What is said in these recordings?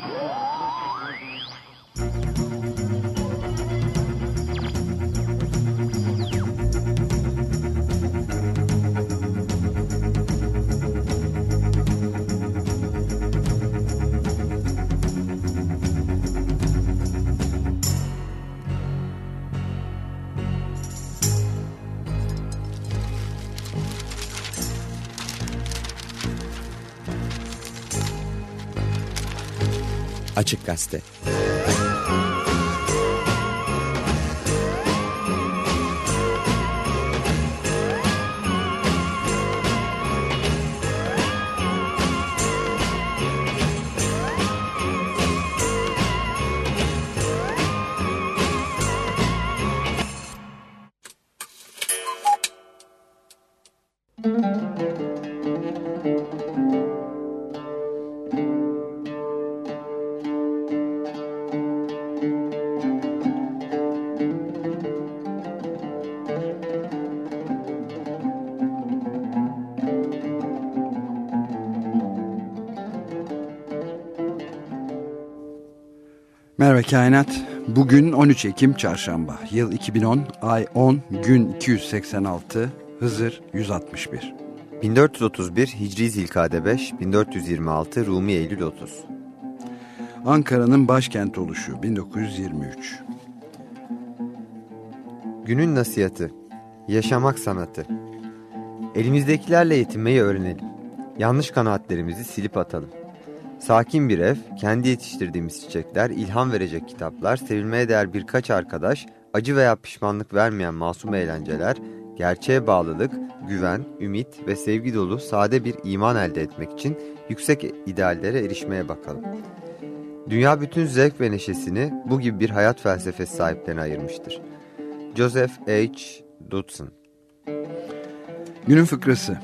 Gol! Açık Gazete Merhaba Kainat. Bugün 13 Ekim Çarşamba. Yıl 2010, ay 10, gün 286, Hızır 161. 1431 Hicri Zilkade 5, 1426 Rumi Eylül 30. Ankara'nın başkent oluşu 1923. Günün nasihatı. Yaşamak sanatı. Elimizdekilerle yetinmeyi öğrenelim. Yanlış kanaatlerimizi silip atalım. Sakin bir ev, kendi yetiştirdiğimiz çiçekler, ilham verecek kitaplar, sevilmeye değer birkaç arkadaş, acı veya pişmanlık vermeyen masum eğlenceler, gerçeğe bağlılık, güven, ümit ve sevgi dolu sade bir iman elde etmek için yüksek ideallere erişmeye bakalım. Dünya bütün zevk ve neşesini bu gibi bir hayat felsefesi sahiplerine ayırmıştır. Joseph H. Dodson Günün fıkrası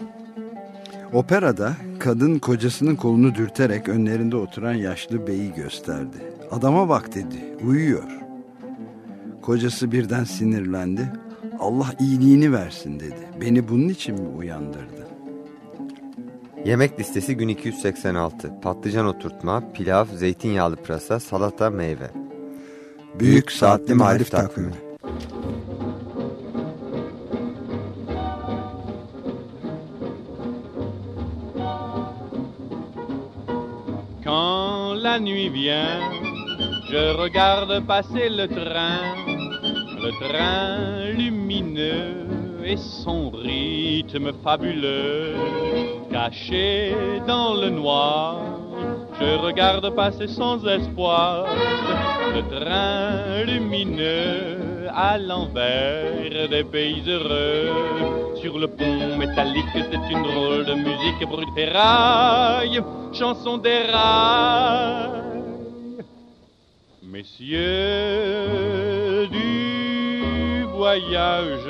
Operada kadın kocasının kolunu dürterek önlerinde oturan yaşlı beyi gösterdi. Adama bak dedi, uyuyor. Kocası birden sinirlendi. Allah iyiliğini versin dedi. Beni bunun için mi uyandırdı? Yemek listesi gün 286. Patlıcan oturtma, pilav, zeytinyağlı pırasa, salata, meyve. Büyük Saatli Marif Takvimi Quand la nuit vient, je regarde passer le train, le train lumineux et son rythme fabuleux, caché dans le noir. Je regarde passer sans espoir le train lumineux à l'envers des pays heureux. Sur le pont métallique, c'est une drôle de musique, bruit de ferraille, chanson des rails. Messieurs du voyage,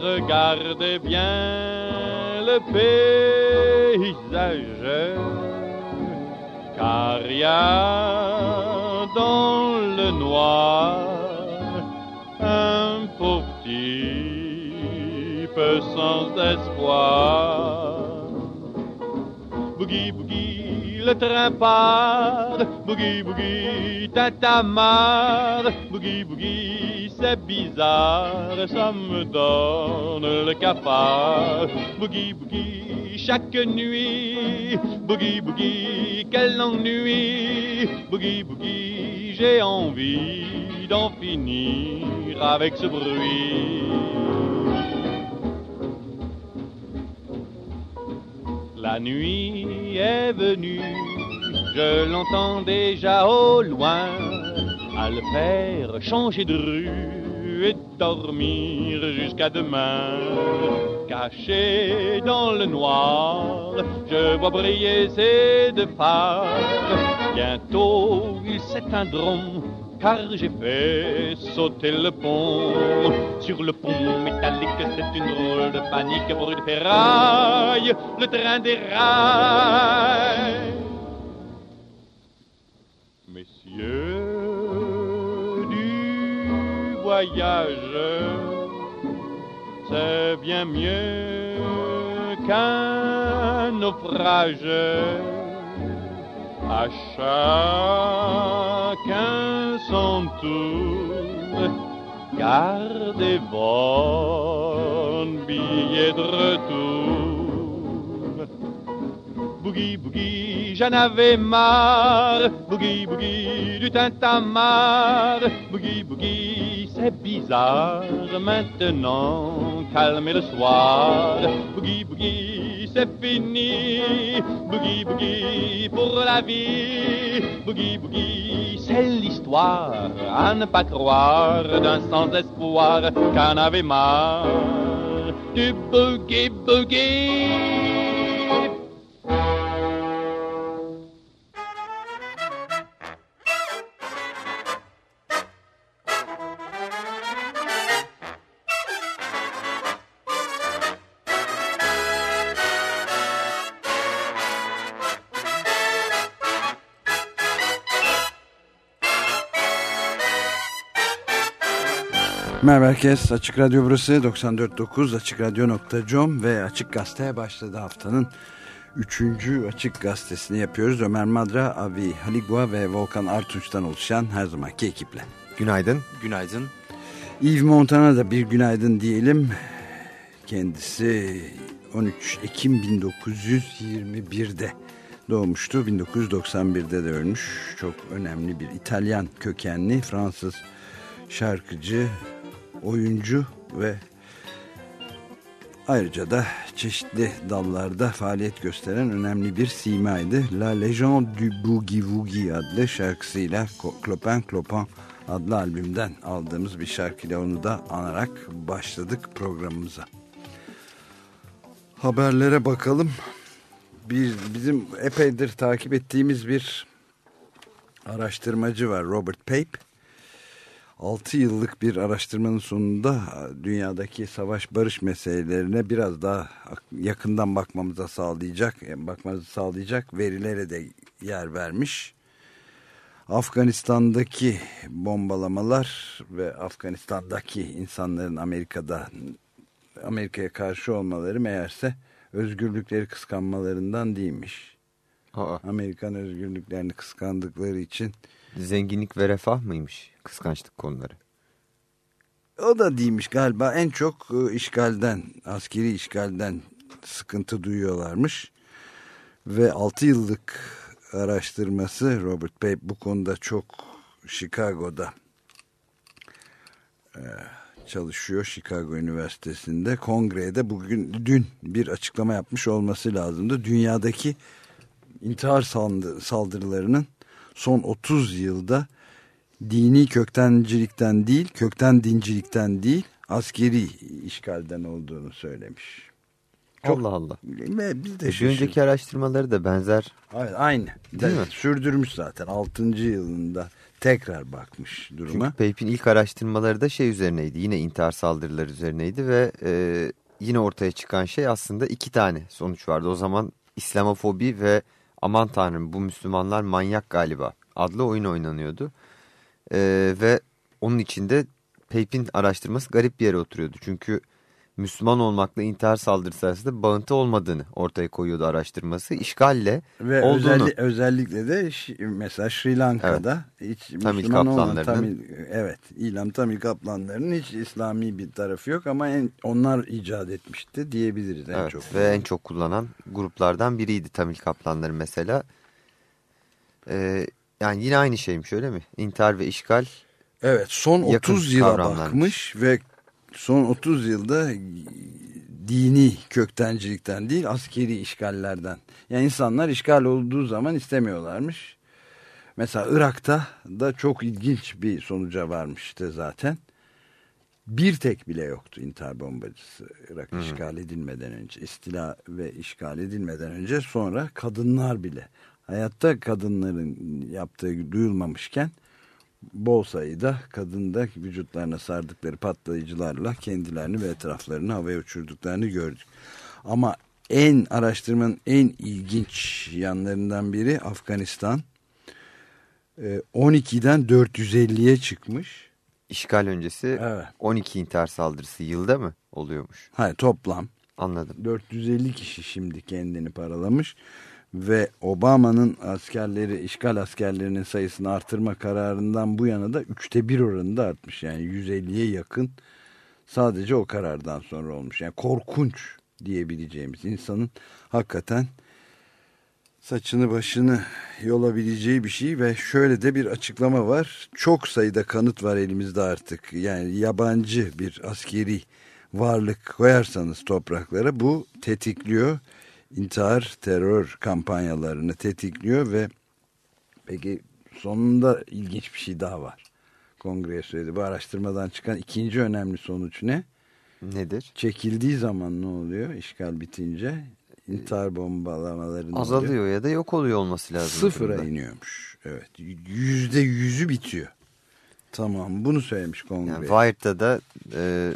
regardez bien le paysage, car a dans le noir type sans espoir. Boogie, boogie, le train part. Boogie, boogie, tintamarre. Boogie, boogie, c'est bizarre. Ça me donne le cafard. Boogie, boogie, chaque nuit. Boogie, boogie, quel ennui. Boogie, boogie, j'ai envie d'en finir avec ce bruit. La nuit est venue, je l'entends déjà au loin, à le faire changer de rue et dormir jusqu'à demain. Caché dans le noir, je vois briller ses deux phares. Bientôt ils s'éteindront car j'ai fait sauter le pont. Sur le pont métallique, c'est une drôle de panique, bruit de ferraille, le train déraille. Messieurs du voyage, c'est bien mieux qu'un naufrage À chacun son tour, gardez bon billet de retour. Boogie, boogie, j'en avais marre. Boogie, boogie, du tintamarre. Boogie, boogie, c'est bizarre. Maintenant, calmez le soir. Boogie, boogie, c'est fini. Boogie, boogie, pour la vie. Boogie, boogie, c'est l'histoire. À ne pas croire d'un sans-espoir qu'en avait marre. Du boogie, boogie. Merhaba herkes. Açık Radyo burası 94.9 AçıkRadyo.com ve Açık Gazete'ye başladı haftanın 3. Açık Gazetesini yapıyoruz. Ömer Madra, Avi Haligua ve Volkan Artunç'tan oluşan her zamanki ekiple. Günaydın. Günaydın. Yves Montana da bir günaydın diyelim. Kendisi 13 Ekim 1921'de doğmuştu. 1991'de de ölmüş. Çok önemli bir İtalyan kökenli Fransız şarkıcı, oyuncu ve ayrıca da çeşitli dallarda faaliyet gösteren önemli bir simaydı. La Légende du Boogie Woogie adlı şarkısıyla Clopin Clopin adlı albümden aldığımız bir şarkıyla onu da anarak başladık programımıza. Haberlere bakalım. Bir, bizim epeydir takip ettiğimiz bir araştırmacı var Robert Pape 6 yıllık bir araştırmanın sonunda dünyadaki savaş barış meselelerine biraz daha yakından bakmamıza sağlayacak, bakmamızı sağlayacak verilere de yer vermiş. Afganistan'daki bombalamalar ve Afganistan'daki insanların Amerika'da Amerika'ya karşı olmaları meğerse özgürlükleri kıskanmalarından değilmiş. Aa. Amerikan özgürlüklerini kıskandıkları için zenginlik ve refah mıymış kıskançlık konuları? O da değilmiş galiba en çok e, işgalden, askeri işgalden sıkıntı duyuyorlarmış. Ve 6 yıllık araştırması Robert Pape bu konuda çok Chicago'da e, çalışıyor. Chicago Üniversitesi'nde kongrede bugün dün bir açıklama yapmış olması lazımdı. Dünyadaki intihar saldırılarının son 30 yılda dini köktencilikten değil, kökten dincilikten değil, askeri işgalden olduğunu söylemiş. Çok, Allah Allah. Ve biz de e, önceki araştırmaları da benzer. Aynı. aynı. Değil mi? Sürdürmüş zaten 6. yılında tekrar bakmış duruma. Çünkü Pape'in ilk araştırmaları da şey üzerineydi. Yine intihar saldırıları üzerineydi ve e, yine ortaya çıkan şey aslında iki tane sonuç vardı. O zaman İslamofobi ve aman tanrım bu Müslümanlar manyak galiba adlı oyun oynanıyordu. Ee, ve onun içinde Pape'in araştırması garip bir yere oturuyordu. Çünkü Müslüman olmakla intihar saldırısı arasında bağıntı olmadığını ortaya koyuyordu araştırması. İşgalle Ve olduğunu. Özelli, özellikle de mesela Sri Lanka'da evet. hiç Tamil Müslüman olan Tamil, evet İlam Tamil kaplanlarının hiç İslami bir tarafı yok ama en, onlar icat etmişti diyebiliriz en evet, çok. Ve en çok kullanan gruplardan biriydi Tamil kaplanları mesela. Ee, yani yine aynı şeymiş öyle mi? İntihar ve işgal. Evet son 30 yıla bakmış ve son 30 yılda dini köktencilikten değil askeri işgallerden. Yani insanlar işgal olduğu zaman istemiyorlarmış. Mesela Irak'ta da çok ilginç bir sonuca varmıştı zaten. Bir tek bile yoktu intihar bombacısı Irak hmm. işgal edilmeden önce. istila ve işgal edilmeden önce sonra kadınlar bile. Hayatta kadınların yaptığı duyulmamışken bol sayıda kadında vücutlarına sardıkları patlayıcılarla kendilerini ve etraflarını havaya uçurduklarını gördük. Ama en araştırmanın en ilginç yanlarından biri Afganistan. 12'den ee, 450'ye çıkmış. İşgal öncesi evet. 12 intihar saldırısı yılda mı oluyormuş? Hayır toplam. Anladım. 450 kişi şimdi kendini paralamış ve Obama'nın askerleri, işgal askerlerinin sayısını artırma kararından bu yana da üçte bir oranında artmış. Yani 150'ye yakın sadece o karardan sonra olmuş. Yani korkunç diyebileceğimiz insanın hakikaten saçını başını yolabileceği bir şey ve şöyle de bir açıklama var. Çok sayıda kanıt var elimizde artık. Yani yabancı bir askeri varlık koyarsanız topraklara bu tetikliyor. İntihar terör kampanyalarını tetikliyor ve peki sonunda ilginç bir şey daha var. Kongreye söyledi. Bu araştırmadan çıkan ikinci önemli sonuç ne? Nedir? Çekildiği zaman ne oluyor işgal bitince? intihar bombalamalarının azalıyor oluyor. ya da yok oluyor olması lazım. Sıfıra durumda. iniyormuş. Evet. Yüzde yüzü bitiyor. Tamam bunu söylemiş kongre. Yani Wired'da da e,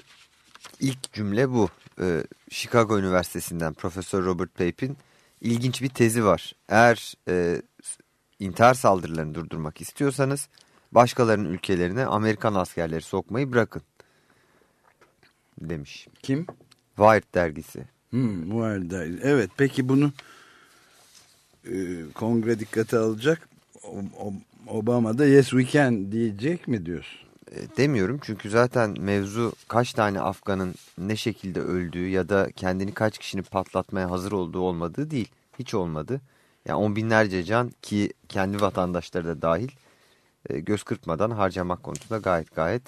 ilk cümle bu. E, Chicago Üniversitesi'nden Profesör Robert Pape'in ilginç bir tezi var. Eğer e, intihar saldırılarını durdurmak istiyorsanız başkalarının ülkelerine Amerikan askerleri sokmayı bırakın demiş. Kim? Wired dergisi. Hmm, bu arada. Evet peki bunu e, kongre dikkate alacak. O, o, Obama da yes we can diyecek mi diyorsun? E, demiyorum çünkü zaten mevzu kaç tane Afgan'ın ne şekilde öldüğü ya da kendini kaç kişinin patlatmaya hazır olduğu olmadığı değil. Hiç olmadı. Yani on binlerce can ki kendi vatandaşları da dahil e, göz kırpmadan harcamak konusunda gayet gayet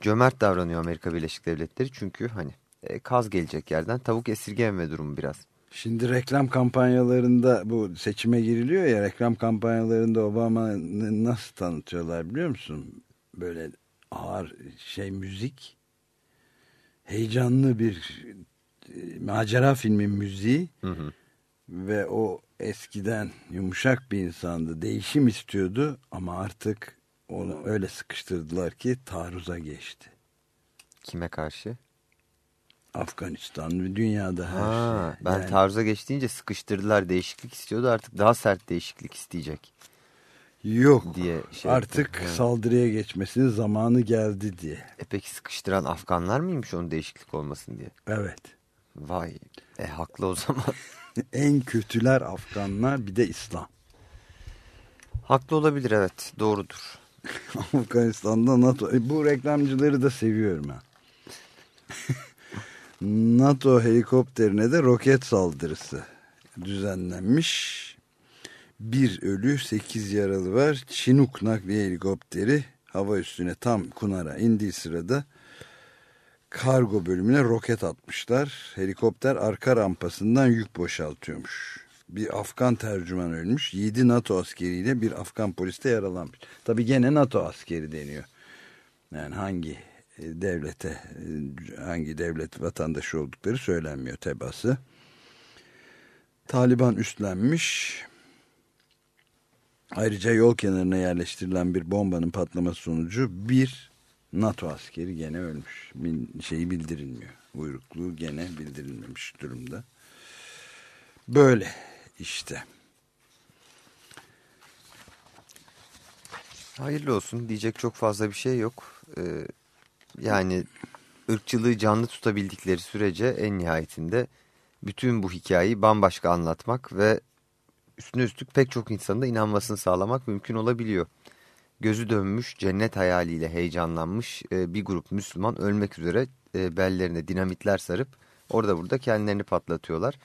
cömert davranıyor Amerika Birleşik Devletleri. Çünkü hani e, kaz gelecek yerden tavuk esirgememe durumu biraz. Şimdi reklam kampanyalarında bu seçime giriliyor ya reklam kampanyalarında Obama'nı nasıl tanıtıyorlar biliyor musun? Böyle ağır şey müzik heyecanlı bir e, macera filmi müziği Hı hı. ve o eskiden yumuşak bir insandı değişim istiyordu ama artık onu öyle sıkıştırdılar ki taarruza geçti. Kime karşı? Afganistan ve dünyada her Ha, şey. ben Yani- taarruza geçtiğince sıkıştırdılar değişiklik istiyordu artık daha sert değişiklik isteyecek Yok diye şey artık yaptım. Saldırıya geçmesinin zamanı geldi diye. E peki sıkıştıran Afganlar mıymış onun değişiklik olmasın diye? Evet. Vay e haklı o zaman. En kötüler Afganlar bir de İslam. haklı olabilir evet doğrudur. Afganistan'da NATO e, bu reklamcıları da seviyorum ha. NATO helikopterine de roket saldırısı düzenlenmiş. Bir ölü, sekiz yaralı var. Chinook nakliye helikopteri hava üstüne tam Kunar'a indiği sırada kargo bölümüne roket atmışlar. Helikopter arka rampasından yük boşaltıyormuş. Bir Afgan tercüman ölmüş. 7 NATO askeriyle bir Afgan polis de yaralanmış. Tabi gene NATO askeri deniyor. Yani hangi e, devlete, e, hangi devlet vatandaşı oldukları söylenmiyor tebası. Taliban üstlenmiş. Ayrıca yol kenarına yerleştirilen bir bombanın patlaması sonucu bir NATO askeri gene ölmüş. Bin, şeyi bildirilmiyor. Uyrukluğu gene bildirilmemiş durumda. Böyle işte. Hayırlı olsun diyecek çok fazla bir şey yok. Ee, yani ırkçılığı canlı tutabildikleri sürece en nihayetinde bütün bu hikayeyi bambaşka anlatmak ve üstüne üstlük pek çok insanın da inanmasını sağlamak mümkün olabiliyor. Gözü dönmüş, cennet hayaliyle heyecanlanmış e, bir grup Müslüman ölmek üzere e, bellerine dinamitler sarıp orada burada kendilerini patlatıyorlar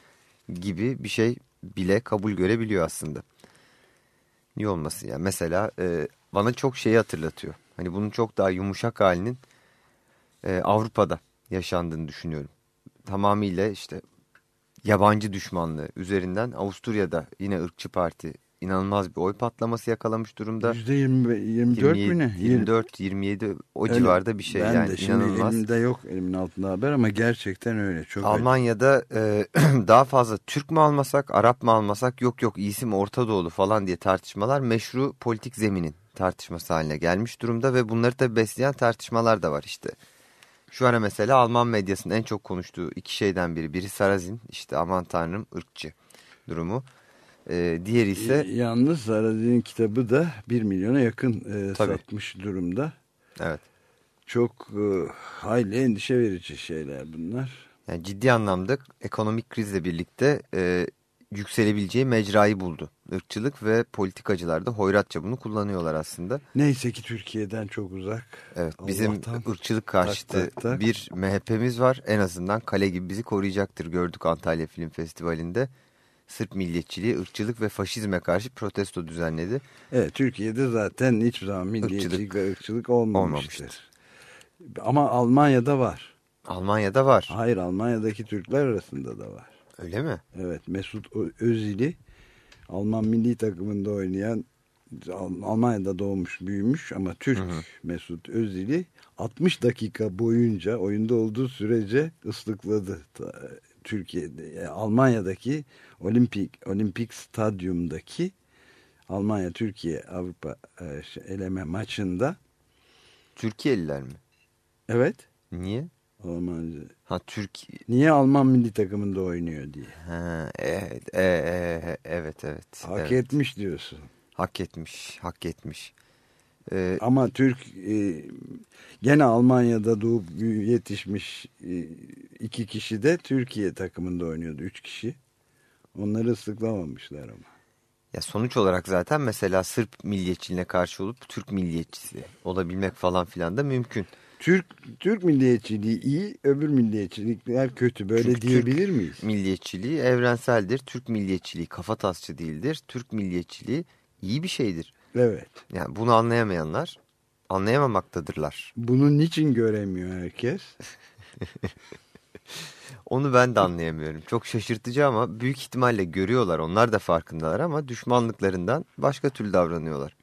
gibi bir şey bile kabul görebiliyor aslında. Niye olmasın ya? Mesela e, bana çok şeyi hatırlatıyor. Hani bunun çok daha yumuşak halinin Avrupa'da yaşandığını düşünüyorum. Tamamıyla işte yabancı düşmanlığı üzerinden Avusturya'da yine ırkçı parti inanılmaz bir oy patlaması yakalamış durumda. Yüzde yirmi- 24 mü ne? 24, 27 o Öyle. civarda bir şey ben yani de şimdi inanılmaz. elimde yok elimin altında haber ama gerçekten öyle. Çok. Almanya'da e, daha fazla Türk mü almasak, Arap mı almasak, yok yok iyisi mi Orta Doğulu falan diye tartışmalar meşru politik zeminin tartışması haline gelmiş durumda ve bunları tabii besleyen tartışmalar da var işte. Şu ara mesela Alman medyasının en çok konuştuğu iki şeyden biri. Biri Sarazin işte aman tanrım ırkçı durumu. E, diğeri ise Y- Yalnız Saradi'nin kitabı da 1 milyona yakın e, Tabii. satmış durumda. evet Çok e, hayli endişe verici şeyler bunlar. yani ciddi anlamda ekonomik krizle birlikte e, yükselebileceği mecrayı buldu. Irkçılık ve politikacılar da hoyratça bunu kullanıyorlar aslında. Neyse ki Türkiye'den çok uzak. Evet bizim Allah'tan ırkçılık karşıtı tak tak tak. bir MHP'miz var. En azından kale gibi bizi koruyacaktır gördük Antalya Film Festivali'nde. Sırp milliyetçiliği, ırkçılık ve faşizme karşı protesto düzenledi. Evet Türkiye'de zaten hiçbir zaman milliyetçilik Irkçılık ve ırkçılık olmamıştır. olmamıştır. Ama Almanya'da var. Almanya'da var. Hayır Almanya'daki Türkler arasında da var. Öyle mi? Evet Mesut Özil'i Alman milli takımında oynayan Al- Almanya'da doğmuş büyümüş ama Türk Mesut Özil'i 60 dakika boyunca oyunda olduğu sürece ıslıkladı. Türkiye'de yani Almanya'daki olimpik olimpik stadyumdaki Almanya Türkiye Avrupa e, şey, eleme maçında Türkiye'liler mi? evet Niye? Almanca Ha Türk... niye Alman milli takımında oynuyor diye. Ha, evet, e, e, evet, evet. Hak evet. etmiş diyorsun. Hak etmiş, hak etmiş. Ee, Ama Türk e, gene Almanya'da doğup yetişmiş e, iki kişi de Türkiye takımında oynuyordu. Üç kişi. Onları ıslıklamamışlar ama. ya sonuç olarak zaten mesela Sırp milliyetçiliğine karşı olup Türk milliyetçisi olabilmek falan filan da mümkün. Türk Türk milliyetçiliği iyi, öbür milliyetçilikler kötü. Böyle Çünkü diyebilir miyiz? Milliyetçiliği evrenseldir. Türk milliyetçiliği kafatasçı değildir. Türk milliyetçiliği iyi bir şeydir. Evet. Yani bunu anlayamayanlar anlayamamaktadırlar. Bunu niçin göremiyor herkes? Onu ben de anlayamıyorum. Çok şaşırtıcı ama büyük ihtimalle görüyorlar. Onlar da farkındalar ama düşmanlıklarından başka türlü davranıyorlar.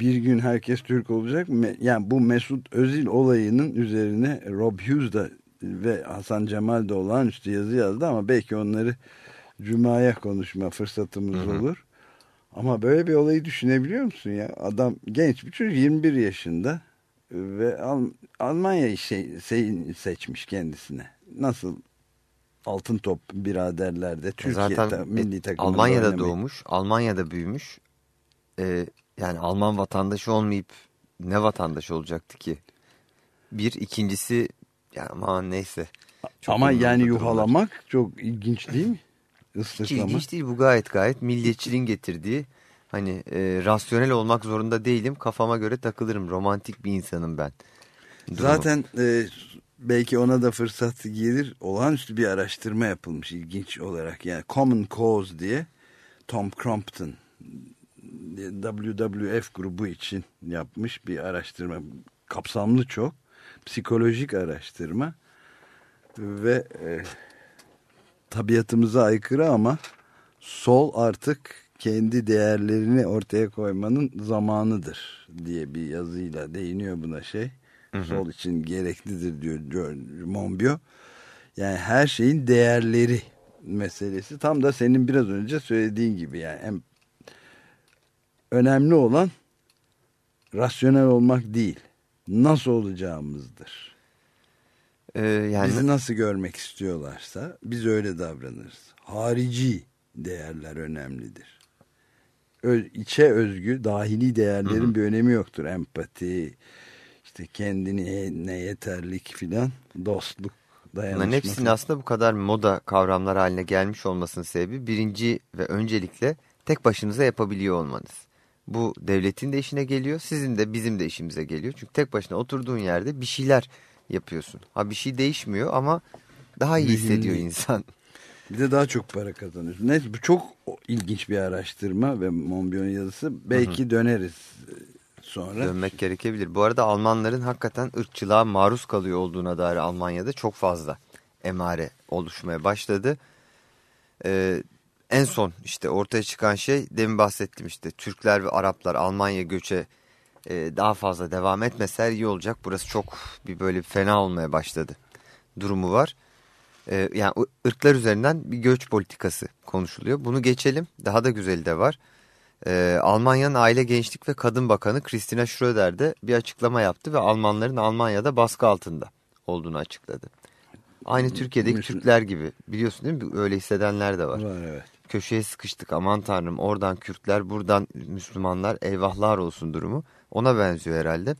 Bir gün herkes Türk olacak? Yani bu Mesut Özil olayının üzerine Rob Hughes da ve Hasan Cemal de olağanüstü yazı yazdı ama belki onları Cuma'ya konuşma fırsatımız olur. Ama böyle bir olayı düşünebiliyor musun ya? Adam genç bir çocuk 21 yaşında ve Al- Almanya'yı şey, şey- seçmiş kendisine. Nasıl altın top biraderlerde Türkiye Zaten milli e, takımında Almanya'da oynamayı- doğmuş, Almanya'da büyümüş. Ee, yani Alman vatandaşı olmayıp ne vatandaşı olacaktı ki? Bir, ikincisi ya aman neyse. Çok Ama yani durumlar. yuhalamak çok ilginç değil mi? Hiç Islıklama. ilginç değil bu gayet gayet milliyetçiliğin getirdiği hani e, rasyonel olmak zorunda değilim kafama göre takılırım romantik bir insanım ben. Durumu. Zaten e, belki ona da fırsat gelir. Olağanüstü bir araştırma yapılmış ilginç olarak. Yani Common Cause diye Tom Crompton WWF grubu için yapmış bir araştırma. Kapsamlı çok. Psikolojik araştırma. Ve e, tabiatımıza aykırı ama sol artık kendi değerlerini ortaya koymanın zamanıdır diye bir yazıyla değiniyor buna şey. Sol için gereklidir diyor Monbiot. Yani her şeyin değerleri meselesi tam da senin biraz önce söylediğin gibi yani önemli olan rasyonel olmak değil. Nasıl olacağımızdır. Ee, yani Bizi nasıl görmek istiyorlarsa biz öyle davranırız. Harici değerler önemlidir. Ö içe özgü, dahili değerlerin bir önemi yoktur. Empati, işte kendini ne yeterlik filan, dostluk, dayanışma. Bunların hepsinin aslında bu kadar moda kavramlar haline gelmiş olmasının sebebi birinci ve öncelikle tek başınıza yapabiliyor olmanız. Bu devletin de işine geliyor, sizin de bizim de işimize geliyor. Çünkü tek başına oturduğun yerde bir şeyler yapıyorsun. Ha bir şey değişmiyor ama daha iyi hissediyor insan. Bir de daha çok para kazanıyorsun. Neyse bu çok ilginç bir araştırma ve Monbiot'un yazısı. Belki döneriz e, sonra. Dönmek gerekebilir. Bu arada Almanların hakikaten ırkçılığa maruz kalıyor olduğuna dair Almanya'da çok fazla emare oluşmaya başladı. Ee, en son işte ortaya çıkan şey demin bahsettim işte Türkler ve Araplar Almanya göçe e, daha fazla devam etmeseler iyi olacak. Burası çok bir böyle fena olmaya başladı durumu var. Ee, yani ırklar üzerinden bir göç politikası konuşuluyor. Bunu geçelim. Daha da güzeli de var. Ee, Almanya'nın Aile Gençlik ve Kadın Bakanı Christina Schröder de bir açıklama yaptı ve Almanların Almanya'da baskı altında olduğunu açıkladı. Aynı Türkiye'deki Türkler gibi biliyorsun değil mi? Öyle hissedenler de var. Var evet. Köşeye sıkıştık aman tanrım oradan Kürtler buradan Müslümanlar eyvahlar olsun durumu. Ona benziyor herhalde.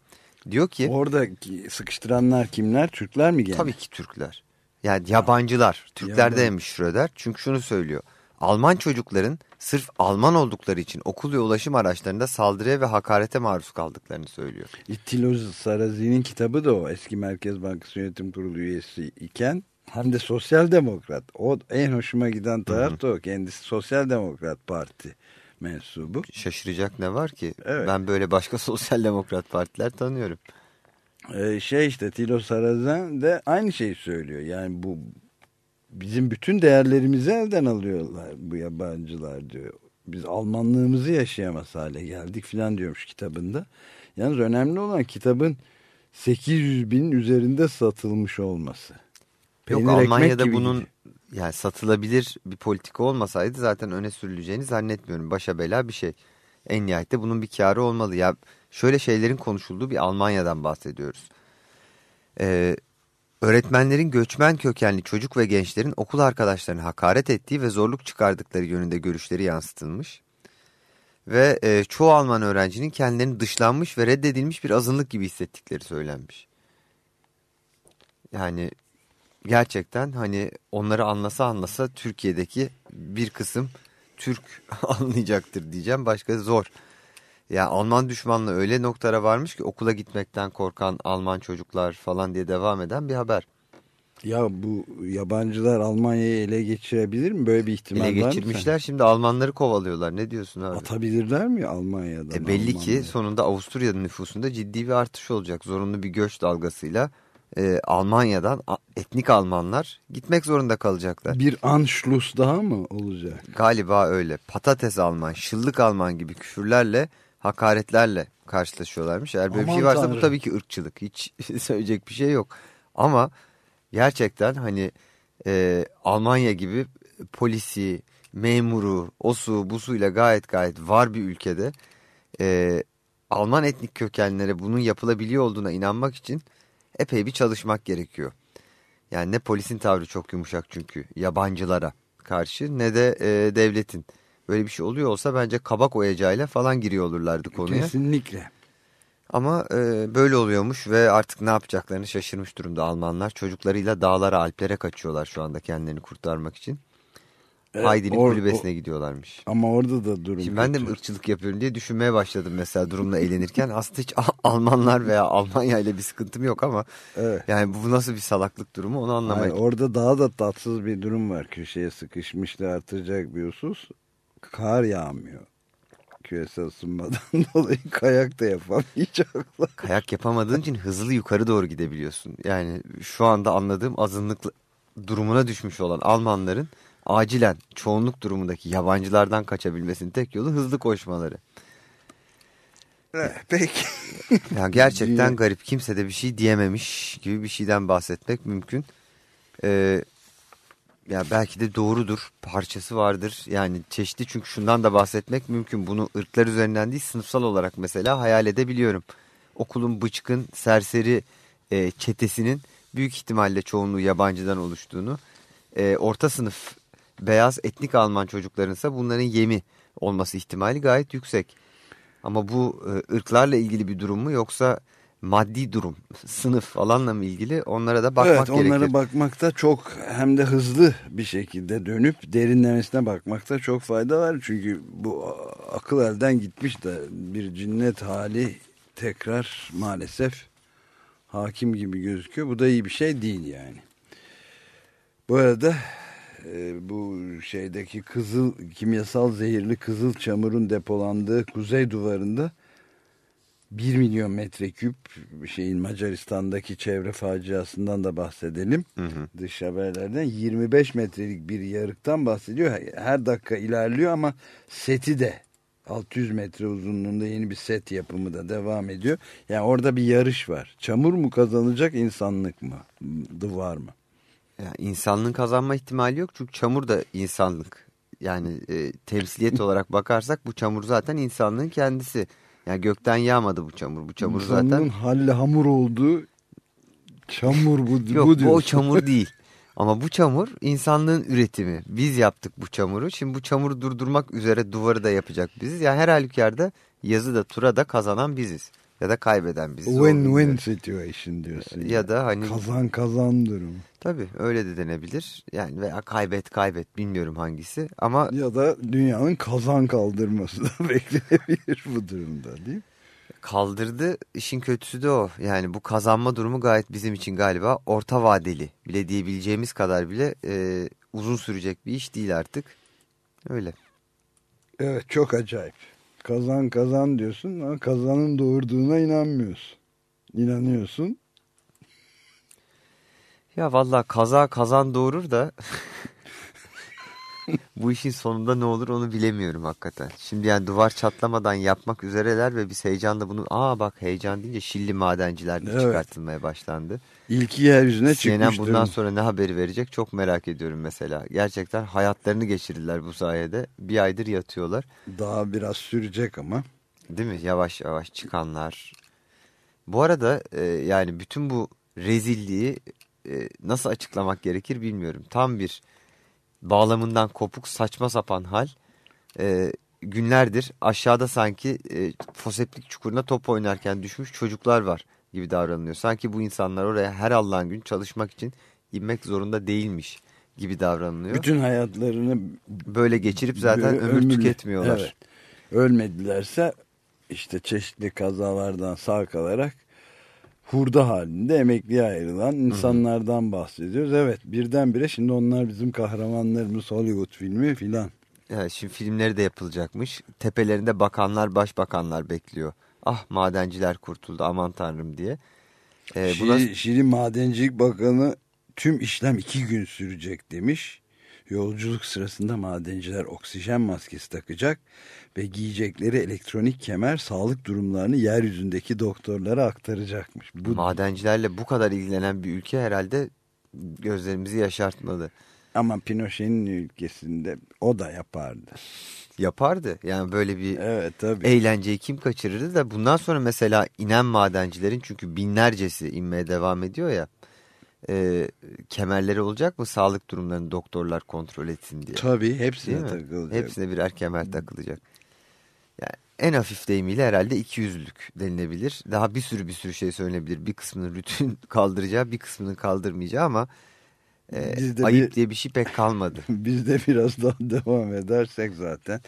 Diyor ki Orada sıkıştıranlar kimler? Türkler mi gene? Tabii ki Türkler. Yani yabancılar. Türkler demiş Schröder. Çünkü şunu söylüyor. Alman çocukların sırf Alman oldukları için okul ve ulaşım araçlarında saldırıya ve hakarete maruz kaldıklarını söylüyor. İttilo Sarazi'nin kitabı da o. Eski Merkez Bankası Yönetim Kurulu üyesi iken hem de sosyal demokrat. O en hoşuma giden taraf da o. Kendisi sosyal demokrat parti mensubu. Şaşıracak ne var ki? Evet. Ben böyle başka sosyal demokrat partiler tanıyorum. Ee, şey işte Tilo Sarazen de aynı şeyi söylüyor. Yani bu bizim bütün değerlerimizi elden alıyorlar bu yabancılar diyor. Biz Almanlığımızı yaşayamaz hale geldik filan diyormuş kitabında. Yalnız önemli olan kitabın 800 binin üzerinde satılmış olması. Yok Peynir ekmek Almanya'da gibi bunun yani satılabilir bir politika olmasaydı zaten öne sürüleceğini zannetmiyorum. Başa bela bir şey. En nihayette bunun bir karı olmalı. Ya şöyle şeylerin konuşulduğu bir Almanya'dan bahsediyoruz. Ee, öğretmenlerin göçmen kökenli çocuk ve gençlerin okul arkadaşlarına hakaret ettiği ve zorluk çıkardıkları yönünde görüşleri yansıtılmış. Ve e, çoğu Alman öğrencinin kendilerini dışlanmış ve reddedilmiş bir azınlık gibi hissettikleri söylenmiş. Yani gerçekten hani onları anlasa anlasa Türkiye'deki bir kısım Türk anlayacaktır diyeceğim. Başka zor. Ya Alman düşmanlığı öyle noktara varmış ki okula gitmekten korkan Alman çocuklar falan diye devam eden bir haber. Ya bu yabancılar Almanya'yı ele geçirebilir mi? Böyle bir ihtimal Ele var mı? geçirmişler şimdi Almanları kovalıyorlar. Ne diyorsun abi? Atabilirler mi Almanya'dan? E belli ki Almanları? sonunda Avusturya'nın nüfusunda ciddi bir artış olacak. Zorunlu bir göç dalgasıyla e, Almanya'dan etnik Almanlar gitmek zorunda kalacaklar. Bir Anschluss daha mı olacak? Galiba öyle. Patates Alman, şıllık Alman gibi küfürlerle, hakaretlerle karşılaşıyorlarmış. Eğer böyle bir şey varsa bu tabii ki ırkçılık. Hiç söyleyecek bir şey yok. Ama gerçekten hani e, Almanya gibi polisi, memuru, osu, busuyla gayet gayet var bir ülkede e, Alman etnik kökenlere bunun yapılabiliyor olduğuna inanmak için epey bir çalışmak gerekiyor. Yani ne polisin tavrı çok yumuşak çünkü yabancılara karşı ne de e, devletin. Böyle bir şey oluyor olsa bence kabak oyacağıyla falan giriyor olurlardı konuya. Kesinlikle. Ama e, böyle oluyormuş ve artık ne yapacaklarını şaşırmış durumda Almanlar. Çocuklarıyla dağlara, Alplere kaçıyorlar şu anda kendilerini kurtarmak için. Evet, Haydi'nin or- kulübesine gidiyorlarmış. Ama orada da durum Şimdi ben de mi ırkçılık yapıyorum diye düşünmeye başladım mesela durumla eğlenirken. Aslında hiç Al- Almanlar veya Almanya ile bir sıkıntım yok ama Evet. yani bu nasıl bir salaklık durumu onu anlamaya orada daha da tatsız bir durum var. Köşeye sıkışmıştı artıracak bir husus. Kar yağmıyor. Küresel ısınmadan dolayı kayak da yapamayacaklar. Kayak yapamadığın için hızlı yukarı doğru gidebiliyorsun. Yani şu anda anladığım azınlık durumuna düşmüş olan Almanların acilen çoğunluk durumundaki yabancılardan kaçabilmesinin tek yolu hızlı koşmaları. Peki. Yani gerçekten garip. Kimse de bir şey diyememiş gibi bir şeyden bahsetmek mümkün. Ee, ya belki de doğrudur. Parçası vardır. Yani çeşitli çünkü şundan da bahsetmek mümkün. Bunu ırklar üzerinden değil sınıfsal olarak mesela hayal edebiliyorum. Okulun bıçkın, serseri e, çetesinin büyük ihtimalle çoğunluğu yabancıdan oluştuğunu. e, orta sınıf beyaz etnik Alman çocuklarınsa bunların yemi olması ihtimali gayet yüksek. Ama bu e, ırklarla ilgili bir durum mu yoksa maddi durum, sınıf falanla mı ilgili onlara da bakmak evet onlara gerekir. bakmakta çok hem de hızlı bir şekilde dönüp derinlemesine bakmakta çok fayda var. Çünkü bu akıl elden gitmiş de bir cinnet hali tekrar maalesef hakim gibi gözüküyor. Bu da iyi bir şey değil yani. Bu arada e, bu şeydeki kızıl kimyasal zehirli kızıl çamurun depolandığı kuzey duvarında 1 milyon metreküp şeyin Macaristan'daki çevre faciasından da bahsedelim. Hı hı. Dış haberlerden 25 metrelik bir yarıktan bahsediyor. Her dakika ilerliyor ama seti de 600 metre uzunluğunda yeni bir set yapımı da devam ediyor. Yani orada bir yarış var. Çamur mu kazanacak insanlık mı? Duvar mı? Yani insanlığın kazanma ihtimali yok çünkü çamur da insanlık. Yani e, temsiliyet olarak bakarsak bu çamur zaten insanlığın kendisi. Yani gökten yağmadı bu çamur. Bu çamur İnsanlığın zaten halle hamur olduğu çamur bu, yok bu bu o diyorsun. çamur değil. Ama bu çamur insanlığın üretimi. Biz yaptık bu çamuru. Şimdi bu çamuru durdurmak üzere duvarı da yapacak biziz. Yani her halükarda yazı da tura da kazanan biziz. Ya da kaybeden bizi Win-win situation diyorsun. Ya da hani kazan kazan durumu. Tabii öyle de denebilir. Yani veya kaybet kaybet bilmiyorum hangisi ama ya da dünyanın kazan kaldırması da bekleyebilir bu durumda değil mi? Kaldırdı. İşin kötüsü de o. Yani bu kazanma durumu gayet bizim için galiba orta vadeli bile diyebileceğimiz kadar bile e, uzun sürecek bir iş değil artık. Öyle. Evet çok acayip. Kazan kazan diyorsun ama kazanın doğurduğuna inanmıyorsun. İnanıyorsun. Ya valla kaza kazan doğurur da bu işin sonunda ne olur onu bilemiyorum hakikaten. Şimdi yani duvar çatlamadan yapmak üzereler ve biz heyecanla bunu aa bak heyecan deyince Şilli madenciler de evet. çıkartılmaya başlandı. İlki yeryüzüne CNN çıkmış. bundan sonra ne haberi verecek çok merak ediyorum mesela. Gerçekten hayatlarını geçirdiler bu sayede. Bir aydır yatıyorlar. Daha biraz sürecek ama. Değil mi? Yavaş yavaş çıkanlar. Bu arada e, yani bütün bu rezilliği e, nasıl açıklamak gerekir bilmiyorum. Tam bir bağlamından kopuk saçma sapan hal. E, günlerdir aşağıda sanki e, foseplik çukuruna top oynarken düşmüş çocuklar var gibi davranılıyor. Sanki bu insanlar oraya her Allah'ın gün çalışmak için inmek zorunda değilmiş gibi davranılıyor. Bütün hayatlarını böyle geçirip zaten ömür ömürlü, tüketmiyorlar. Evet. Ölmedilerse işte çeşitli kazalardan sağ kalarak hurda halinde emekliye ayrılan insanlardan bahsediyoruz. Evet birdenbire şimdi onlar bizim kahramanlarımız Hollywood filmi filan. Evet, şimdi filmleri de yapılacakmış. Tepelerinde bakanlar, başbakanlar bekliyor. Ah madenciler kurtuldu aman tanrım diye. Ee, Şili, buna... Şili Madencilik Bakanı tüm işlem iki gün sürecek demiş. Yolculuk sırasında madenciler oksijen maskesi takacak ve giyecekleri elektronik kemer sağlık durumlarını yeryüzündeki doktorlara aktaracakmış. Bu... Madencilerle bu kadar ilgilenen bir ülke herhalde gözlerimizi yaşartmalı. Ama Pinochet'in ülkesinde o da yapardı. Yapardı. Yani böyle bir evet, tabii. eğlenceyi kim kaçırırdı da bundan sonra mesela inen madencilerin çünkü binlercesi inmeye devam ediyor ya e, kemerleri olacak mı sağlık durumlarını doktorlar kontrol etsin diye. Tabii hepsine takılacak. Hepsine birer kemer takılacak. Yani en hafif deyimiyle herhalde 200'lük denilebilir. Daha bir sürü bir sürü şey söylenebilir. Bir kısmının rutin kaldıracağı bir kısmının kaldırmayacağı ama e, ayıp bir, diye bir şey pek kalmadı. Biz de biraz daha devam edersek zaten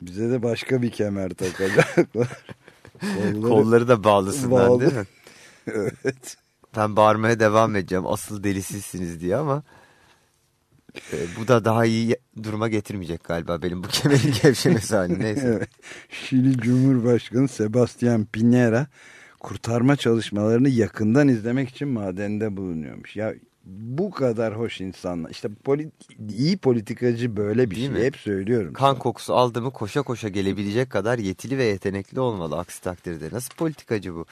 bize de başka bir kemer takacaklar. Kolları, Kolları da bağlısınlar bağlı. değil mi? evet. Ben bağırmaya devam edeceğim asıl delisizsiniz diye ama e, bu da daha iyi duruma getirmeyecek galiba benim bu kemerin gevşemesi halini neyse. evet. Şili Cumhurbaşkanı Sebastian Pinera kurtarma çalışmalarını yakından izlemek için madende bulunuyormuş. Ya bu kadar hoş insanlar. İşte polit iyi politikacı böyle bir Değil şey. Mi? Hep söylüyorum. Kan sana. kokusu aldı mı koşa koşa gelebilecek kadar yetili ve yetenekli olmalı aksi takdirde. Nasıl politikacı bu?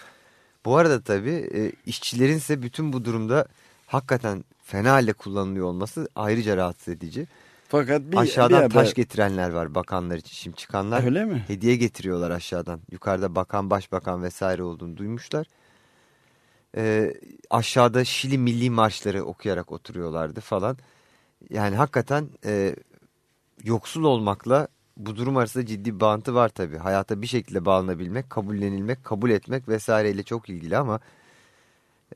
Bu arada tabii e, işçilerin ise bütün bu durumda hakikaten fena halde kullanılıyor olması ayrıca rahatsız edici. Fakat bir, aşağıdan bir haber... taş getirenler var bakanlar için. Şimdi çıkanlar Öyle mi? hediye getiriyorlar aşağıdan. Yukarıda bakan, başbakan vesaire olduğunu duymuşlar. Ee, aşağıda Şili milli marşları okuyarak oturuyorlardı falan. Yani hakikaten e, yoksul olmakla bu durum arasında ciddi bir bağıntı var tabii. Hayata bir şekilde bağlanabilmek, kabullenilmek, kabul etmek vesaireyle çok ilgili ama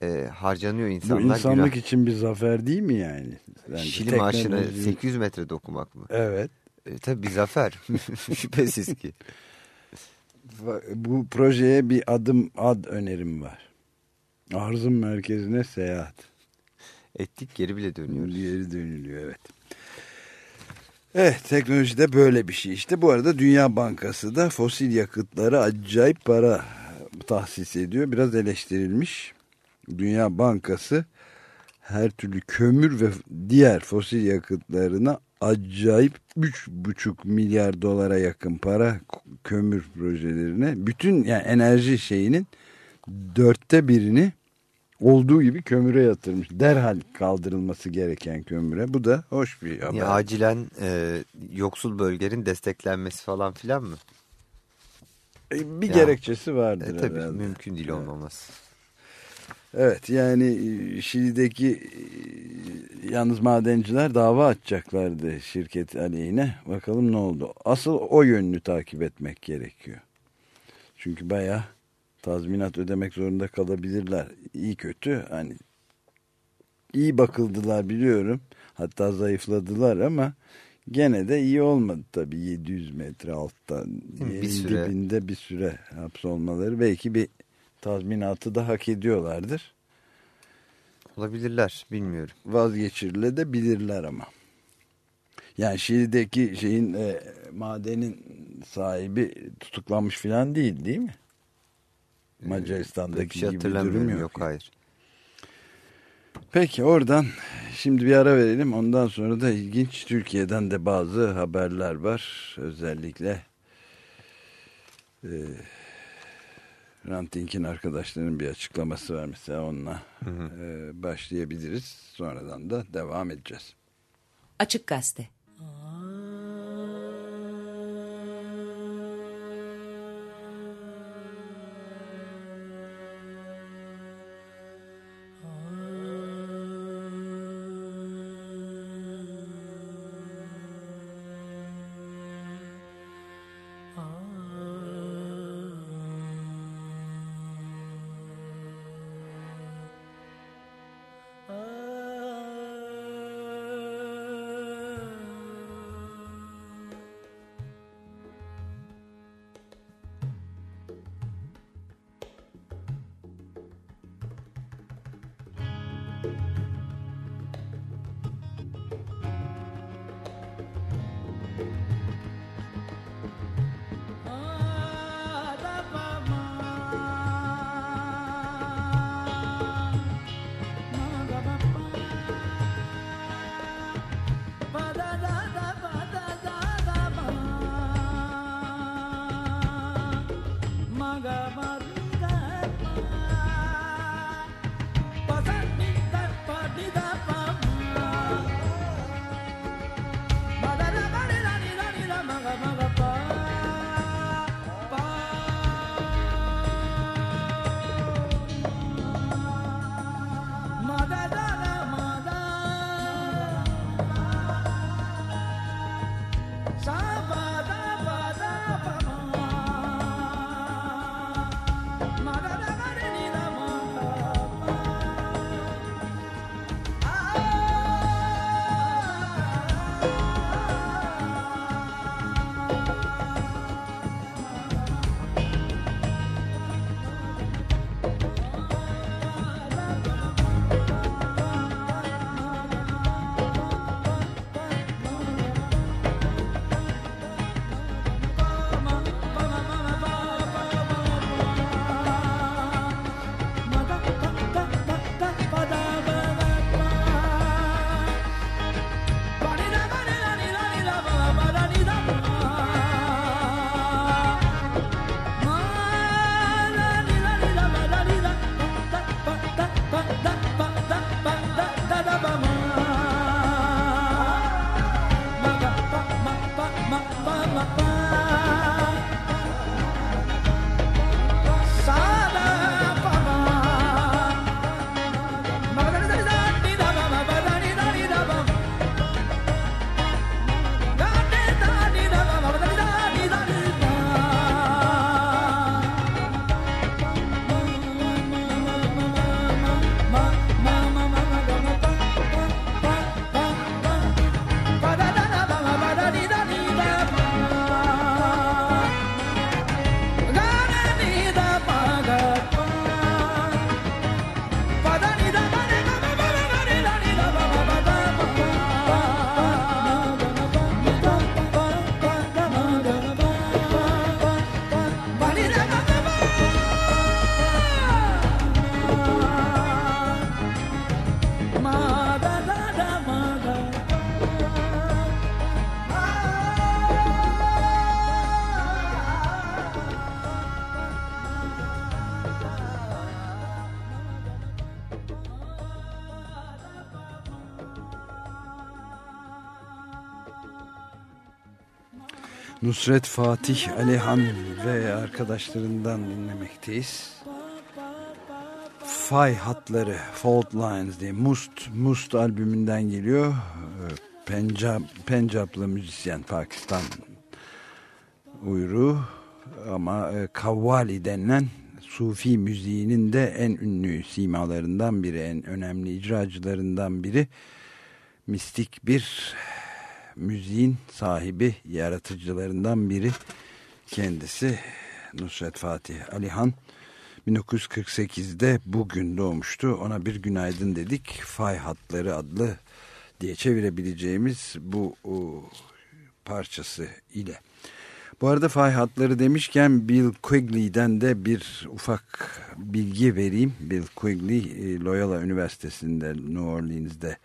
e, harcanıyor insanlar. Bu insanlık günah. için bir zafer değil mi yani? Bence Şili teknoloji... marşını 800 metrede okumak mı? Evet. E, tabii bir zafer. Şüphesiz ki. Bu projeye bir adım ad önerim var. Arzum merkezine seyahat. Ettik geri bile dönüyoruz. Geri dönülüyor evet. Evet teknolojide böyle bir şey işte. Bu arada Dünya Bankası da fosil yakıtlara acayip para tahsis ediyor. Biraz eleştirilmiş. Dünya Bankası her türlü kömür ve diğer fosil yakıtlarına acayip 3,5 milyar dolara yakın para kömür projelerine bütün yani enerji şeyinin dörtte birini olduğu gibi kömüre yatırmış. Derhal kaldırılması gereken kömüre. Bu da hoş bir haber. Ya, acilen e, yoksul bölgenin desteklenmesi falan filan mı? E, bir ya, gerekçesi vardır e, tabii herhalde. mümkün değil olmaması. Evet yani e, Şili'deki e, yalnız madenciler dava açacaklardı şirket aleyhine. Bakalım ne oldu. Asıl o yönünü takip etmek gerekiyor. Çünkü bayağı tazminat ödemek zorunda kalabilirler. İyi kötü hani iyi bakıldılar biliyorum. Hatta zayıfladılar ama gene de iyi olmadı tabii 700 metre altta bir süre. dibinde bir süre hapsolmaları belki bir tazminatı da hak ediyorlardır. Olabilirler bilmiyorum. Vazgeçirilebilirler ama. Yani Şili'deki şeyin e, madenin sahibi tutuklanmış falan değil değil mi? Bir Macaristan'daki şey gibi durum yok. Yok hayır. Peki oradan şimdi bir ara verelim. Ondan sonra da ilginç Türkiye'den de bazı haberler var. Özellikle e, Ranting'in arkadaşlarının bir açıklaması var. Mesela onunla e, başlayabiliriz. Sonradan da devam edeceğiz. Açık Gazete Nusret Fatih Alihan ve arkadaşlarından dinlemekteyiz. Fay hatları Fault Lines diye Must Must albümünden geliyor. Pencap, Pencaplı müzisyen Pakistan uyruğu ama e, Kavvali denilen Sufi müziğinin de en ünlü simalarından biri, en önemli icracılarından biri. Mistik bir müziğin sahibi, yaratıcılarından biri kendisi Nusret Fatih Alihan. 1948'de bugün doğmuştu. Ona bir günaydın dedik. Fay Hatları adlı diye çevirebileceğimiz bu o, parçası ile. Bu arada fay hatları demişken Bill Quigley'den de bir ufak bilgi vereyim. Bill Quigley e, Loyola Üniversitesi'nde New Orleans'de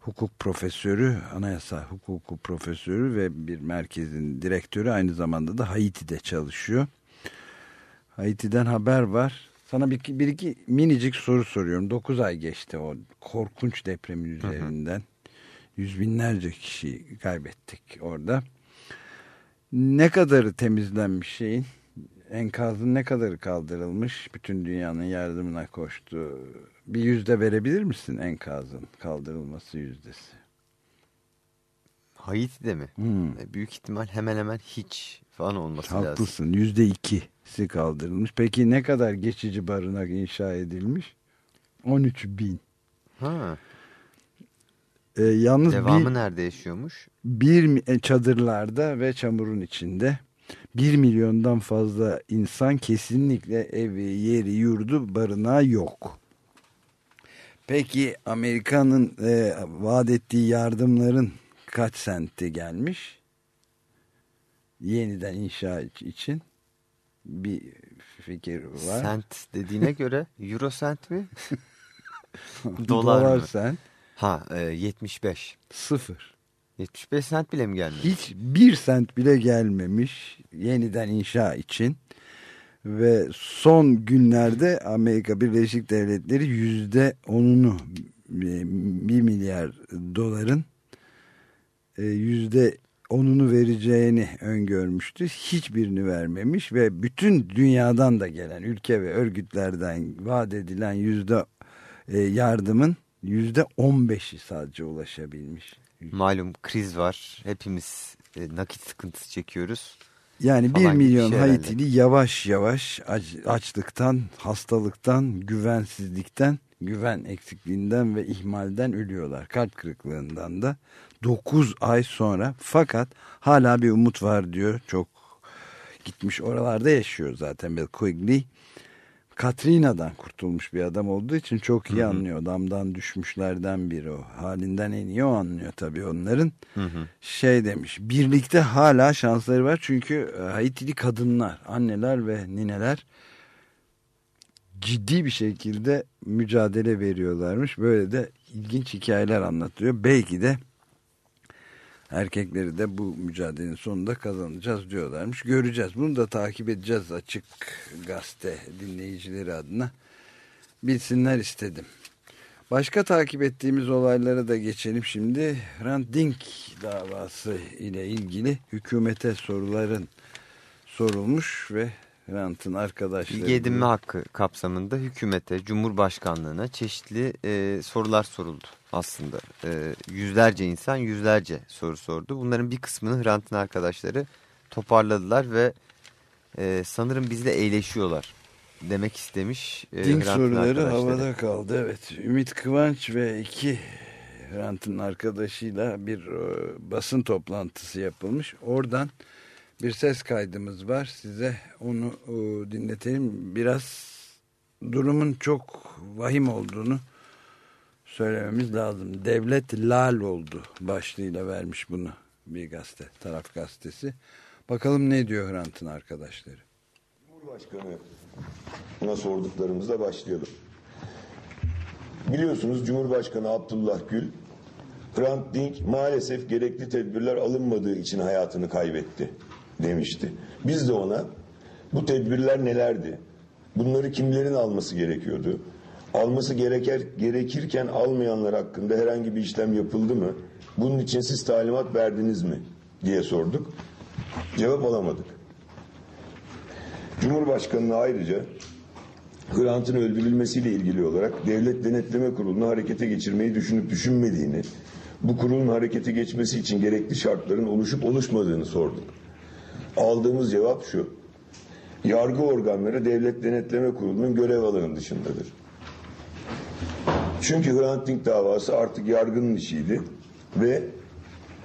hukuk profesörü, anayasa hukuku profesörü ve bir merkezin direktörü aynı zamanda da Haiti'de çalışıyor. Haiti'den haber var. Sana bir, bir iki minicik soru soruyorum. 9 ay geçti o korkunç depremin üzerinden. Hı hı. Yüz binlerce kişi kaybettik orada. Ne kadarı temizlenmiş şeyin? Enkazın ne kadarı kaldırılmış? Bütün dünyanın yardımına koştu. Bir yüzde verebilir misin enkazın kaldırılması yüzdesi? Haiti'de mi? Hmm. E, büyük ihtimal hemen hemen hiç falan olması Haklısın. lazım. Haklısın. Yüzde ikisi kaldırılmış. Peki ne kadar geçici barınak inşa edilmiş? 13 bin. Ha. Ee, yalnız Devamı bir, nerede yaşıyormuş? Bir e, çadırlarda ve çamurun içinde. Bir milyondan fazla insan kesinlikle evi, yeri, yurdu, barınağı yok. Peki Amerika'nın e, vaat ettiği yardımların kaç senti gelmiş? Yeniden inşa için bir fikir var. Sent dediğine göre euro sent mi? Dolar, Dolar mı? sent. Ha e, 75. Sıfır. 75 sent bile mi gelmiş? Hiç bir sent bile gelmemiş yeniden inşa için. Ve son günlerde Amerika Birleşik Devletleri yüzde onunu e, bir milyar doların e, yüzde onunu vereceğini öngörmüştü. Hiçbirini vermemiş ve bütün dünyadan da gelen ülke ve örgütlerden vaat edilen yüzde e, yardımın yüzde on beşi sadece ulaşabilmiş. Malum kriz var. Hepimiz nakit sıkıntısı çekiyoruz. Yani bir milyon şey Haitili yavaş yavaş aç, açlıktan, hastalıktan, güvensizlikten, güven eksikliğinden ve ihmalden ölüyorlar. Kalp kırıklığından da 9 ay sonra fakat hala bir umut var diyor. Çok gitmiş oralarda yaşıyor zaten Bill Quigley. Katrina'dan kurtulmuş bir adam olduğu için çok iyi hı hı. anlıyor. Damdan düşmüşlerden biri o. Halinden en iyi o anlıyor tabii onların. Hı hı. Şey demiş birlikte hala şansları var çünkü e, Haitili kadınlar, anneler ve nineler ciddi bir şekilde mücadele veriyorlarmış. Böyle de ilginç hikayeler anlatıyor. Belki de erkekleri de bu mücadelenin sonunda kazanacağız diyorlarmış. Göreceğiz. Bunu da takip edeceğiz açık gazete dinleyicileri adına. Bilsinler istedim. Başka takip ettiğimiz olaylara da geçelim şimdi. Hrant Dink davası ile ilgili hükümete soruların sorulmuş ve Hrant'ın arkadaşları... Bilgi edinme hakkı kapsamında hükümete, Cumhurbaşkanlığına çeşitli e, sorular soruldu aslında. E, yüzlerce insan yüzlerce soru sordu. Bunların bir kısmını Hrant'ın arkadaşları toparladılar ve e, sanırım bizle eğleşiyorlar demek istemiş. E, Dink soruları havada kaldı. Evet. Ümit Kıvanç ve iki Hrant'ın arkadaşıyla bir e, basın toplantısı yapılmış. Oradan bir ses kaydımız var. Size onu e, dinletelim. Biraz durumun çok vahim olduğunu söylememiz lazım. Devlet lal oldu başlığıyla vermiş bunu bir gazete, taraf gazetesi. Bakalım ne diyor Hrant'ın arkadaşları. Cumhurbaşkanı buna sorduklarımızla başlayalım. Biliyorsunuz Cumhurbaşkanı Abdullah Gül, Hrant Dink maalesef gerekli tedbirler alınmadığı için hayatını kaybetti demişti. Biz de ona bu tedbirler nelerdi? Bunları kimlerin alması gerekiyordu? Alması gereker, gerekirken almayanlar hakkında herhangi bir işlem yapıldı mı? Bunun için siz talimat verdiniz mi? diye sorduk. Cevap alamadık. Cumhurbaşkanı'na ayrıca Hrant'ın öldürülmesiyle ilgili olarak Devlet Denetleme Kurulu'nu harekete geçirmeyi düşünüp düşünmediğini, bu kurulun harekete geçmesi için gerekli şartların oluşup oluşmadığını sorduk. Aldığımız cevap şu. yargı organları Devlet Denetleme Kurulu'nun görev alanı dışındadır. Çünkü Hrant Dink davası artık yargının işiydi ve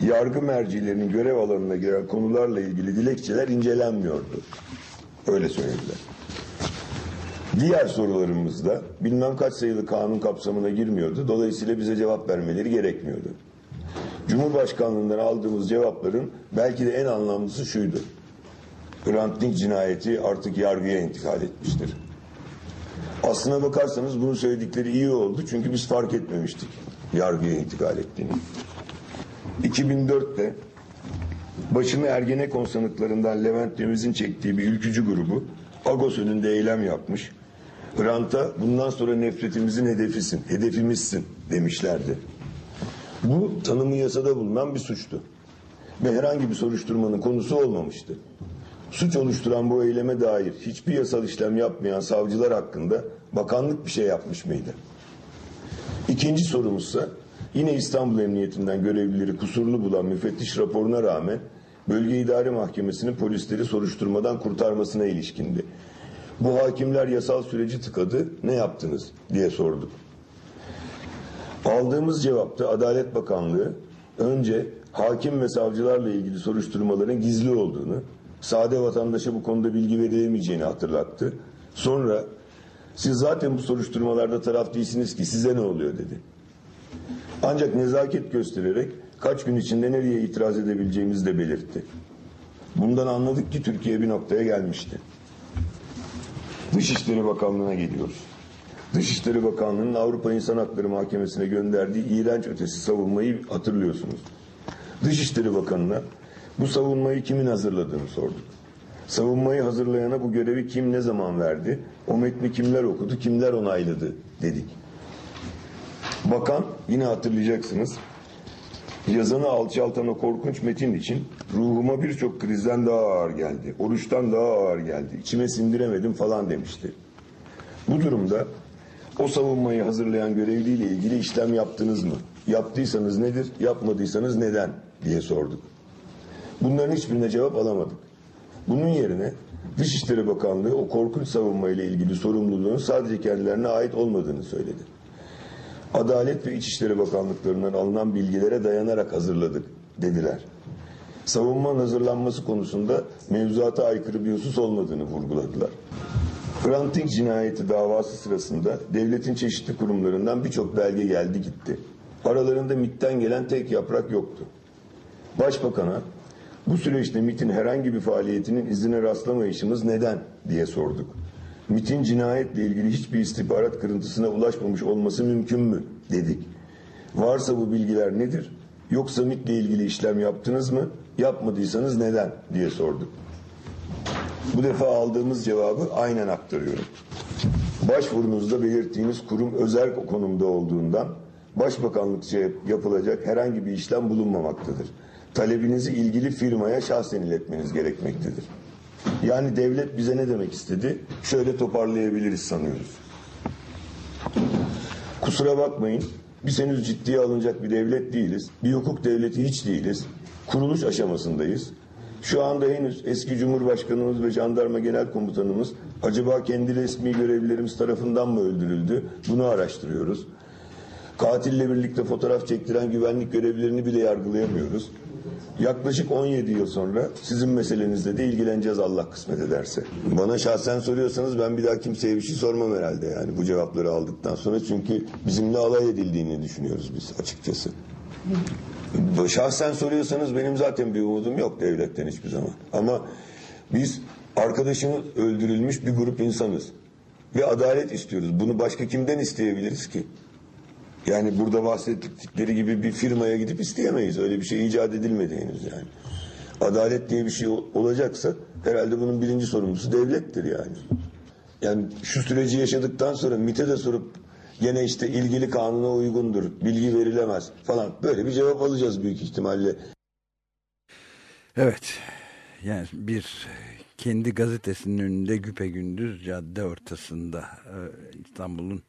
yargı mercilerinin görev alanına giren konularla ilgili dilekçeler incelenmiyordu. Öyle söylediler. Diğer sorularımızda bilmem kaç sayılı kanun kapsamına girmiyordu. Dolayısıyla bize cevap vermeleri gerekmiyordu. Cumhurbaşkanlığından aldığımız cevapların belki de en anlamlısı şuydu. Hrant Dink cinayeti artık yargıya intikal etmiştir. Aslına bakarsanız bunu söyledikleri iyi oldu çünkü biz fark etmemiştik yargıya intikal ettiğini. 2004'te başını Ergenekon sanıklarından Levent Demiz'in çektiği bir ülkücü grubu Agos önünde eylem yapmış. Hrant'a bundan sonra nefretimizin hedefisin, hedefimizsin demişlerdi. Bu tanımı yasada bulunan bir suçtu. Ve herhangi bir soruşturmanın konusu olmamıştı. Suç oluşturan bu eyleme dair hiçbir yasal işlem yapmayan savcılar hakkında bakanlık bir şey yapmış mıydı? İkinci sorumuzsa yine İstanbul Emniyetinden görevlileri kusurlu bulan müfettiş raporuna rağmen Bölge İdare Mahkemesi'nin polisleri soruşturmadan kurtarmasına ilişkindi. Bu hakimler yasal süreci tıkadı, ne yaptınız diye sorduk. Aldığımız cevapta Adalet Bakanlığı önce hakim ve savcılarla ilgili soruşturmaların gizli olduğunu, sade vatandaşa bu konuda bilgi verilemeyeceğini hatırlattı. Sonra siz zaten bu soruşturmalarda taraf değilsiniz ki size ne oluyor dedi. Ancak nezaket göstererek kaç gün içinde nereye itiraz edebileceğimizi de belirtti. Bundan anladık ki Türkiye bir noktaya gelmişti. Dışişleri Bakanlığı'na geliyoruz. Dışişleri Bakanlığı'nın Avrupa İnsan Hakları Mahkemesi'ne gönderdiği iğrenç ötesi savunmayı hatırlıyorsunuz. Dışişleri Bakanı'na bu savunmayı kimin hazırladığını sorduk. Savunmayı hazırlayana bu görevi kim ne zaman verdi, o metni kimler okudu, kimler onayladı dedik. Bakan yine hatırlayacaksınız yazanı alçaltan o korkunç metin için ruhuma birçok krizden daha ağır geldi. Oruçtan daha ağır geldi. İçime sindiremedim falan demişti. Bu durumda o savunmayı hazırlayan görevliyle ilgili işlem yaptınız mı? Yaptıysanız nedir? Yapmadıysanız neden? diye sorduk. Bunların hiçbirine cevap alamadık. Bunun yerine Dışişleri Bakanlığı o korkunç savunmayla ilgili sorumluluğun sadece kendilerine ait olmadığını söyledi. Adalet ve İçişleri Bakanlıklarından alınan bilgilere dayanarak hazırladık dediler. Savunmanın hazırlanması konusunda mevzuata aykırı bir husus olmadığını vurguladılar. Hrant Dink cinayeti davası sırasında devletin çeşitli kurumlarından birçok belge geldi gitti. Aralarında MİT'ten gelen tek yaprak yoktu. Başbakan'a bu süreçte MİT'in herhangi bir faaliyetinin izine rastlamayışımız neden diye sorduk. MİT'in cinayetle ilgili hiçbir istihbarat kırıntısına ulaşmamış olması mümkün mü dedik. Varsa bu bilgiler nedir? Yoksa MİT'le ilgili işlem yaptınız mı? Yapmadıysanız neden diye sorduk. Bu defa aldığımız cevabı aynen aktarıyorum. Başvurunuzda belirttiğiniz kurum özel konumda olduğundan başbakanlıkça yapılacak herhangi bir işlem bulunmamaktadır. Talebinizi ilgili firmaya şahsen iletmeniz gerekmektedir. Yani devlet bize ne demek istedi? Şöyle toparlayabiliriz sanıyoruz. Kusura bakmayın. Biz henüz ciddiye alınacak bir devlet değiliz. Bir hukuk devleti hiç değiliz. Kuruluş aşamasındayız. Şu anda henüz eski Cumhurbaşkanımız ve Jandarma Genel Komutanımız acaba kendi resmi görevlilerimiz tarafından mı öldürüldü? Bunu araştırıyoruz. Katille birlikte fotoğraf çektiren güvenlik görevlilerini bile yargılayamıyoruz. Yaklaşık 17 yıl sonra sizin meselenizle de ilgileneceğiz Allah kısmet ederse. Bana şahsen soruyorsanız ben bir daha kimseye bir şey sormam herhalde yani bu cevapları aldıktan sonra. Çünkü bizimle alay edildiğini düşünüyoruz biz açıkçası. Şahsen soruyorsanız benim zaten bir umudum yok devletten hiçbir zaman. Ama biz arkadaşımız öldürülmüş bir grup insanız. Ve adalet istiyoruz. Bunu başka kimden isteyebiliriz ki? Yani burada bahsettikleri gibi bir firmaya gidip isteyemeyiz. Öyle bir şey icat edilmedi henüz yani. Adalet diye bir şey olacaksa herhalde bunun birinci sorumlusu devlettir yani. Yani şu süreci yaşadıktan sonra MIT'e de sorup gene işte ilgili kanuna uygundur, bilgi verilemez falan böyle bir cevap alacağız büyük ihtimalle. Evet. Yani bir kendi gazetesinin önünde güpe gündüz cadde ortasında e, İstanbul'un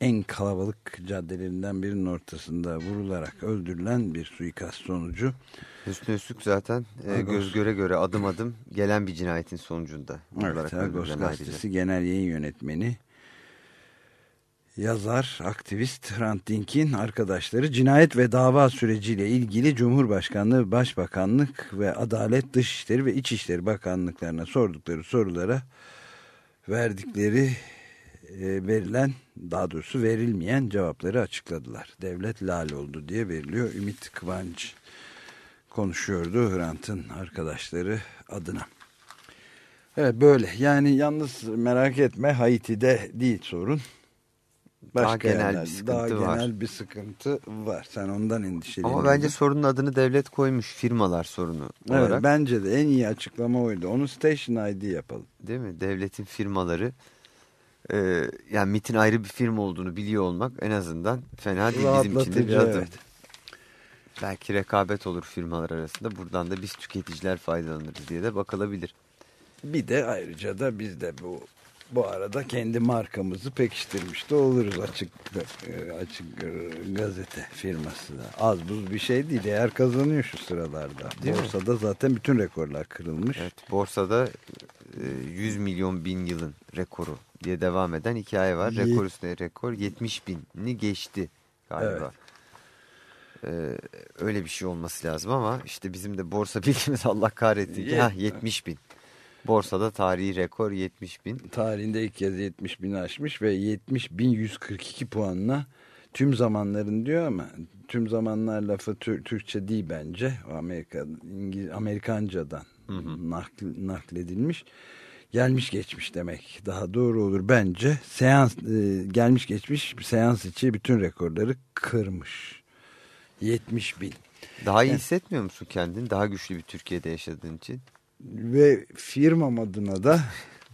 en kalabalık caddelerinden birinin ortasında vurularak öldürülen bir suikast sonucu. Hüsnü Üstlük zaten e, göz göre göre adım adım gelen bir cinayetin sonucunda. Evet, Agos Gazetesi Genel Yayın Yönetmeni yazar, aktivist Hrant Dink'in arkadaşları cinayet ve dava süreciyle ilgili Cumhurbaşkanlığı, Başbakanlık ve Adalet, Dışişleri ve İçişleri Bakanlıklarına sordukları sorulara verdikleri verilen daha doğrusu verilmeyen cevapları açıkladılar. Devlet lal oldu diye veriliyor. Ümit Kıvanç konuşuyordu Hrant'ın arkadaşları adına. Evet böyle yani yalnız merak etme Haiti'de değil sorun. Başka daha genel yerler, bir sıkıntı daha var. genel bir sıkıntı var. Sen ondan endişeleniyorsun. Ama bence sorunun adını devlet koymuş firmalar sorunu olarak. Evet, bence de en iyi açıklama oydu. Onu Station ID yapalım. Değil mi? Devletin firmaları e, yani MIT'in ayrı bir firma olduğunu biliyor olmak en azından fena değil bizim için de bir adım. Evet. Belki rekabet olur firmalar arasında. Buradan da biz tüketiciler faydalanırız diye de bakılabilir. Bir de ayrıca da biz de bu bu arada kendi markamızı pekiştirmiş de oluruz açık e, açık e, gazete firması da. Az buz bir şey değil. Eğer kazanıyor şu sıralarda. Değil borsada mi? zaten bütün rekorlar kırılmış. Evet, borsada 100 e, milyon bin yılın rekoru diye devam eden hikaye var. Rekor üstüne rekor 70 binini geçti galiba. Evet. Ee, öyle bir şey olması lazım ama işte bizim de borsa bilgimiz Allah kahretsin ki ha, 70 bin. Borsada tarihi rekor 70 bin. Tarihinde ilk kez 70 bin aşmış ve 70 bin 142 puanla tüm zamanların diyor ama tüm zamanlar lafı Türkçe değil bence. Amerika, İngiliz, Amerikancadan hı hı. Nakl, nakledilmiş. Gelmiş geçmiş demek daha doğru olur bence. Seans e, gelmiş geçmiş seans içi bütün rekorları kırmış. 70 bin. Daha iyi yani, hissetmiyor musun kendini? Daha güçlü bir Türkiye'de yaşadığın için ve firmam adına da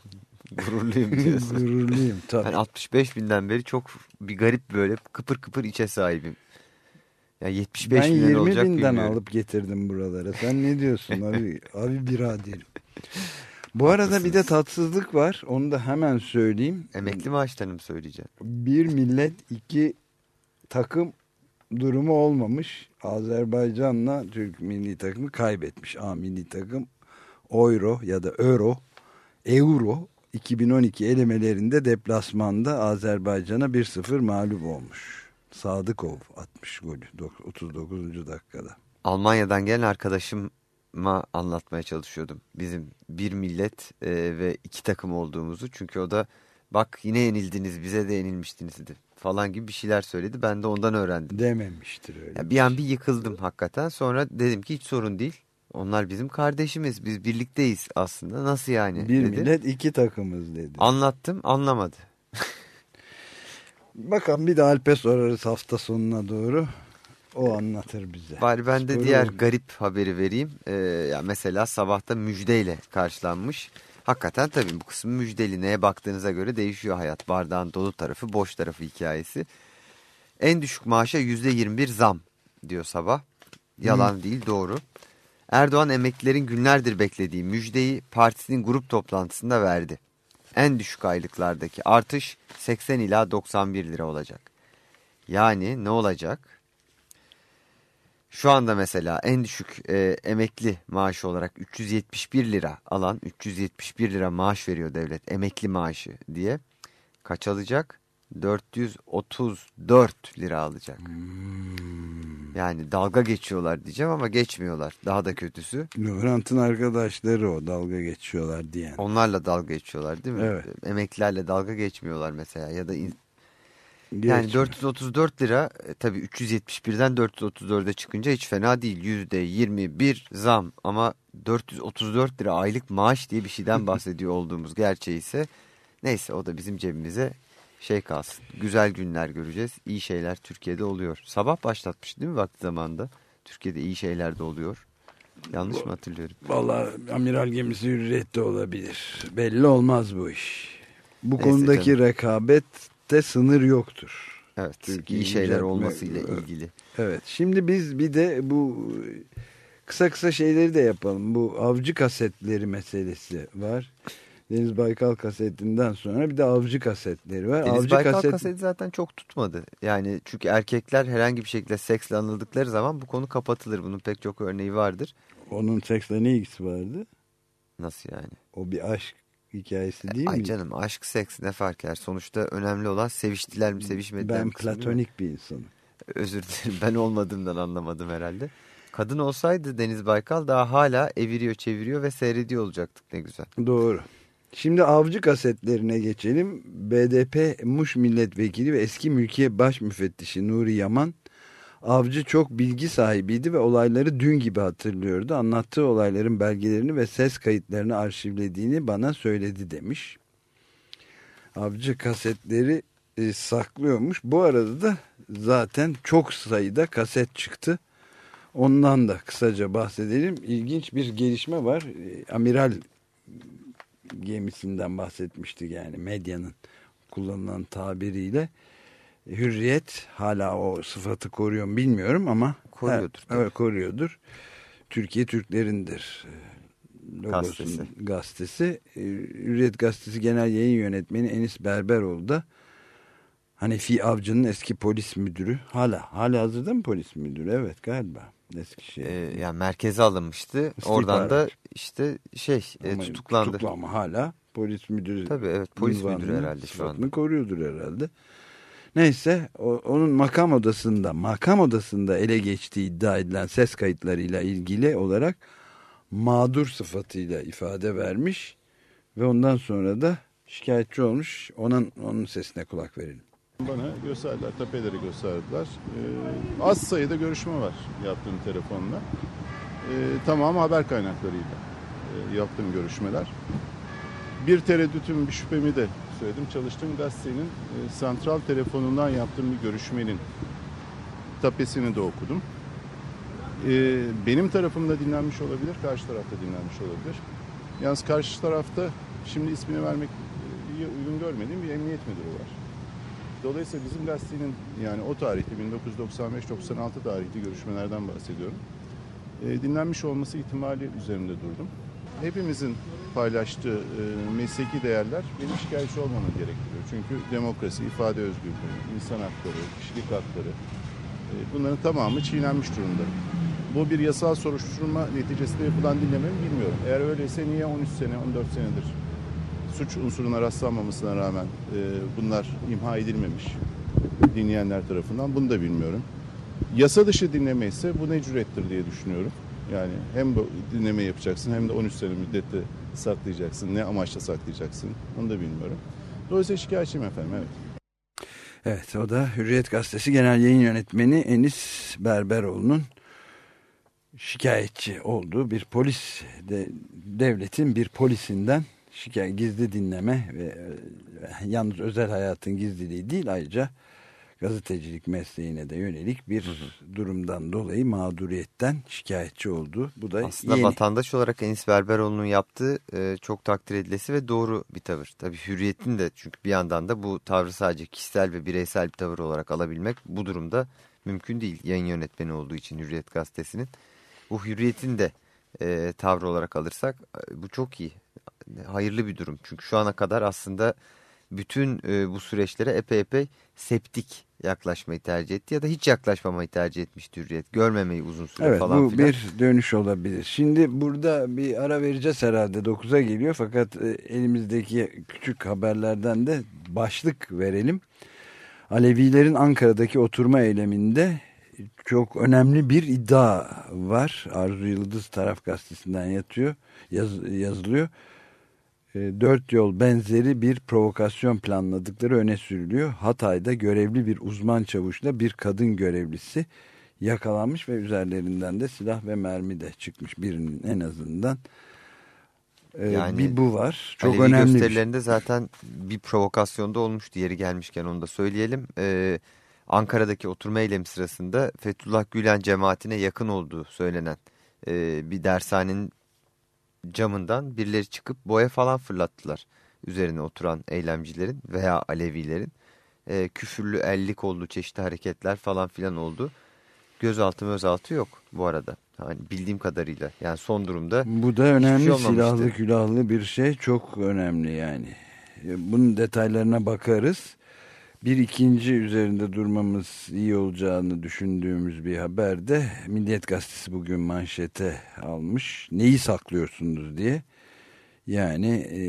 gururluyum diyorsun. gururluyum tabii. Ben 65 binden beri çok bir garip böyle kıpır kıpır içe sahibim. Ya 75 ben 20 olacak binden bilmiyorum. alıp getirdim buralara. Sen ne diyorsun abi? abi biraderim. Bu arada bir de tatsızlık var. Onu da hemen söyleyeyim. Emekli maaşlarını mı söyleyeceğim? Bir millet iki takım durumu olmamış. Azerbaycan'la Türk milli takımı kaybetmiş. A milli takım Euro ya da Euro, Euro 2012 elemelerinde deplasmanda Azerbaycan'a 1-0 mağlup olmuş. Sadıkov atmış golü 39. dakikada. Almanya'dan gelen arkadaşıma anlatmaya çalışıyordum. Bizim bir millet e, ve iki takım olduğumuzu. Çünkü o da bak yine yenildiniz bize de yenilmiştiniz dedi falan gibi bir şeyler söyledi. Ben de ondan öğrendim. Dememiştir öyle. Ya bir an bir yıkıldım hakikaten. Sonra dedim ki hiç sorun değil. Onlar bizim kardeşimiz. Biz birlikteyiz aslında. Nasıl yani? Bir dedi. millet iki takımız dedi. Anlattım anlamadı. Bakalım bir de Alp'e sorarız hafta sonuna doğru. O anlatır bize. Bari ben de diğer garip haberi vereyim. Ee, ya mesela sabahta müjdeyle karşılanmış. Hakikaten tabii bu kısmı müjdeli. Neye baktığınıza göre değişiyor hayat. Bardağın dolu tarafı, boş tarafı hikayesi. En düşük maaşa %21 zam diyor sabah. Yalan hmm. değil doğru. Erdoğan emeklilerin günlerdir beklediği müjdeyi partisinin grup toplantısında verdi. En düşük aylıklardaki artış 80 ila 91 lira olacak. Yani ne olacak? Şu anda mesela en düşük e, emekli maaşı olarak 371 lira alan 371 lira maaş veriyor devlet emekli maaşı diye. Kaç alacak? 434 lira alacak. Hmm. Yani dalga geçiyorlar diyeceğim ama geçmiyorlar. Daha da kötüsü. Hrant'ın arkadaşları o dalga geçiyorlar diyen. Onlarla dalga geçiyorlar değil mi? Evet. Emeklilerle dalga geçmiyorlar mesela ya da yani 434 lira e, tabii 371'den 434'e çıkınca hiç fena değil. %21 zam ama 434 lira aylık maaş diye bir şeyden bahsediyor olduğumuz gerçeği ise neyse o da bizim cebimize şey kalsın. Güzel günler göreceğiz. İyi şeyler Türkiye'de oluyor. Sabah başlatmış değil mi vakti zamanında? Türkiye'de iyi şeyler de oluyor. Yanlış mı hatırlıyorum? Valla amiral gemisi hürriyette olabilir. Belli olmaz bu iş. Bu Neyse konudaki canım. Rekabette sınır yoktur. Evet Türkiye iyi şeyler olmasıyla ilgili. Evet şimdi biz bir de bu kısa kısa şeyleri de yapalım. Bu avcı kasetleri meselesi var. Deniz Baykal kasetinden sonra bir de avcı kasetleri var. Deniz avcı Baykal kaset... kaseti zaten çok tutmadı. Yani çünkü erkekler herhangi bir şekilde seksle anıldıkları zaman bu konu kapatılır. Bunun pek çok örneği vardır. Onun seksle ne ilgisi vardı? Nasıl yani? O bir aşk hikayesi değil Ay mi? canım aşk seks ne fark eder? Sonuçta önemli olan seviştiler mi sevişmediler Ben mi? mi? platonik bir insanım. Özür dilerim ben olmadığımdan anlamadım herhalde. Kadın olsaydı Deniz Baykal daha hala eviriyor çeviriyor ve seyrediyor olacaktık ne güzel. Doğru. Şimdi avcı kasetlerine geçelim. BDP Muş Milletvekili ve eski Mülkiye Baş Müfettişi Nuri Yaman avcı çok bilgi sahibiydi ve olayları dün gibi hatırlıyordu. Anlattığı olayların belgelerini ve ses kayıtlarını arşivlediğini bana söyledi demiş. Avcı kasetleri e, saklıyormuş. Bu arada da zaten çok sayıda kaset çıktı. Ondan da kısaca bahsedelim. İlginç bir gelişme var. E, Amiral gemisinden bahsetmiştik yani medyanın kullanılan tabiriyle. Hürriyet hala o sıfatı koruyor mu bilmiyorum ama Koruyordur Ha, Evet koruyordur. Türkiye Türklerindir. Logosun, Gazetesi. gazetesi. E, Hürriyet gazetesi genel yayın yönetmeni Enis Berberoğlu da Hanefi Avcı'nın eski polis müdürü. Hala, hala hazırda mı polis müdürü? Evet galiba. Eskişehir. Ee, yani merkeze alınmıştı. Oradan da işte şey e, Ama tutuklandı. Tutuklanma hala polis müdürü. Tabii evet polis müdürü herhalde şu sıfatını anda. koruyordur herhalde. Neyse o, onun makam odasında makam odasında ele geçtiği iddia edilen ses kayıtlarıyla ilgili olarak mağdur sıfatıyla ifade vermiş ve ondan sonra da şikayetçi olmuş. Onun onun sesine kulak verelim. Bana gösterdiler, tapeleri gösterdiler. Ee, az sayıda görüşme var yaptığım telefonla. Ee, tamam haber kaynaklarıyla e, yaptığım görüşmeler. Bir tereddütüm, bir şüphemi de söyledim. Çalıştığım gazetenin e, santral telefonundan yaptığım bir görüşmenin tapesini de okudum. Ee, benim tarafımda dinlenmiş olabilir, karşı tarafta dinlenmiş olabilir. Yalnız karşı tarafta şimdi ismini vermek e, uygun görmediğim bir emniyet müdürü var. Dolayısıyla bizim gazetenin yani o tarihte 1995-96 tarihli görüşmelerden bahsediyorum. E, dinlenmiş olması ihtimali üzerinde durdum. Hepimizin paylaştığı e, mesleki değerler benim şikayetçi olmamı gerektiriyor. Çünkü demokrasi, ifade özgürlüğü, insan hakları, kişilik hakları e, bunların tamamı çiğnenmiş durumda. Bu bir yasal soruşturma neticesinde yapılan dinleme mi bilmiyorum. Eğer öyleyse niye 13 sene, 14 senedir suç unsuruna rastlanmamasına rağmen e, bunlar imha edilmemiş dinleyenler tarafından bunu da bilmiyorum. Yasa dışı dinleme ise bu ne cürettir diye düşünüyorum. Yani hem bu dinleme yapacaksın hem de 13 sene müddette saklayacaksın. Ne amaçla saklayacaksın onu da bilmiyorum. Dolayısıyla şikayetçiyim efendim evet. Evet o da Hürriyet Gazetesi Genel Yayın Yönetmeni Enis Berberoğlu'nun şikayetçi olduğu bir polis de, devletin bir polisinden şikayet gizli dinleme ve e, yalnız özel hayatın gizliliği değil ayrıca gazetecilik mesleğine de yönelik bir durumdan dolayı mağduriyetten şikayetçi oldu. Bu da Aslında yeni. vatandaş olarak Enis Berberoğlu'nun yaptığı e, çok takdir edilesi ve doğru bir tavır. Tabii hürriyetin de çünkü bir yandan da bu tavrı sadece kişisel ve bireysel bir tavır olarak alabilmek bu durumda mümkün değil. Yayın yönetmeni olduğu için Hürriyet gazetesinin. Bu hürriyetin de e, tavrı olarak alırsak e, bu çok iyi. Hayırlı bir durum. Çünkü şu ana kadar aslında bütün e, bu süreçlere epey epey septik yaklaşmayı tercih etti ya da hiç yaklaşmamayı tercih etmişti Hürriyet. Görmemeyi uzun süre Evet falan bu filan. bir dönüş olabilir. Şimdi burada bir ara vereceğiz herhalde 9'a geliyor fakat e, elimizdeki küçük haberlerden de başlık verelim. Alevilerin Ankara'daki oturma eyleminde çok önemli bir iddia var. Arzu Yıldız Taraf Gazetesi'nden yatıyor, yaz, yazılıyor. E, Dört yol benzeri bir provokasyon planladıkları öne sürülüyor. Hatay'da görevli bir uzman çavuşla bir kadın görevlisi yakalanmış ve üzerlerinden de silah ve mermi de çıkmış birinin en azından. Ee, Yani bir bu var. Çok Alevi önemli bir gösterilerinde zaten bir provokasyonda olmuştu yeri gelmişken onu da söyleyelim. Ee, Ankara'daki oturma eylemi sırasında Fethullah Gülen cemaatine yakın olduğu söylenen e, bir dershanenin camından birileri çıkıp boya falan fırlattılar. Üzerine oturan eylemcilerin veya Alevilerin e, küfürlü ellik olduğu çeşitli hareketler falan filan oldu. gözaltı gözaltı yok bu arada. Hani bildiğim kadarıyla yani son durumda. Bu da önemli şey silahlı külahlı bir şey çok önemli yani. Bunun detaylarına bakarız. Bir ikinci üzerinde durmamız iyi olacağını düşündüğümüz bir haberde Milliyet Gazetesi bugün manşete almış. Neyi saklıyorsunuz diye. Yani e,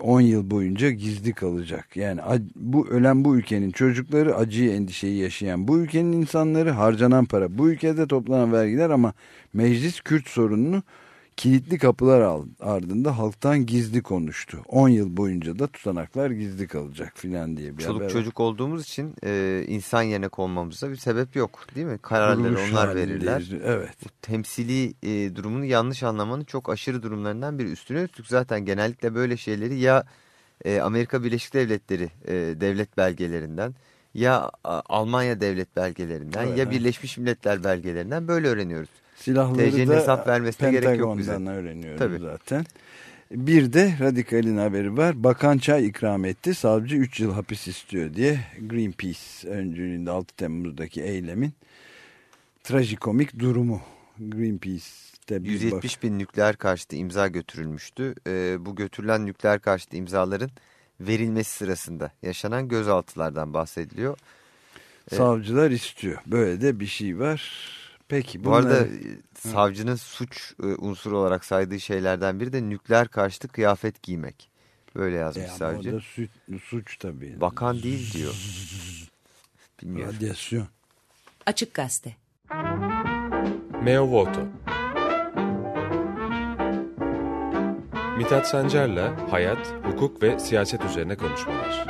10 yıl boyunca gizli kalacak. Yani bu ölen bu ülkenin çocukları acıyı endişeyi yaşayan bu ülkenin insanları harcanan para bu ülkede toplanan vergiler ama meclis Kürt sorununu kilitli kapılar ardında halktan gizli konuştu. 10 yıl boyunca da tutanaklar gizli kalacak filan diye bir haber. Çoluk var. çocuk olduğumuz için e, insan yerine konmamıza bir sebep yok değil mi? Kararları Kuruluş onlar verirler. Evet. Bu temsili e, durumunu yanlış anlamanın çok aşırı durumlarından biri. Üstüne üstlük zaten genellikle böyle şeyleri ya e, Amerika Birleşik Devletleri e, devlet belgelerinden ya Almanya devlet belgelerinden Evet, ya. Birleşmiş Milletler belgelerinden böyle öğreniyoruz. Silahları TC'nin da hesap vermesine gerek yok bize. Öğreniyoruz Tabii. zaten. Bir de Radikal'in haberi var. Bakan çay ikram etti. Savcı 3 yıl hapis istiyor diye Greenpeace öncülüğünde 6 Temmuz'daki eylemin trajikomik durumu. Greenpeace'te bir bak- 170 bin nükleer karşıtı imza götürülmüştü. E, bu götürülen nükleer karşıtı imzaların verilmesi sırasında yaşanan gözaltılardan bahsediliyor. savcılar istiyor. Böyle de bir şey var. Peki Bu arada bunları- e, savcının suç e, unsuru olarak saydığı şeylerden biri de nükleer karşıtı kıyafet giymek. Böyle yazmış E ama savcı. o da suç, suç tabii. Bakan değil diyor. Bilmiyorum. Radyasyon. Açık Gazete. Meo Voto Mithat Sancar'la hayat, hukuk ve siyaset üzerine konuşmalar.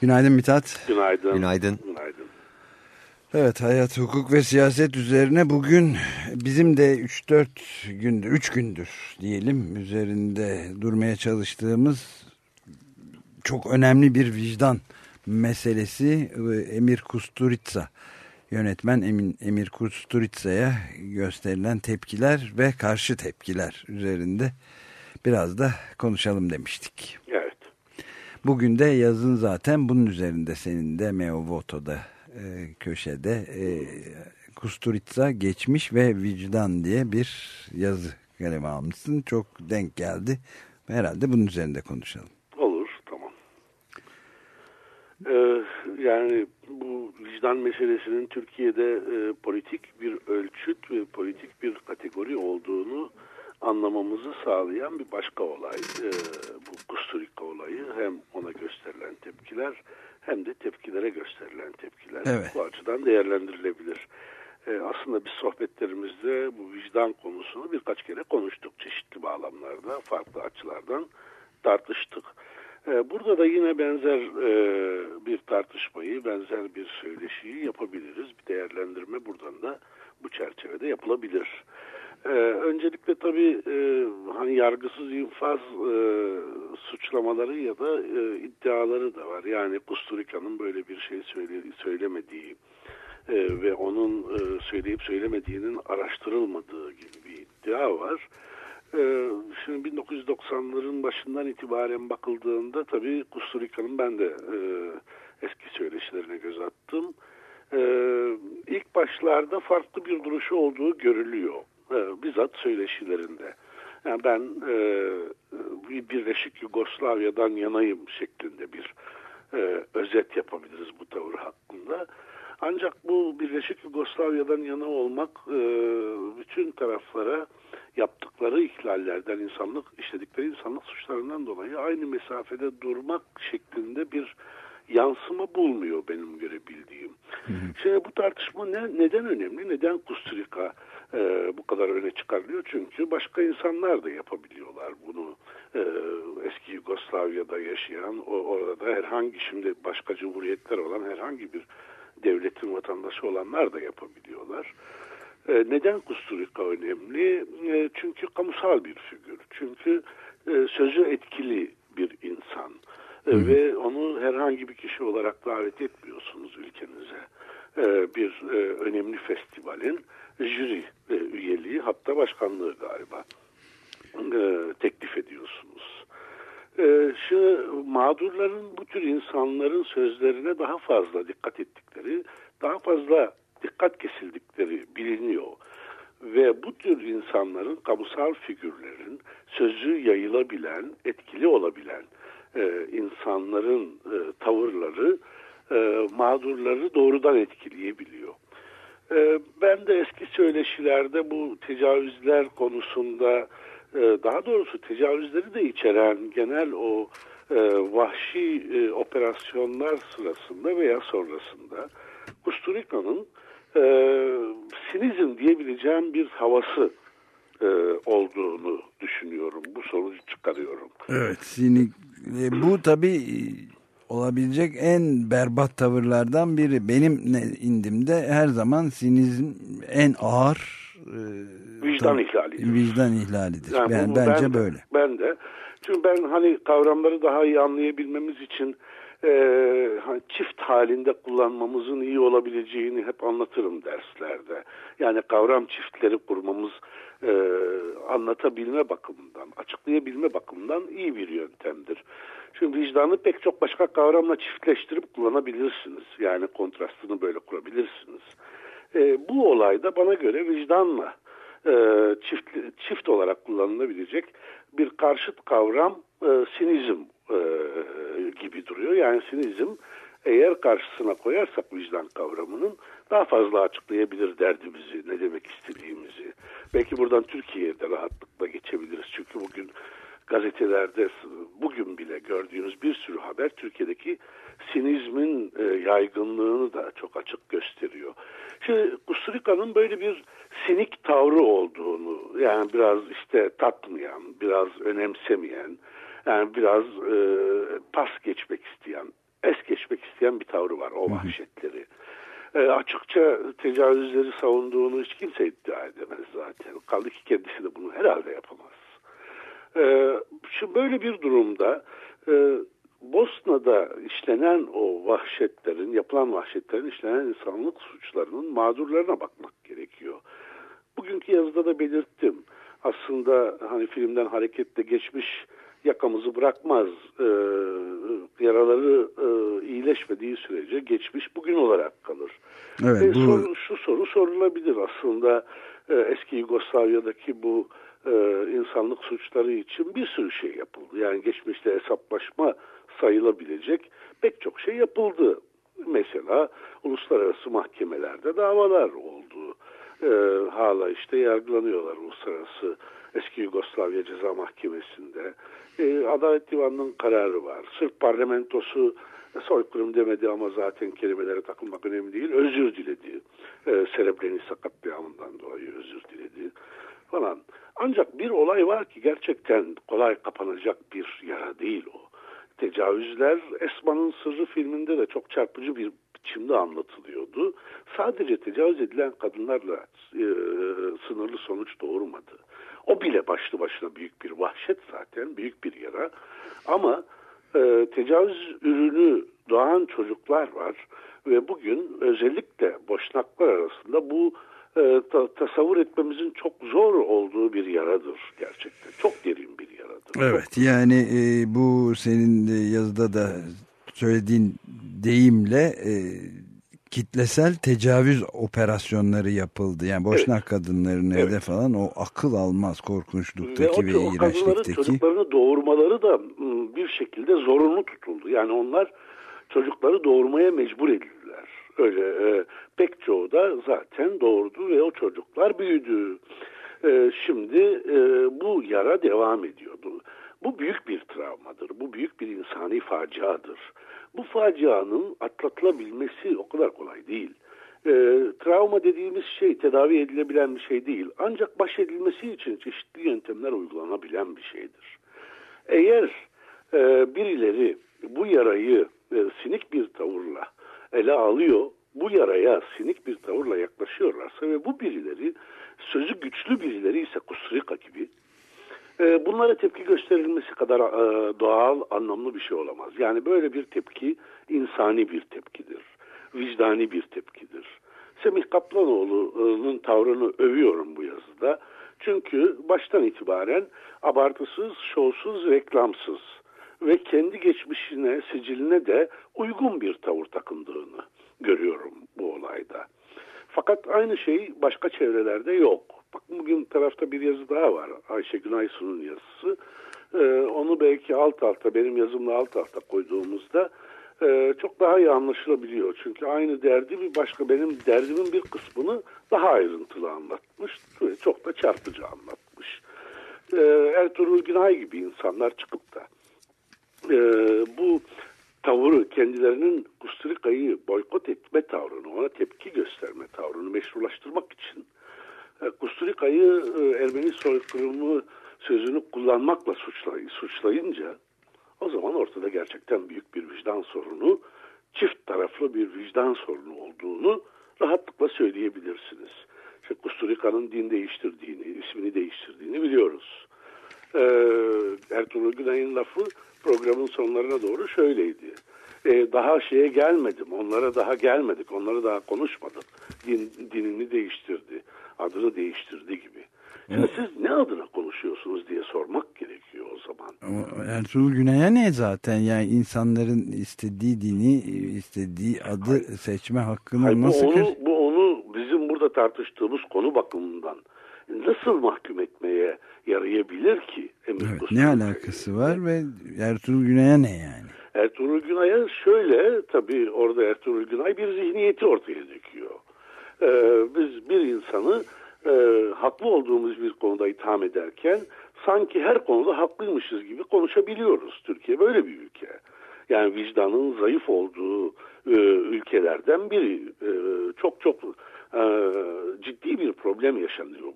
Günaydın Mithat. Günaydın. Günaydın. Evet hayat, hukuk ve siyaset üzerine bugün bizim de 3-4 gündür, 3 gündür diyelim üzerinde durmaya çalıştığımız çok önemli bir vicdan meselesi e, Emir Kusturica yönetmen Emin, Emir Kusturica'ya gösterilen tepkiler ve karşı tepkiler üzerinde biraz da konuşalım demiştik. Evet. Bugün de yazın zaten bunun üzerinde senin de Meo Voto'da e, köşede e, Kusturica geçmiş ve vicdan diye bir yazı kaleme almışsın. Çok denk geldi. Herhalde bunun üzerinde konuşalım. Olur. Tamam. Ee, yani bu vicdan meselesinin Türkiye'de e, politik bir ölçüt ve politik bir kategori olduğunu anlamamızı sağlayan bir başka olay. Ee, bu Kusturika olayı hem ona gösterilen tepkiler hem de tepkilere gösterilen tepkiler. Evet. Bu açıdan değerlendirilebilir. Ee, aslında biz sohbetlerimizde bu vicdan konusunu birkaç kere konuştuk çeşitli bağlamlarda, farklı açılardan tartıştık. Ee, burada da yine benzer e, bir tartışmayı, benzer bir söyleşiyi yapabiliriz. Bir değerlendirme buradan da bu çerçevede yapılabilir. Ee, öncelikle tabii e, hani yargısız infaz e, suçlamaları ya da e, iddiaları da var. Yani Kusturica'nın böyle bir şey söyle, söylemediği e, ve onun e, söyleyip söylemediğinin araştırılmadığı gibi bir iddia var. E, şimdi 1990'ların başından itibaren bakıldığında tabii Kusturica'nın ben de e, eski söyleşilerine göz attım. E, ilk başlarda farklı bir duruşu olduğu görülüyor. E, bizzat söyleşilerinde. Yani ben e, bir Birleşik Yugoslavya'dan yanayım şeklinde bir e, özet yapabiliriz bu tavır hakkında. Ancak bu Birleşik Yugoslavya'dan yana olmak e, bütün taraflara yaptıkları ihlallerden, insanlık işledikleri insanlık suçlarından dolayı aynı mesafede durmak şeklinde bir yansıma bulmuyor benim görebildiğim. Şimdi bu tartışma ne, neden önemli? Neden Kusturika e, bu kadar öne çıkarılıyor? Çünkü başka insanlar da yapabiliyorlar bunu. E, eski Yugoslavya'da yaşayan, o, orada herhangi şimdi başka cumhuriyetler olan herhangi bir devletin vatandaşı olanlar da yapabiliyorlar. E, neden Kusturika önemli? E, çünkü kamusal bir figür. Çünkü e, sözü etkili bir insan. E, ve onu herhangi bir kişi olarak davet etmiyorsunuz ülkenize. E, bir e, önemli festivalin jüri e, üyeliği hatta başkanlığı galiba e, teklif ediyorsunuz. E, Şu mağdurların bu tür insanların sözlerine daha fazla dikkat ettikleri, daha fazla dikkat kesildikleri biliniyor. Ve bu tür insanların, kamusal figürlerin sözü yayılabilen, etkili olabilen e, insanların e, tavırları e, mağdurları doğrudan etkileyebiliyor. E, ben de eski söyleşilerde bu tecavüzler konusunda e, daha doğrusu tecavüzleri de içeren genel o e, vahşi e, operasyonlar sırasında veya sonrasında Kusturica'nın sinizm diyebileceğim bir havası olduğunu düşünüyorum. Bu sonucu çıkarıyorum. Evet, sinik. Bu tabii olabilecek en berbat tavırlardan biri. Benim indimde her zaman sinizm en ağır e, vicdan ihlalidir. Vicdan ihlalidir. Yani ben, bence ben böyle. Ben de. Çünkü ben hani kavramları daha iyi anlayabilmemiz için e, hani çift halinde kullanmamızın iyi olabileceğini hep anlatırım derslerde. Yani kavram çiftleri kurmamız e, anlatabilme bakımından, açıklayabilme bakımından iyi bir yöntemdir. Çünkü vicdanı pek çok başka kavramla çiftleştirip kullanabilirsiniz. Yani kontrastını böyle kurabilirsiniz. E, bu olayda bana göre vicdanla e, çift, çift olarak kullanılabilecek bir karşıt kavram e, sinizm e, gibi duruyor. Yani sinizm eğer karşısına koyarsak vicdan kavramının daha fazla açıklayabilir derdimizi, ne demek istediğimizi. Belki buradan Türkiye'de rahatlıkla geçebiliriz. Çünkü bugün gazetelerde bugün bile gördüğünüz bir sürü haber Türkiye'deki sinizmin e, yaygınlığını da çok açık gösteriyor. Şimdi Kusturica'nın böyle bir sinik tavrı olduğunu yani biraz işte tatmayan, biraz önemsemeyen, yani biraz e, pas geçmek isteyen, es geçmek isteyen bir tavrı var o vahşetleri. E, açıkça tecavüzleri savunduğunu hiç kimse iddia edemez zaten. Kaldı ki kendisi de bunu herhalde yapamaz. E, şimdi böyle bir durumda e, Bosna'da işlenen o vahşetlerin, yapılan vahşetlerin işlenen insanlık suçlarının mağdurlarına bakmak gerekiyor. Bugünkü yazıda da belirttim. Aslında hani filmden hareketle geçmiş yakamızı bırakmaz. E, yaraları e, iyileşmediği sürece geçmiş bugün olarak kalır. Evet, Ve bu... soru, şu soru sorulabilir aslında e, eski Yugoslavya'daki bu e, insanlık suçları için bir sürü şey yapıldı. Yani geçmişte hesaplaşma sayılabilecek pek çok şey yapıldı. Mesela uluslararası mahkemelerde davalar oldu. E, hala işte yargılanıyorlar uluslararası eski Yugoslavya Ceza Mahkemesi'nde. E, Adalet Divanı'nın kararı var. Sırp parlamentosu soykırım demedi ama zaten kelimelere takılmak önemli değil. Özür diledi. E, Srebrenica katliamından dolayı özür diledi falan. Ancak bir olay var ki gerçekten kolay kapanacak bir yara değil o. Tecavüzler Esma'nın Sırrı filminde de çok çarpıcı bir biçimde anlatılıyordu. Sadece tecavüz edilen kadınlarla e, sınırlı sonuç doğurmadı. O bile başlı başına büyük bir vahşet zaten, büyük bir yara. Ama e, tecavüz ürünü doğan çocuklar var ve bugün özellikle boşnaklar arasında bu e, ta, tasavvur etmemizin çok zor olduğu bir yaradır gerçekten. Çok derin bir yaradır. Evet çok... yani e, bu senin yazıda da söylediğin deyimle e, kitlesel tecavüz operasyonları yapıldı. Yani boşnak evet. kadınlarını evet. falan o akıl almaz korkunçluktaki ve, o, ve iğrençlikteki. O çocuklarını doğurmaları da bir şekilde zorunlu tutuldu. Yani onlar çocukları doğurmaya mecbur edildiler. Öyle e, pek çoğu da zaten doğurdu ve o çocuklar büyüdü. E, şimdi e, bu yara devam ediyordu. Bu büyük bir travmadır. Bu büyük bir insani faciadır. Bu facianın atlatılabilmesi o kadar kolay değil. E, travma dediğimiz şey tedavi edilebilen bir şey değil. Ancak baş edilmesi için çeşitli yöntemler uygulanabilen bir şeydir. Eğer e, birileri bu yarayı e, sinik bir tavırla ele alıyor, bu yaraya sinik bir tavırla yaklaşıyorlarsa ve bu birileri sözü güçlü birileri ise Kusrika gibi e, bunlara tepki gösterilmesi kadar e, doğal, anlamlı bir şey olamaz. Yani böyle bir tepki insani bir tepkidir. Vicdani bir tepkidir. Semih Kaplanoğlu'nun tavrını övüyorum bu yazıda. Çünkü baştan itibaren abartısız, şovsuz, reklamsız ve kendi geçmişine, siciline de uygun bir tavır takındığını görüyorum bu olayda. Fakat aynı şey başka çevrelerde yok. Bak bugün tarafta bir yazı daha var. Ayşe Günaysu'nun yazısı. Ee, onu belki alt alta, benim yazımla alt alta koyduğumuzda e, çok daha iyi anlaşılabiliyor. Çünkü aynı derdi bir başka benim derdimin bir kısmını daha ayrıntılı anlatmış çok da çarpıcı anlatmış. Ee, Ertuğrul Günay gibi insanlar çıkıp da e, bu tavırı kendilerinin Kusturika'yı boykot etme tavrını, ona tepki gösterme tavrını meşrulaştırmak için e, Kusturika'yı e, Ermeni soykırımı sözünü kullanmakla suçlay suçlayınca o zaman ortada gerçekten büyük bir vicdan sorunu, çift taraflı bir vicdan sorunu olduğunu rahatlıkla söyleyebilirsiniz. İşte Kusturika'nın din değiştirdiğini, ismini değiştirdiğini biliyoruz. Ee, Ertuğrul Günay'ın lafı programın sonlarına doğru şöyleydi. Ee, daha şeye gelmedim, onlara daha gelmedik, onlara daha konuşmadım. Din, dinini değiştirdi, adını değiştirdi gibi. Şimdi siz ne adına konuşuyorsunuz diye sormak gerekiyor o zaman. Ertuğrul Güney'e ne zaten yani insanların istediği dini istediği adı Hayır. seçme hakkını Hayır, bu, nasıl onu, kır- bu onu bizim burada tartıştığımız konu bakımından nasıl mahkum etmeye yarayabilir ki? Emir Evet, ne alakası var ve Ertuğrul Güney'e ne yani? Ertuğrul Günay'a şöyle tabii orada Ertuğrul Günay bir zihniyeti ortaya döküyor. Ee, biz bir insanı e, haklı olduğumuz bir konuda itham ederken sanki her konuda haklıymışız gibi konuşabiliyoruz. Türkiye böyle bir ülke. Yani vicdanın zayıf olduğu e, ülkelerden biri. E, çok çok e, ciddi bir problem yaşanıyor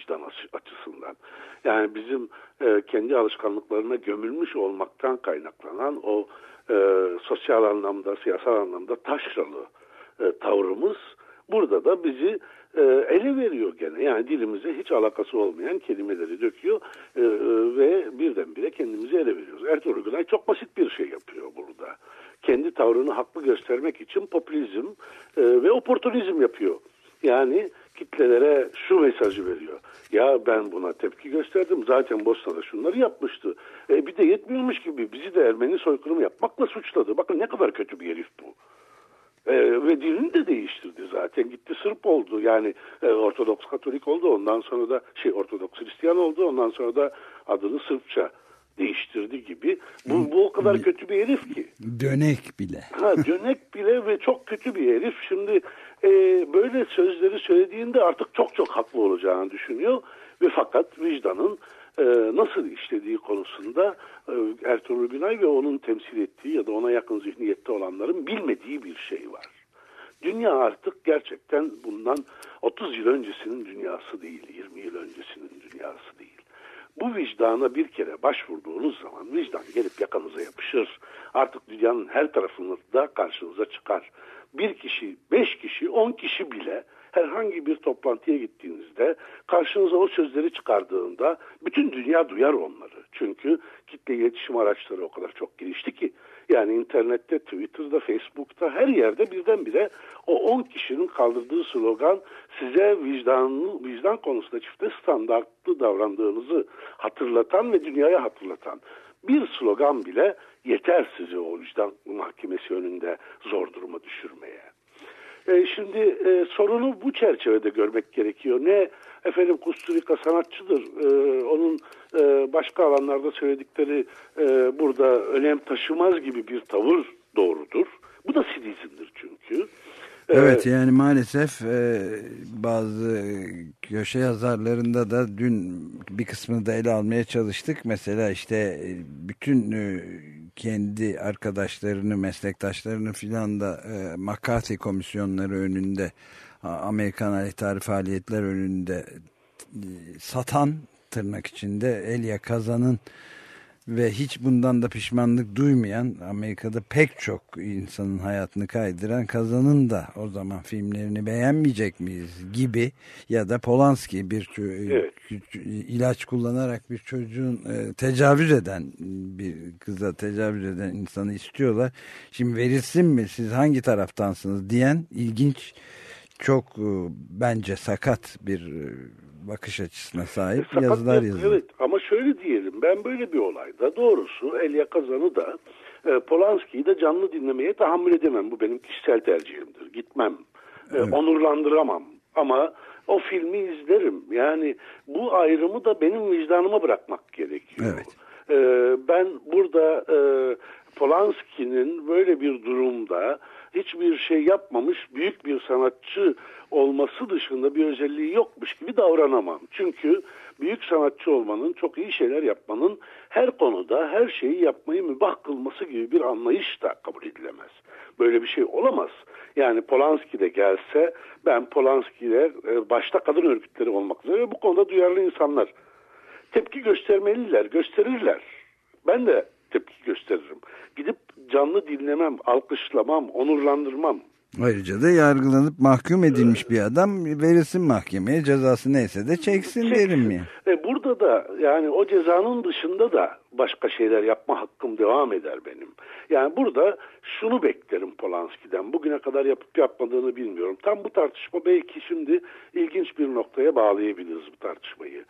vicdan açı- açısından. Yani bizim e, kendi alışkanlıklarına gömülmüş olmaktan kaynaklanan o e, sosyal anlamda, siyasal anlamda taşralı e, tavrımız burada da bizi e, ele veriyor gene. Yani dilimize hiç alakası olmayan kelimeleri döküyor e, e, ve birdenbire kendimizi ele veriyoruz. Ertuğrul Günay çok basit bir şey yapıyor burada. Kendi tavrını haklı göstermek için popülizm e, ve oportunizm yapıyor. Yani kitlelere şu mesajı veriyor. Ya ben buna tepki gösterdim. Zaten Bosna'da şunları yapmıştı. E, bir de yetmiyormuş gibi bizi de Ermeni soykırımı yapmakla suçladı. Bakın ne kadar kötü bir herif bu. Ee, ve dilini de değiştirdi zaten. Gitti Sırp oldu. Yani e, Ortodoks Katolik oldu. Ondan sonra da şey Ortodoks Hristiyan oldu. Ondan sonra da adını Sırpça değiştirdi gibi. Bu, bu o kadar kötü bir herif ki. Dönek bile. Ha, dönek bile ve çok kötü bir herif. Şimdi e, böyle sözleri söylediğinde artık çok çok haklı olacağını düşünüyor. Ve fakat vicdanın e, nasıl işlediği konusunda e, Ertuğrul Günay ve onun temsil ettiği ya da ona yakın zihniyette olanların bilmediği bir şey var. Dünya artık gerçekten bundan 30 yıl öncesinin dünyası değil, 20 yıl öncesinin dünyası değil. Bu vicdana bir kere başvurduğunuz zaman vicdan gelip yakanıza yapışır. Artık dünyanın her tarafında karşınıza çıkar. Bir kişi, beş kişi, on kişi bile herhangi bir toplantıya gittiğinizde karşınıza o sözleri çıkardığında bütün dünya duyar onları. Çünkü kitle iletişim araçları o kadar çok gelişti ki yani internette, Twitter'da, Facebook'ta her yerde birdenbire o 10 kişinin kaldırdığı slogan size vicdanlı, vicdan konusunda çifte standartlı davrandığınızı hatırlatan ve dünyaya hatırlatan bir slogan bile yeter sizi o vicdan mahkemesi önünde zor duruma düşürmeye. E, şimdi e, sorunu bu çerçevede görmek gerekiyor. Ne efendim Kusturika sanatçıdır. E, onun başka alanlarda söyledikleri burada önem taşımaz gibi bir tavır doğrudur. Bu da sinizmdir çünkü. Evet yani maalesef e, bazı köşe yazarlarında da dün bir kısmını da ele almaya çalıştık. Mesela işte e, bütün e, kendi arkadaşlarını, meslektaşlarını filan da e, McCarthy komisyonları önünde Amerikan aleyhtarı faaliyetler önünde e, satan tırnak içinde Elia Kazan'ın ve hiç bundan da pişmanlık duymayan Amerika'da pek çok insanın hayatını kaydıran Kazan'ın da o zaman filmlerini beğenmeyecek miyiz gibi ya da Polanski bir Evet. ilaç kullanarak bir çocuğun e, tecavüz eden bir kıza tecavüz eden insanı istiyorlar. Şimdi verilsin mi siz hangi taraftansınız diyen ilginç çok e, bence sakat bir e, bakış açısına sahip Sakat yazılar yazıyor. Evet ama şöyle diyelim ben böyle bir olayda doğrusu Elia Kazan'ı da e, Polanski'yi de canlı dinlemeye tahammül edemem. Bu benim kişisel tercihimdir. Gitmem. E, onurlandıramam. Ama o filmi izlerim. Yani bu ayrımı da benim vicdanıma bırakmak gerekiyor. Evet. E, ben burada e, Polanski'nin böyle bir durumda hiçbir şey yapmamış büyük bir sanatçı olması dışında bir özelliği yokmuş gibi davranamam. Çünkü büyük sanatçı olmanın, çok iyi şeyler yapmanın her konuda her şeyi yapmayı mübah kılması gibi bir anlayış da kabul edilemez. Böyle bir şey olamaz. Yani Polanski de gelse ben Polanski'ler e, başta kadın örgütleri olmak üzere bu konuda duyarlı insanlar tepki göstermeliler, gösterirler. Ben de tepki gösteririm. Gidip canlı dinlemem, alkışlamam, onurlandırmam. Ayrıca da yargılanıp mahkum edilmiş bir adam verilsin mahkemeye cezası neyse de çeksin, Çeksin. derim ya. E burada da yani o cezanın dışında da başka şeyler yapma hakkım devam eder benim. Yani burada şunu beklerim Polanski'den. Bugüne kadar yapıp yapmadığını bilmiyorum. Tam bu tartışma belki şimdi ilginç bir noktaya bağlayabiliriz bu tartışmayı.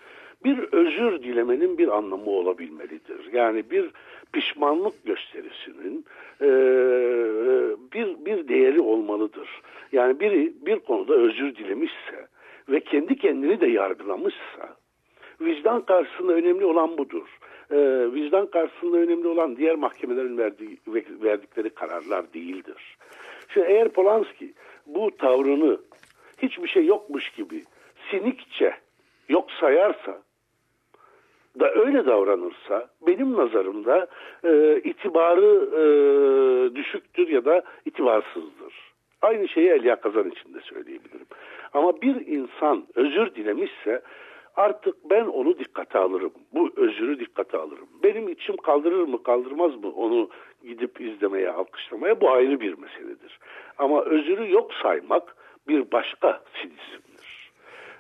Bir özür dilemenin bir anlamı olabilmelidir. Yani bir pişmanlık gösterisinin e, bir bir değeri olmalıdır. Yani biri bir konuda özür dilemişse ve kendi kendini de yargılamışsa vicdan karşısında önemli olan budur. Ee, vicdan karşısında önemli olan diğer mahkemelerin verdiği, verdikleri kararlar değildir. Şimdi eğer Polanski bu tavrını hiçbir şey yokmuş gibi sinikçe yok sayarsa da öyle davranırsa benim nazarımda e, itibarı e, düşüktür ya da itibarsızdır. Aynı şeyi Elia Kazan için de söyleyebilirim. Ama bir insan özür dilemişse artık ben onu dikkate alırım. Bu özürü dikkate alırım. Benim içim kaldırır mı kaldırmaz mı onu gidip izlemeye, alkışlamaya bu ayrı bir meseledir. Ama özürü yok saymak bir başka sinizmdir.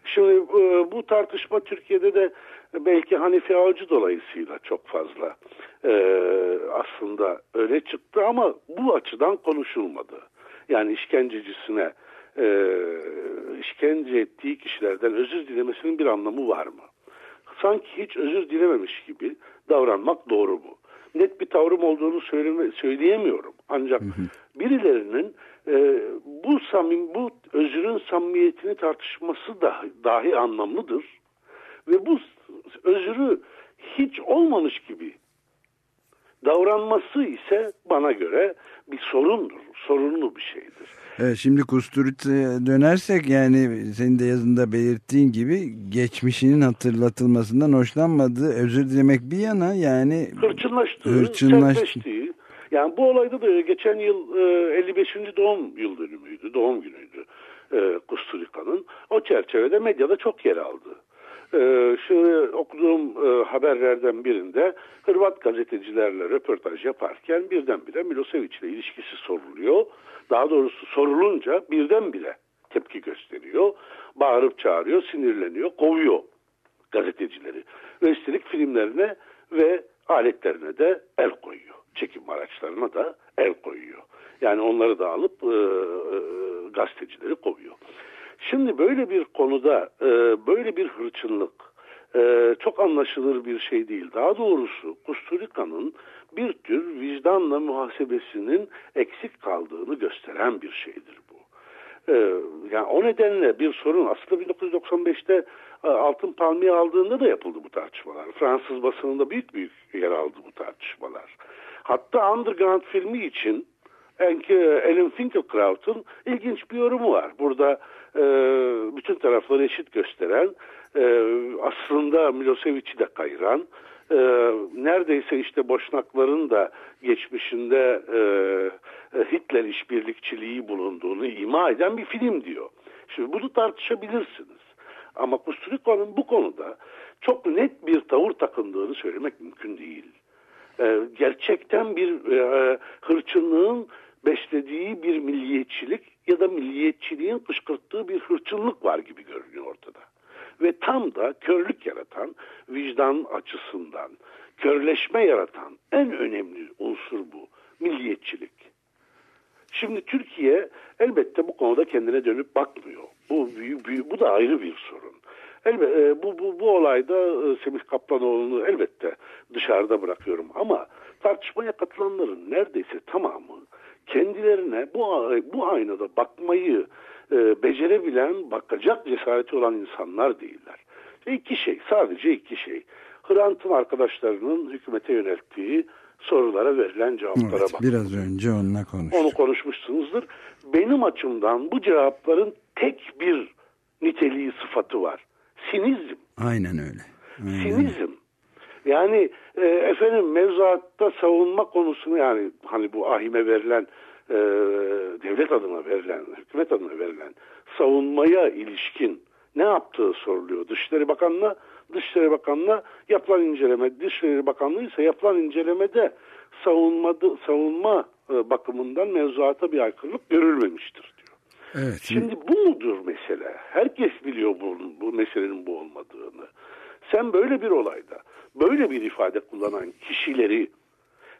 Şimdi e, bu tartışma Türkiye'de de belki Hanifi Avcı dolayısıyla çok fazla e, aslında öyle çıktı ama bu açıdan konuşulmadı. Yani işkencecisine e, işkence ettiği kişilerden özür dilemesinin bir anlamı var mı? Sanki hiç özür dilememiş gibi davranmak doğru mu? Net bir tavrım olduğunu söyleme, söyleyemiyorum. Ancak birilerinin e, bu samim, bu özürün samimiyetini tartışması da dahi anlamlıdır. Ve bu özürü hiç olmamış gibi davranması ise bana göre bir sorundur. Sorunlu bir şeydir. Evet, şimdi Kusturitza'ya dönersek yani senin de yazında belirttiğin gibi geçmişinin hatırlatılmasından hoşlanmadığı özür dilemek bir yana yani hırçınlaştığı, hırçınlaş- sertleştiği. Yani bu olayda da geçen yıl e, 55. doğum yıl dönümüydü, doğum günüydü e, Kusturica'nın. O çerçevede medyada çok yer aldı. E, şimdi okuduğum e, haberlerden birinde Hırvat gazetecilerle röportaj yaparken birdenbire Milosevic ile ilişkisi soruluyor. Daha doğrusu sorulunca birdenbire tepki gösteriyor. Bağırıp çağırıyor, sinirleniyor, kovuyor gazetecileri. Ve üstelik filmlerine ve aletlerine de el koyuyor. Çekim araçlarına da el koyuyor. Yani onları da alıp e, e, gazetecileri kovuyor. Şimdi böyle bir konuda e, böyle bir hırçınlık e, çok anlaşılır bir şey değil. Daha doğrusu Kusturica'nın bir tür vicdanla muhasebesinin eksik kaldığını gösteren bir şeydir bu. E, yani o nedenle bir sorun aslında 1995'te e, Altın Palmiye aldığında da yapıldı bu tartışmalar. Fransız basınında büyük büyük yer aldı bu tartışmalar. Hatta Underground filmi için Alan Finkielkraut'un ilginç bir yorumu var. Burada e, bütün tarafları eşit gösteren, e, aslında Milosevic'i de kayıran, e, neredeyse işte Boşnakların da geçmişinde e, Hitler işbirlikçiliği bulunduğunu ima eden bir film diyor. Şimdi bunu tartışabilirsiniz. Ama Kusturica'nın bu konuda çok net bir tavır takındığını söylemek mümkün değil. E, gerçekten bir e, hırçınlığın beslediği bir milliyetçilik ya da milliyetçiliğin kışkırttığı bir hırçınlık var gibi görünüyor ortada. Ve tam da körlük yaratan, vicdan açısından, körleşme yaratan en önemli unsur bu. Milliyetçilik. Şimdi Türkiye elbette bu konuda kendine dönüp bakmıyor. Bu, büyük, büyük, bu da ayrı bir sorun. Elbette bu, bu, bu olayda e, Semih Kaplanoğlu'nu elbette dışarıda bırakıyorum ama tartışmaya katılanların neredeyse tamamı kendilerine bu bu aynada bakmayı e, becerebilen, bakacak cesareti olan insanlar değiller. Ve iki şey, sadece iki şey. Hrant'ın arkadaşlarının hükümete yönelttiği sorulara verilen cevaplara evet, bak. Biraz önce onunla konuştuk. Onu konuşmuşsunuzdur. Benim açımdan bu cevapların tek bir niteliği sıfatı var. Sinizm. Aynen öyle. Aynen. Sinizm. Yani e, efendim mevzuatta savunma konusunu yani hani bu ahime verilen e, devlet adına verilen, hükümet adına verilen savunmaya ilişkin ne yaptığı soruluyor. Dışişleri Bakanı'na Dışişleri Bakanı'na yapılan inceleme, Dışişleri Bakanlığı ise yapılan incelemede savunmadı, savunma e, bakımından mevzuata bir aykırılık görülmemiştir diyor. Evet. Şimdi bu mudur mesele? Herkes biliyor bu, bu meselenin bu olmadığını. Sen böyle bir olayda böyle bir ifade kullanan kişileri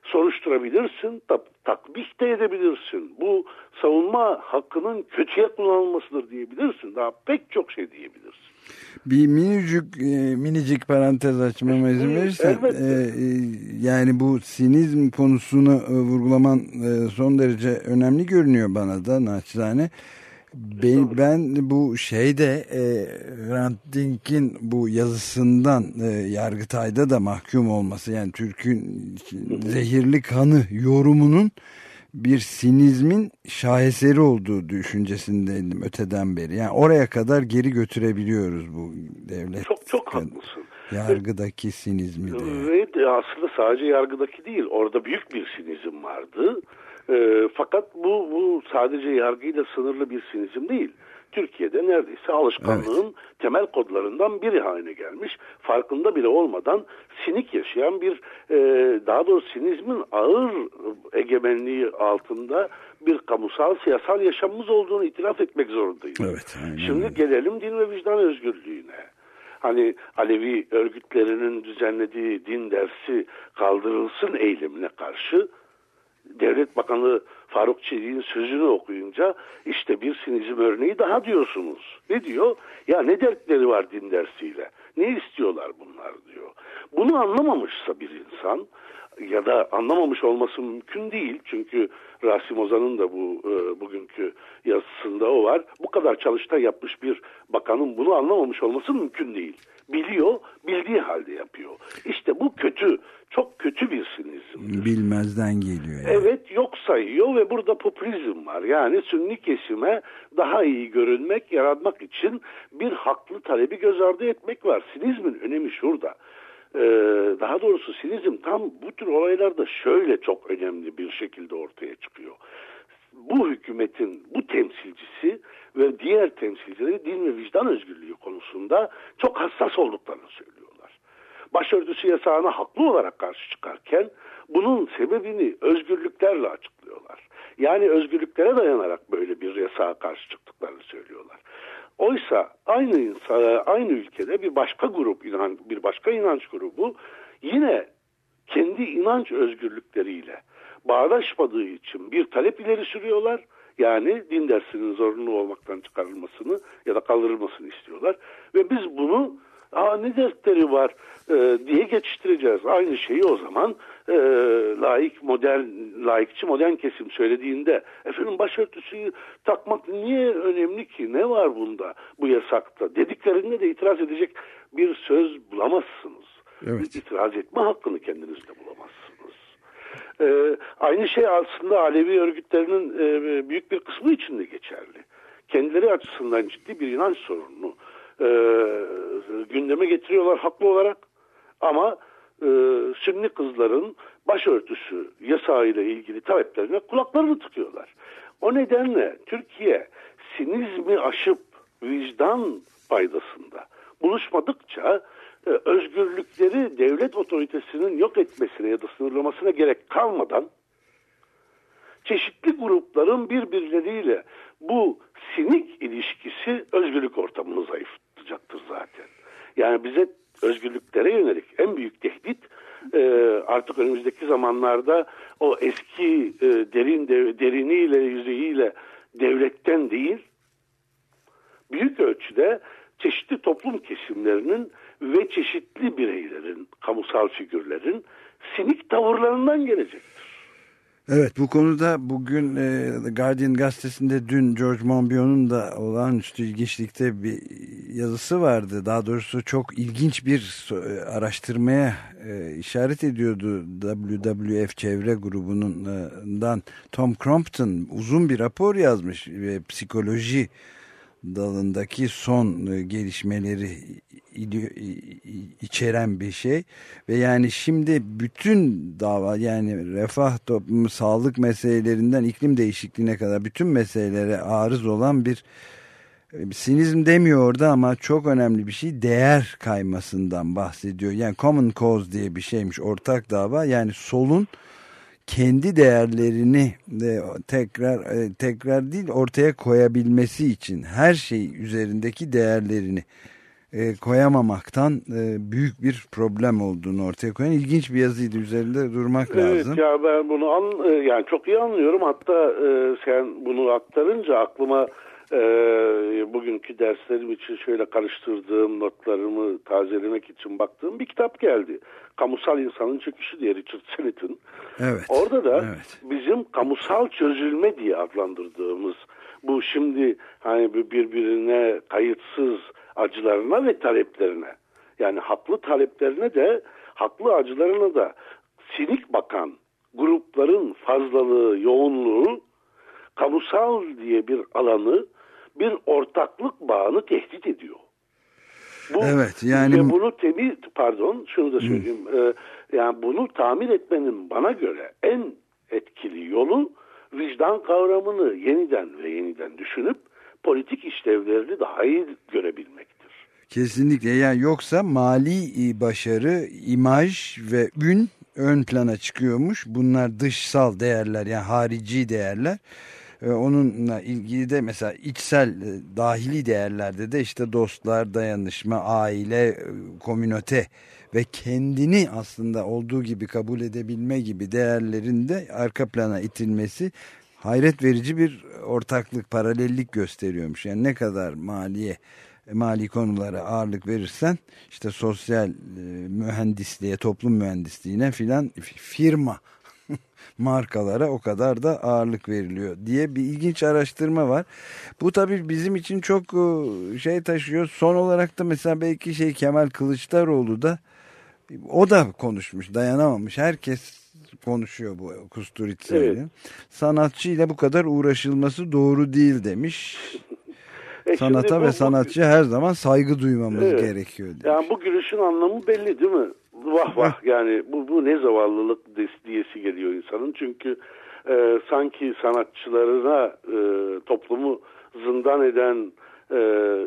soruşturabilirsin, takbih de edebilirsin. Bu savunma hakkının kötüye kullanılmasıdır diyebilirsin. Daha pek çok şey diyebilirsin. Bir minicik e, minicik parantez açmama izin verirsen e, e, yani bu sinizm konusunu e, vurgulaman e, son derece önemli görünüyor bana da naçizane. Ben, ben bu şeyde e, Hrant Dink'in bu yazısından e, Yargıtay'da da mahkum olması yani Türk'ün zehirli kanı yorumunun bir sinizmin şaheseri olduğu düşüncesindeydim öteden beri. Yani oraya kadar geri götürebiliyoruz bu devlet. Çok çok haklısın. Yargıdaki sinizmi de. Ve aslında sadece yargıdaki değil orada büyük bir sinizm vardı. E, fakat bu, bu sadece yargıyla sınırlı bir sinizm değil. Türkiye'de neredeyse alışkanlığın evet. temel kodlarından biri haline gelmiş. Farkında bile olmadan sinik yaşayan bir e, daha doğrusu sinizmin ağır egemenliği altında bir kamusal siyasal yaşamımız olduğunu itiraf etmek zorundayız. Evet, Şimdi gelelim din ve vicdan özgürlüğüne. Hani Alevi örgütlerinin düzenlediği din dersi kaldırılsın eylemine karşı Devlet Bakanı Faruk Çelik'in sözünü okuyunca işte bir sinizm örneği daha diyorsunuz. Ne diyor? Ya ne dertleri var din dersiyle? Ne istiyorlar bunlar diyor. Bunu anlamamışsa bir insan ya da anlamamış olması mümkün değil. Çünkü Rasim Ozan'ın da bu e, bugünkü yazısında o var. Bu kadar çalıştay yapmış bir bakanın bunu anlamamış olması mümkün değil. Biliyor, bildiği halde yapıyor. İşte bu kötü, çok kötü bir sinizm. Bilmezden geliyor. Yani. Evet, yok sayıyor ve burada popülizm var. Yani sünni kesime daha iyi görünmek, yaratmak için bir haklı talebi göz ardı etmek var. Sinizmin önemi şurada. Ee, daha doğrusu sinizm tam bu tür olaylarda şöyle çok önemli bir şekilde ortaya çıkıyor. Bu hükümetin bu temsilcisi ve diğer temsilcileri din ve vicdan özgürlüğü konusunda çok hassas olduklarını söylüyorlar. Başörtüsü yasağına haklı olarak karşı çıkarken bunun sebebini özgürlüklerle açıklıyorlar. Yani özgürlüklere dayanarak böyle bir yasağa karşı çıktıklarını söylüyorlar. Oysa aynı aynı ülkede bir başka grup inan, bir başka inanç grubu yine kendi inanç özgürlükleriyle bağdaşmadığı için bir talep ileri sürüyorlar. Yani din dersinin zorunlu olmaktan çıkarılmasını ya da kaldırılmasını istiyorlar. Ve biz bunu Aa, ne dertleri var e, diye geçiştireceğiz. Aynı şeyi o zaman e, laik modern, laikçi modern kesim söylediğinde efendim başörtüsü takmak niye önemli ki? Ne var bunda bu yasakta? Dediklerinde de itiraz edecek bir söz bulamazsınız. Evet. İtiraz etme hakkını kendinizde bulamazsınız. Ee, aynı şey aslında Alevi örgütlerinin e, büyük bir kısmı için de geçerli. Kendileri açısından ciddi bir inanç sorununu e, gündeme getiriyorlar haklı olarak. Ama e, Sünni kızların başörtüsü yasağıyla ilgili taleplerine kulaklarını tıkıyorlar. O nedenle Türkiye sinizmi aşıp vicdan paydasında buluşmadıkça e, özgürlükleri devlet otoritesinin yok etmesine ya da sınırlamasına gerek kalmadan çeşitli grupların birbirleriyle bu sinik ilişkisi özgürlük ortamını zayıflatacaktır zaten. Yani bize özgürlüklere yönelik en büyük tehdit e, artık önümüzdeki zamanlarda o eski e, derin de, deriniyle yüzeyiyle devletten değil büyük ölçüde çeşitli toplum kesimlerinin ve çeşitli bireylerin, kamusal figürlerin sinik tavırlarından gelecektir. Evet bu konuda bugün e, Guardian gazetesinde dün George Monbiot'un da olağanüstü ilginçlikte bir yazısı vardı. Daha doğrusu çok ilginç bir e, araştırmaya e, işaret ediyordu WWF çevre grubundan Tom Crompton uzun bir rapor yazmış ve psikoloji dalındaki son e, gelişmeleri içeren bir şey ve yani şimdi bütün dava yani refah toplumu sağlık meselelerinden iklim değişikliğine kadar bütün meselelere arız olan bir e, sinizm demiyor orada ama çok önemli bir şey değer kaymasından bahsediyor. Yani common cause diye bir şeymiş ortak dava yani solun kendi değerlerini de tekrar e, tekrar değil ortaya koyabilmesi için her şey üzerindeki değerlerini e, koyamamaktan e, büyük bir problem olduğunu ortaya koyan ilginç bir yazıydı üzerinde durmak evet, lazım. Evet ya ben bunu an, yani çok iyi anlıyorum hatta sen bunu aktarınca aklıma bugünkü derslerim için şöyle karıştırdığım notlarımı tazelemek için baktığım bir kitap geldi. Kamusal İnsanın Çöküşü diye Richard Sennet'in. Evet. Orada da evet. bizim kamusal çözülme diye adlandırdığımız bu şimdi hani birbirine kayıtsız acılarına ve taleplerine yani haklı taleplerine de haklı acılarına da sinik bakan grupların fazlalığı, yoğunluğu kamusal diye bir alanı bir ortaklık bağını tehdit ediyor. Bu, evet yani ve bunu temi pardon şunu da söyleyeyim. Ee, yani bunu tamir etmenin bana göre en etkili yolu vicdan kavramını yeniden ve yeniden düşünüp politik işlevlerini daha iyi görebilmektir. Kesinlikle yani yoksa mali başarı, imaj ve ün ön plana çıkıyormuş. Bunlar dışsal değerler yani harici değerler. Ee, onunla ilgili de mesela içsel e, dahili değerlerde de işte dostlar, dayanışma, aile, e, komünote ve kendini aslında olduğu gibi kabul edebilme gibi değerlerinde arka plana itilmesi hayret verici bir ortaklık, paralellik gösteriyormuş. Yani ne kadar maliye mali konulara ağırlık verirsen işte sosyal e, mühendisliğe, toplum mühendisliğine filan firma markalara o kadar da ağırlık veriliyor diye bir ilginç araştırma var. Bu tabii bizim için çok e, şey taşıyor. Son olarak da mesela belki şey Kemal Kılıçdaroğlu da o da konuşmuş dayanamamış. Herkes konuşuyor bu Kusturitza'yla. Evet. Sanatçıyla bu kadar uğraşılması doğru değil demiş. E Sanata bu, ve sanatçı her zaman saygı duymamız evet. gerekiyor. Demiş. Yani bu gülüşün anlamı belli değil mi? Vah vah yani bu, bu ne zavallılık diyesi geliyor insanın. Çünkü e, sanki sanatçılarına e, toplumu zindan eden e,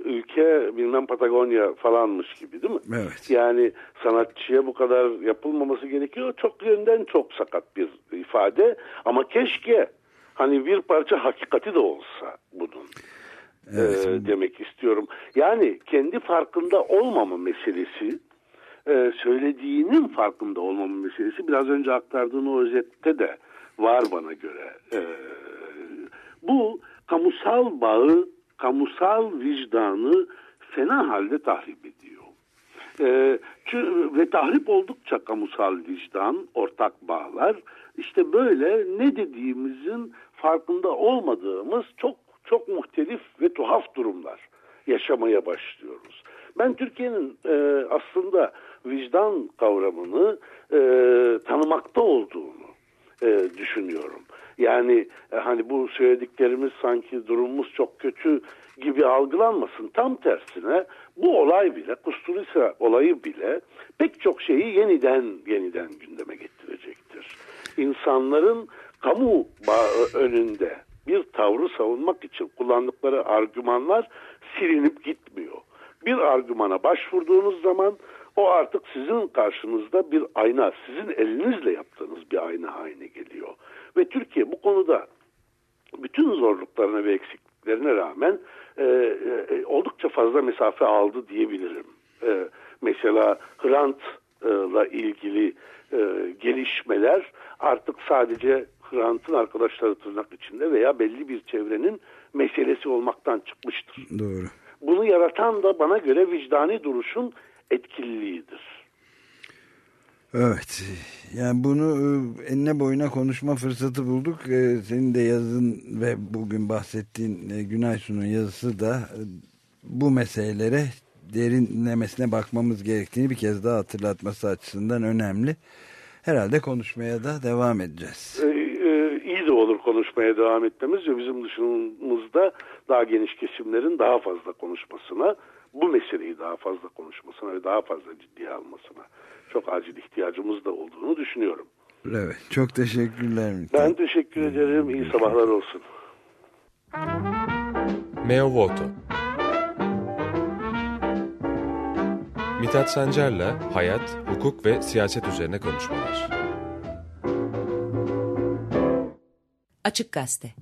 ülke bilmem Patagonya falanmış gibi değil mi? Evet. Yani sanatçıya bu kadar yapılmaması gerekiyor. Çok yönden çok sakat bir ifade ama keşke hani bir parça hakikati de olsa bunun. Evet. E, demek istiyorum. Yani kendi farkında olmama meselesi e, söylediğinin farkında olmama meselesi biraz önce aktardığın o özette de var bana göre. E, bu kamusal bağı, kamusal vicdanı fena halde tahrip ediyor. E, ve tahrip oldukça kamusal vicdan, ortak bağlar işte böyle ne dediğimizin farkında olmadığımız çok çok muhtelif ve tuhaf durumlar yaşamaya başlıyoruz. Ben Türkiye'nin e, aslında vicdan kavramını e, tanımakta olduğunu e, düşünüyorum. Yani e, hani bu söylediklerimiz sanki durumumuz çok kötü gibi algılanmasın. Tam tersine bu olay bile, Kusturica olayı bile pek çok şeyi yeniden yeniden gündeme getirecektir. İnsanların kamu önünde bir tavrı savunmak için kullandıkları argümanlar silinip gitmiyor. Bir argümana başvurduğunuz zaman o artık sizin karşınızda bir ayna, sizin elinizle yaptığınız bir ayna haline geliyor. Ve Türkiye bu konuda bütün zorluklarına ve eksikliklerine rağmen e, e, oldukça fazla mesafe aldı diyebilirim. E, mesela Hrant'la ilgili e, gelişmeler artık sadece Hrant'ın arkadaşları tırnak içinde veya belli bir çevrenin meselesi olmaktan çıkmıştır. Doğru. bunu yaratan da bana göre vicdani duruşun etkililiğidir. Evet. Yani bunu e, enine boyuna konuşma fırsatı bulduk. E, senin de yazın ve bugün bahsettiğin e, Günay Su'nun yazısı da bu meselelere derinlemesine bakmamız gerektiğini bir kez daha hatırlatması açısından önemli. Herhalde konuşmaya da devam edeceğiz. İyi de olur konuşmaya devam etmemiz ve bizim dışımızda daha geniş kesimlerin daha fazla konuşmasına, bu meseleyi daha fazla konuşmasına ve daha fazla ciddiye almasına çok acil ihtiyacımız da olduğunu düşünüyorum. Evet, çok teşekkürler. Ben teşekkür ederim. İyi sabahlar olsun. Meo Voto Mithat Sancar'la hayat, hukuk ve siyaset üzerine konuşmalar. Açık Gazete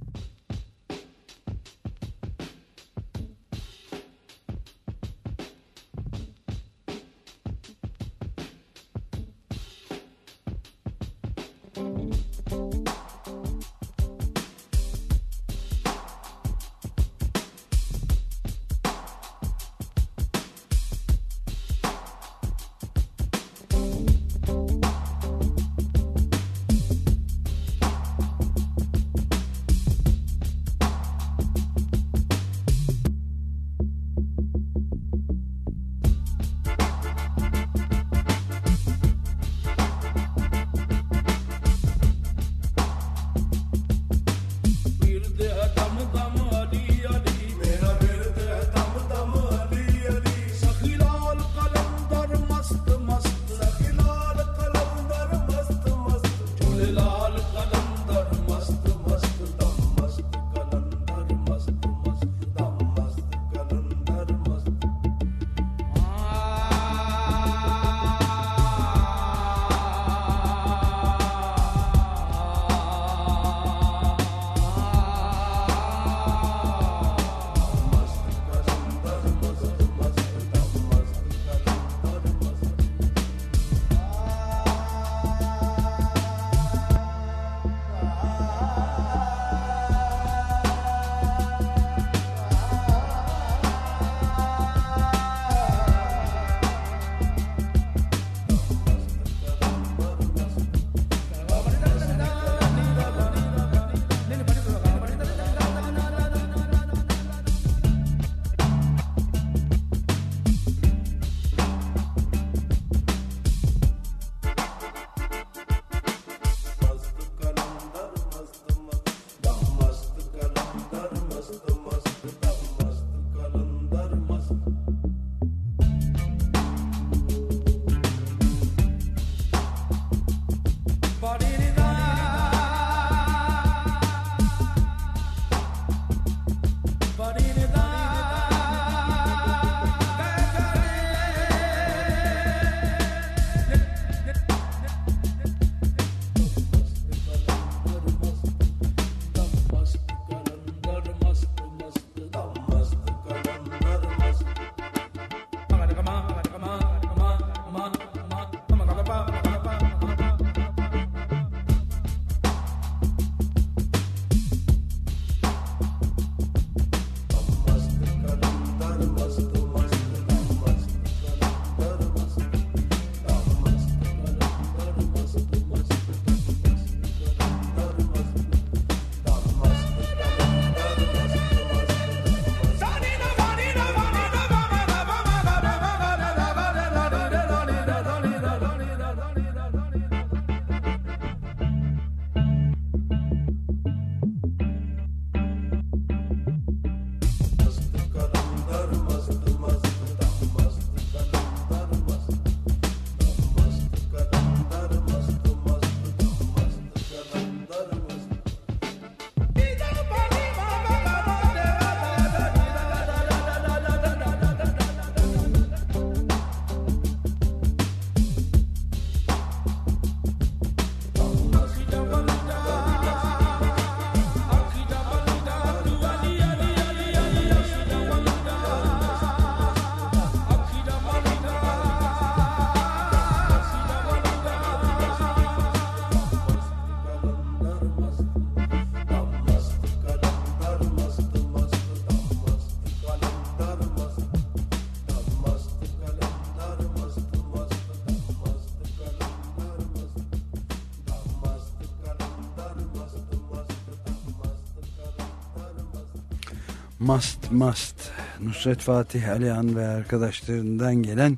Must Nusret Fatih Alihan ve arkadaşlarından gelen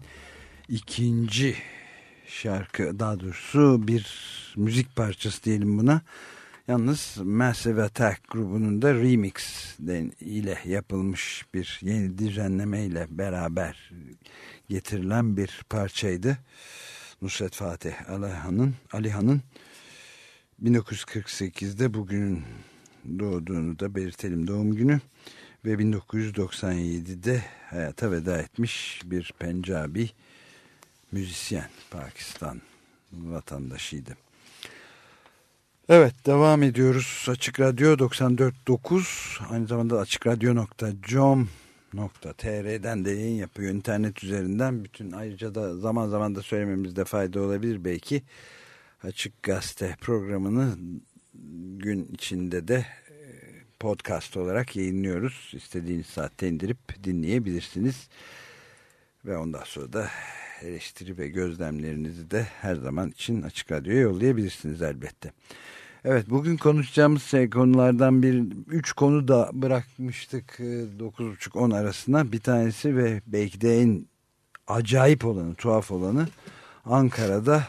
ikinci şarkı daha doğrusu bir müzik parçası diyelim buna. Yalnız Massive Attack grubunun da remix ile yapılmış bir yeni düzenleme ile beraber getirilen bir parçaydı. Nusret Fatih Alihan'ın Alihan'ın 1948'de bugünün doğduğunu da belirtelim doğum günü ve 1997'de hayata veda etmiş bir Pencabi müzisyen Pakistan vatandaşıydı. Evet devam ediyoruz. Açık Radyo 94.9 aynı zamanda açıkradyo.com.tr'den de yayın yapıyor. İnternet üzerinden bütün ayrıca da zaman zaman da söylememizde fayda olabilir belki. Açık Gazete programını gün içinde de podcast olarak yayınlıyoruz. İstediğiniz saatte indirip dinleyebilirsiniz. Ve ondan sonra da eleştiri ve gözlemlerinizi de her zaman için Açık Radyo'ya yollayabilirsiniz elbette. Evet bugün konuşacağımız şey konulardan bir üç konu da bırakmıştık 9.30-10 arasında. Bir tanesi ve belki de en acayip olanı, tuhaf olanı Ankara'da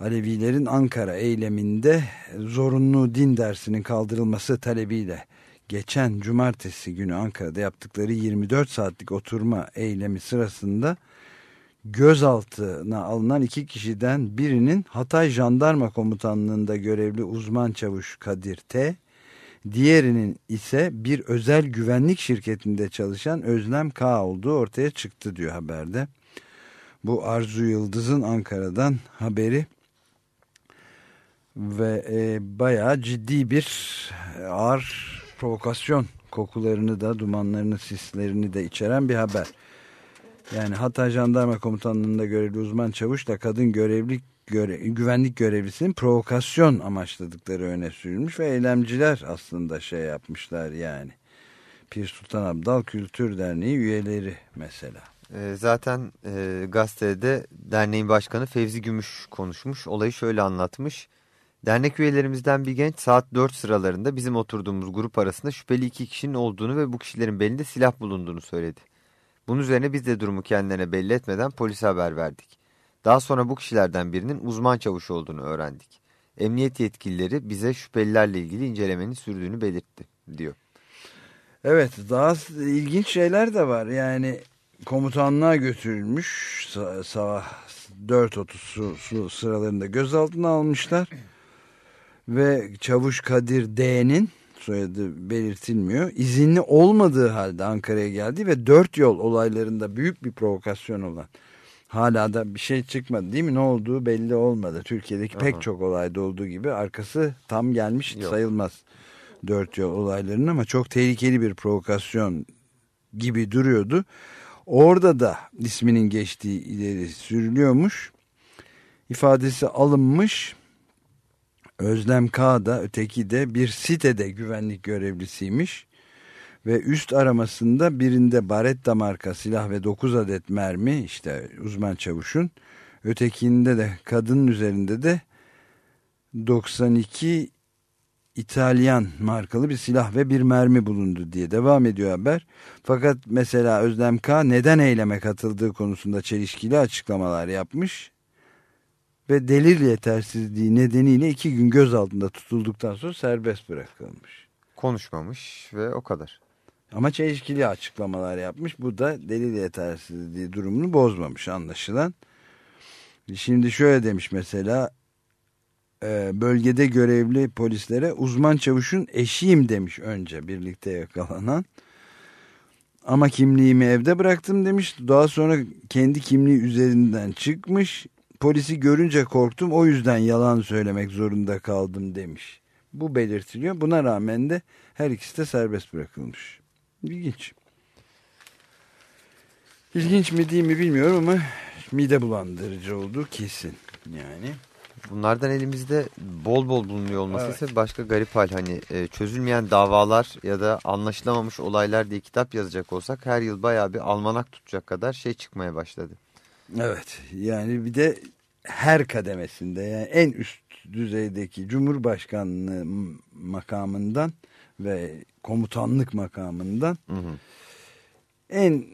Alevilerin Ankara eyleminde zorunlu din dersinin kaldırılması talebiyle geçen cumartesi günü Ankara'da yaptıkları 24 saatlik oturma eylemi sırasında gözaltına alınan iki kişiden birinin Hatay Jandarma Komutanlığı'nda görevli uzman çavuş Kadir T, diğerinin ise bir özel güvenlik şirketinde çalışan Özlem K olduğu ortaya çıktı diyor haberde. Bu Arzu Yıldız'ın Ankara'dan haberi ve e, bayağı ciddi bir ağır provokasyon kokularını da dumanlarını sislerini de içeren bir haber. Yani Hatay Jandarma Komutanlığı'nda görevli uzman çavuşla kadın görevli göre, güvenlik görevlisinin provokasyon amaçladıkları öne sürülmüş ve eylemciler aslında şey yapmışlar yani. Pir Sultan Abdal Kültür Derneği üyeleri mesela. E, zaten e, gazetede derneğin başkanı Fevzi Gümüş konuşmuş. Olayı şöyle anlatmış. Dernek üyelerimizden bir genç saat 4 sıralarında bizim oturduğumuz grup arasında şüpheli iki kişinin olduğunu ve bu kişilerin belinde silah bulunduğunu söyledi. Bunun üzerine biz de durumu kendilerine belli etmeden polise haber verdik. Daha sonra bu kişilerden birinin uzman çavuş olduğunu öğrendik. Emniyet yetkilileri bize şüphelilerle ilgili incelemenin sürdüğünü belirtti, diyor. Evet, daha ilginç şeyler de var. Yani komutanlığa götürülmüş sabah 4.30 sıralarında gözaltına almışlar. Ve Çavuş Kadir D'nin soyadı belirtilmiyor. İzinli olmadığı halde Ankara'ya geldi ve dört yol olaylarında büyük bir provokasyon olan hala da bir şey çıkmadı değil mi? Ne olduğu belli olmadı. Türkiye'deki Aha. pek çok olayda olduğu gibi arkası tam gelmiş Yok. sayılmaz dört yol olaylarının ama çok tehlikeli bir provokasyon gibi duruyordu. Orada da isminin geçtiği ileri sürülüyormuş. İfadesi alınmış Özlem K da öteki de bir sitede güvenlik görevlisiymiş. Ve üst aramasında birinde Baretta marka silah ve 9 adet mermi işte uzman çavuşun. Ötekinde de kadının üzerinde de 92 İtalyan markalı bir silah ve bir mermi bulundu diye devam ediyor haber. Fakat mesela Özlem K neden eyleme katıldığı konusunda çelişkili açıklamalar yapmış ve delil yetersizliği nedeniyle iki gün gözaltında tutulduktan sonra serbest bırakılmış. Konuşmamış ve o kadar. Ama çelişkili açıklamalar yapmış. Bu da delil yetersizliği durumunu bozmamış anlaşılan. Şimdi şöyle demiş mesela e, bölgede görevli polislere uzman çavuşun eşiyim demiş önce birlikte yakalanan. Ama kimliğimi evde bıraktım demiş. Daha sonra kendi kimliği üzerinden çıkmış polisi görünce korktum o yüzden yalan söylemek zorunda kaldım demiş. Bu belirtiliyor. Buna rağmen de her ikisi de serbest bırakılmış. İlginç. İlginç mi değil mi bilmiyorum ama mide bulandırıcı oldu kesin. Yani. Bunlardan elimizde bol bol bulunuyor olması evet. ise başka garip hal. Hani e, çözülmeyen davalar ya da anlaşılamamış olaylar diye kitap yazacak olsak her yıl bayağı bir almanak tutacak kadar şey çıkmaya başladı. Evet yani bir de her kademesinde yani en üst düzeydeki Cumhurbaşkanlığı makamından ve komutanlık makamından Hı hı. en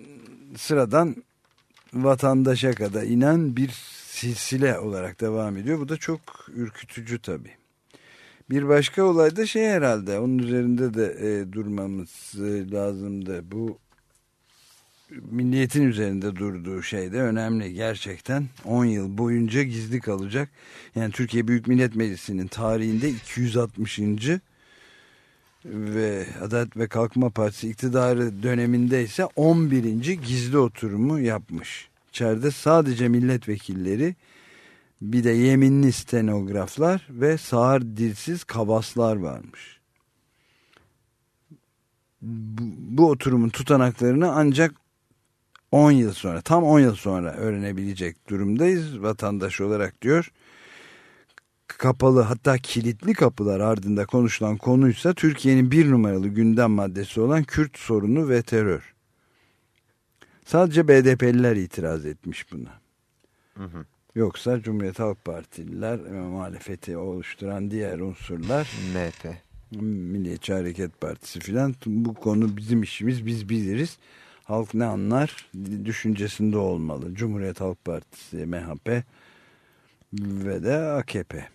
sıradan vatandaşa kadar inen bir silsile olarak devam ediyor. Bu da çok ürkütücü tabii. Bir başka olay da şey herhalde onun üzerinde de e, durmamız e, lazımdı. Bu milliyetin üzerinde durduğu şey de önemli gerçekten 10 yıl boyunca gizli kalacak. Yani Türkiye Büyük Millet Meclisi'nin tarihinde 260. ve Adalet ve Kalkınma Partisi iktidarı döneminde ise 11. gizli oturumu yapmış. İçeride sadece milletvekilleri bir de yeminli stenograflar ve sağır dilsiz kabaslar varmış. Bu, bu oturumun tutanaklarını ancak 10 yıl sonra tam 10 yıl sonra öğrenebilecek durumdayız vatandaş olarak diyor. Kapalı hatta kilitli kapılar ardında konuşulan konuysa Türkiye'nin bir numaralı gündem maddesi olan Kürt sorunu ve terör. Sadece BDP'liler itiraz etmiş buna. Hı hı. Yoksa Cumhuriyet Halk Partililer ve muhalefeti oluşturan diğer unsurlar MHP. Milliyetçi Hareket Partisi filan bu konu bizim işimiz biz biliriz. Halk ne anlar düşüncesinde olmalı. Cumhuriyet Halk Partisi, MHP ve de AKP.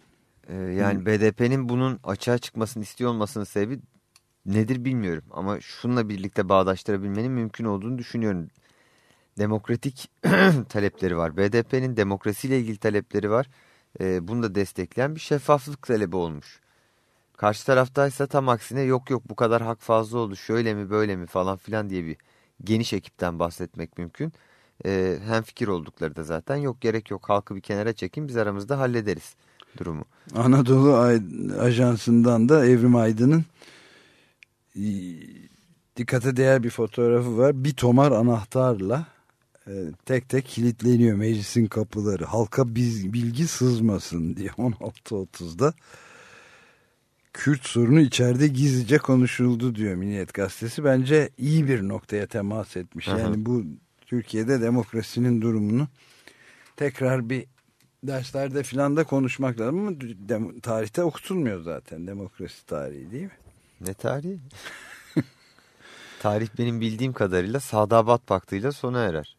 Ee, yani BDP'nin bunun açığa çıkmasını istiyor olmasının sebebi nedir bilmiyorum. Ama şununla birlikte bağdaştırabilmenin mümkün olduğunu düşünüyorum. Demokratik talepleri var. BDP'nin demokrasiyle ilgili talepleri var. Ee, bunu da destekleyen bir şeffaflık talebi olmuş. Karşı taraftaysa tam aksine yok yok bu kadar hak fazla oldu şöyle mi böyle mi falan filan diye bir geniş ekipten bahsetmek mümkün. Ee, hem fikir oldukları da zaten yok gerek yok halkı bir kenara çekin biz aramızda hallederiz durumu. Anadolu Ajansı'ndan da Evrim Aydın'ın e, dikkate değer bir fotoğrafı var. Bir tomar anahtarla e, tek tek kilitleniyor meclisin kapıları. Halka biz, bilgi sızmasın diye 16.30'da. Kürt sorunu içeride gizlice konuşuldu diyor Milliyet Gazetesi. Bence iyi bir noktaya temas etmiş. Hı hı. Yani bu Türkiye'de demokrasinin durumunu tekrar bir derslerde filan da konuşmak lazım ama dem- tarihte okutulmuyor zaten demokrasi tarihi değil mi? Ne tarihi? Tarih benim bildiğim kadarıyla Sadabat Paktı'yla sona erer.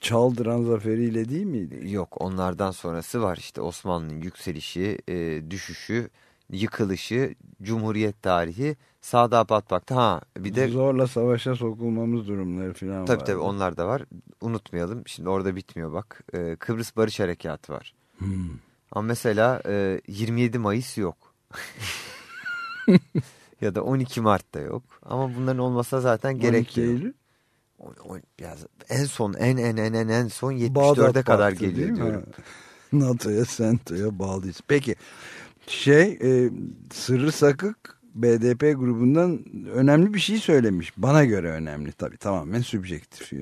Çaldıran zaferiyle değil miydi? Yok onlardan sonrası var işte Osmanlı'nın yükselişi, e, düşüşü, yıkılışı, Cumhuriyet tarihi, Sadabat Paktı. Ha bir de Zorla savaşa sokulmamız durumları filan tabii var. tabii onlar da var. Unutmayalım şimdi orada bitmiyor bak. E, Kıbrıs Barış Harekatı var. Hmm. Ama mesela e, 27 Mayıs yok. ya da 12 Mart'ta yok. Ama bunların olmasa zaten 12 gerek yok. En son en en en en en son Bağdat 74'e kadar değil geliyor diyorum. NATO'ya, SENTO'ya bağlıyız. Peki şey e, Sırrı Sakık BDP grubundan önemli bir şey söylemiş. Bana göre önemli tabii tamamen sübjektif.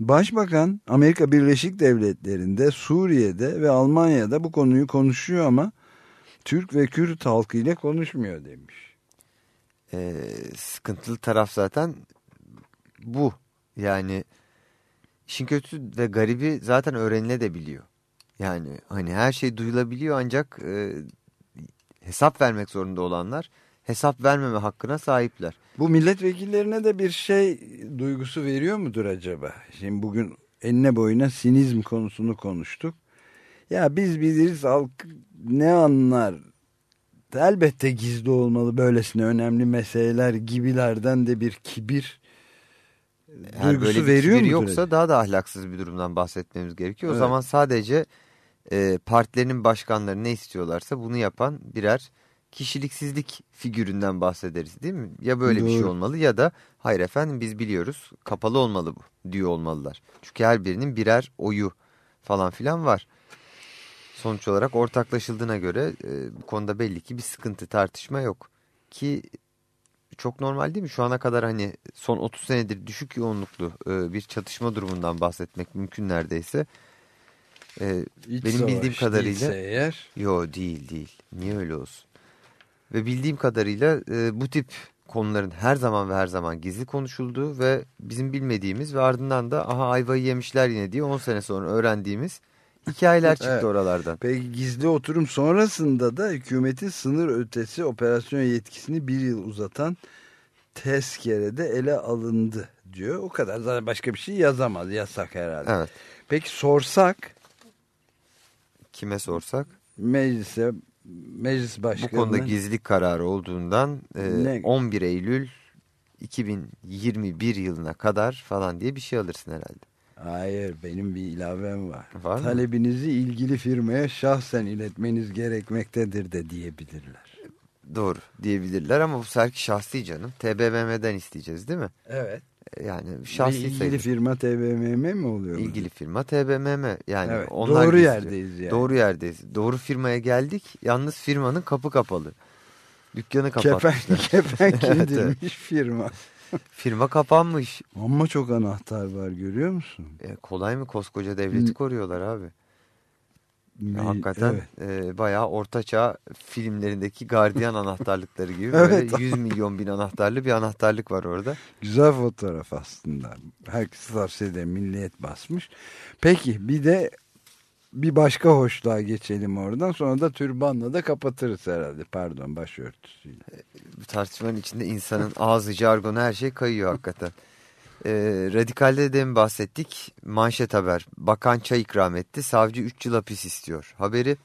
Başbakan Amerika Birleşik Devletleri'nde, Suriye'de ve Almanya'da bu konuyu konuşuyor ama Türk ve Kürt halkıyla konuşmuyor demiş. Ee, sıkıntılı taraf zaten bu. Yani işin kötü ve garibi zaten öğrenilebiliyor. Yani hani her şey duyulabiliyor ancak e, hesap vermek zorunda olanlar hesap vermeme hakkına sahipler. Bu milletvekillerine de bir şey duygusu veriyor mudur acaba? Şimdi bugün eline boyuna sinizm konusunu konuştuk. Ya biz biliriz halk ne anlar? Elbette gizli olmalı böylesine önemli meseleler gibilerden de bir kibir Eğer duygusu böyle bir veriyor mudur? yoksa daha da ahlaksız bir durumdan bahsetmemiz gerekiyor. O Evet. zaman sadece e, partilerinin başkanları ne istiyorlarsa bunu yapan birer kişiliksizlik figüründen bahsederiz değil mi? Ya böyle bir şey Doğru. olmalı ya da hayır efendim biz biliyoruz kapalı olmalı bu diyor olmalılar. Çünkü her birinin birer oyu falan filan var. Sonuç olarak ortaklaşıldığına göre e, bu konuda belli ki bir sıkıntı tartışma yok. Ki çok normal değil mi? Şu ana kadar hani son 30 senedir düşük yoğunluklu e, bir çatışma durumundan bahsetmek mümkün neredeyse. E, İç benim bildiğim kadarıyla eğer yo değil değil. Niye öyle olsun? Ve bildiğim kadarıyla e, bu tip konuların her zaman ve her zaman gizli konuşulduğu ve bizim bilmediğimiz ve ardından da aha ayvayı yemişler yine diye 10 sene sonra öğrendiğimiz hikayeler çıktı Evet. oralardan. Peki gizli oturum sonrasında da hükümetin sınır ötesi operasyon yetkisini bir yıl uzatan tezkerede ele alındı diyor. O kadar zaten başka bir şey yazamaz. Yasak herhalde. Evet. Peki sorsak Kime sorsak meclise meclis bu başkanına konuda gizlilik kararı olduğundan e, Ne? 11 Eylül 2021 yılına kadar falan diye bir şey alırsın herhalde. Hayır benim bir ilavem var. Var mı? Talebinizi ilgili firmaya şahsen iletmeniz gerekmektedir de diyebilirler. Doğru diyebilirler ama bu serki şahsi canım. TBMM'den isteyeceğiz değil mi? Evet. Yani şahsi ilgili sayılır. firma TBMM mi oluyor? İlgili firma TBMM. Yani Evet, onlar doğru yerdeyiz yani. Doğru yerdeyiz. Doğru firmaya geldik. Yalnız firmanın kapı kapalı. Dükkanı Kefen, kapatmışlar. kefen Evet, giydirmiş firma. Firma kapanmış. Ama çok anahtar var görüyor musun? E, kolay mı koskoca devleti koruyorlar abi. Me- Hakikaten evet. e, bayağı ortaçağ filmlerindeki gardiyan anahtarlıkları gibi Evet. böyle 100 milyon bin anahtarlı bir anahtarlık var orada. Güzel fotoğraf aslında. Herkes tavsiye ederim. Milliyet basmış. Peki bir de bir başka hoşluğa geçelim oradan. Sonra da türbanla da kapatırız herhalde. Pardon başörtüsüyle. Bu tartışmanın içinde insanın ağzı, jargonu her şey kayıyor hakikaten. E, Radikal'de de mi bahsettik? Manşet haber. Bakan çay ikram etti. Savcı 3 yıl hapis istiyor. Haberi.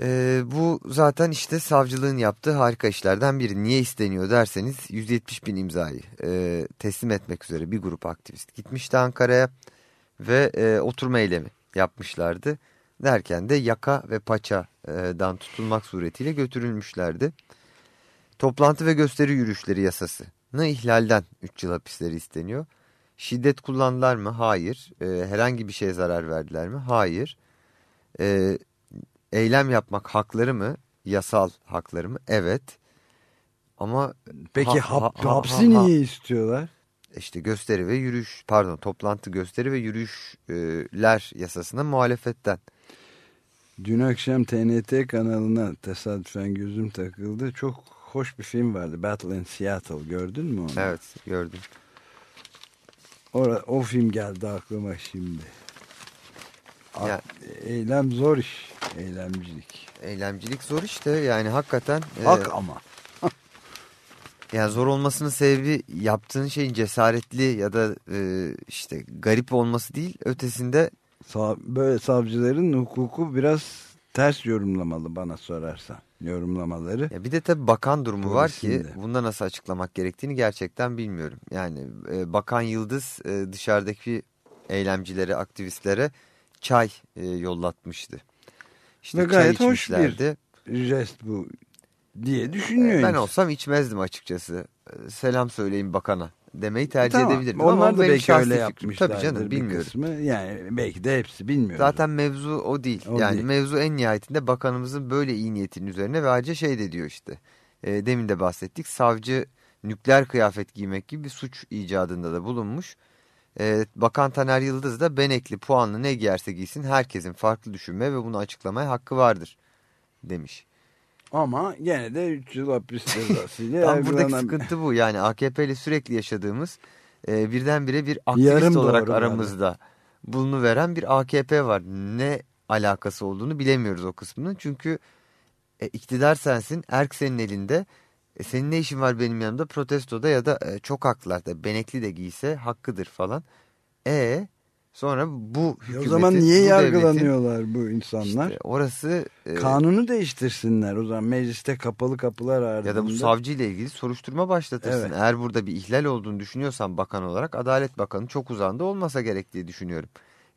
E, bu zaten işte savcılığın yaptığı harika işlerden biri. Niye isteniyor derseniz 170 bin imzayı e, teslim etmek üzere bir grup aktivist gitmişti Ankara'ya ve e, oturma eylemi yapmışlardı. Derken de yaka ve paçadan tutulmak suretiyle götürülmüşlerdi. Toplantı ve gösteri yürüyüşleri yasasını ihlalden 3 yıl hapisleri isteniyor. Şiddet kullandılar mı? Hayır. E, herhangi bir şeye zarar verdiler mi? Hayır. E, eylem yapmak hakları mı? Yasal hakları mı? Evet. Ama Peki Ha- hap, ha- ha- hapsi ha- niye istiyorlar? işte gösteri ve yürüyüş pardon toplantı gösteri ve yürüyüşler yasasına muhalefetten. Dün akşam TNT kanalına tesadüfen gözüm takıldı. Çok hoş bir film vardı. Battle in Seattle. Gördün mü onu? Evet gördüm. Ora, o film geldi aklıma şimdi. Ya- Eylem zor iş. Eylemcilik. Eylemcilik zor işte yani hakikaten. e, Hak ama. Yani zor olmasının sebebi yaptığın şeyin cesaretli ya da e, işte garip olması değil. Ötesinde Sa- böyle savcıların hukuku biraz ters yorumlamalı bana sorarsan. Yorumlamaları. ya bir de tabii bakan durumu var ki bunda nasıl açıklamak gerektiğini gerçekten bilmiyorum. Yani e, Bakan Yıldız e, dışarıdaki eylemcilere, aktivistlere çay e, yollatmıştı. İşte Ve gayet hoş bir jest bu diye düşünüyor E, Ben olsam içmezdim açıkçası. E, Selam söyleyin bakana demeyi tercih Tamam, edebilirdim. Onlar Ama da belki öyle fikrim. yapmışlardır Tabii canım bilmiyorum. kısmı. Yani belki de hepsi bilmiyorum. Zaten mevzu o değil. O yani değil. mevzu en nihayetinde bakanımızın böyle iyi niyetinin üzerine ve ayrıca şey de diyor işte. E, demin de bahsettik. Savcı nükleer kıyafet giymek gibi bir suç icadında da bulunmuş. E, Bakan Taner Yıldız da benekli, puanlı ne giyerse giysin herkesin farklı düşünme ve bunu açıklamaya hakkı vardır demiş. Ama gene de 3 yıl hapis cezasıyla Tam buradaki sıkıntı bu. Yani AKP ile sürekli yaşadığımız e, birdenbire bir aktivist Yarım olarak aramızda bulunuveren bir AKP var. Ne alakası olduğunu bilemiyoruz o kısmının. Çünkü e, iktidar sensin, erk senin elinde. E, senin ne işin var benim yanımda protestoda ya da e, çok haklılar da benekli de giyse hakkıdır falan. E sonra bu hükümetin, o zaman niye bu devletin- yargılanıyorlar bu insanlar? İşte orası e, Kanunu değiştirsinler o zaman mecliste kapalı kapılar ardında. Ya da bu savcı ile ilgili soruşturma başlatırsın. Evet. Eğer burada bir ihlal olduğunu düşünüyorsan bakan olarak Adalet Bakanı çok uzağında olmasa gerek diye düşünüyorum.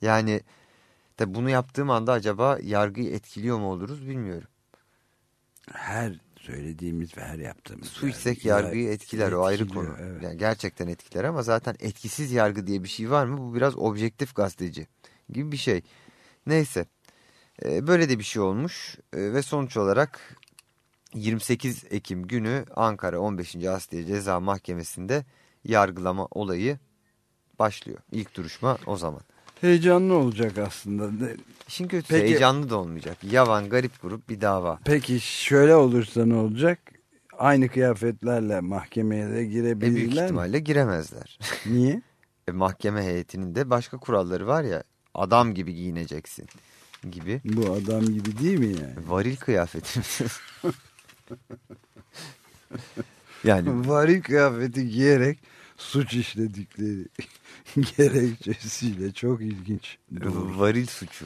Yani tabi bunu yaptığım anda acaba yargıyı etkiliyor mu oluruz bilmiyorum. Her söylediğimiz ve her yaptığımız. Su içsek yargı- yargıyı etkiler o ayrı konu. evet. Yani gerçekten etkiler ama zaten etkisiz yargı diye bir şey var mı? Bu biraz objektif gazeteci gibi bir şey. Neyse Ee, böyle de bir şey olmuş Ee, ve sonuç olarak 28 Ekim günü Ankara 15. Asliye Ceza Mahkemesi'nde yargılama olayı başlıyor. İlk duruşma o zaman. Heyecanlı olacak aslında. İşin kötüsü Peki- heyecanlı da olmayacak. Yavan garip grup bir dava. Peki şöyle olursa ne olacak? Aynı kıyafetlerle mahkemeye de E büyük girebilirler mi? ihtimalle giremezler. Niye? E, mahkeme heyetinin de başka kuralları var ya adam gibi giyineceksin gibi. Bu adam gibi değil mi yani? Varil kıyafeti. yani Varil kıyafeti giyerek suç işledikleri gerekçesiyle çok ilginç. Doğru. varil suçu.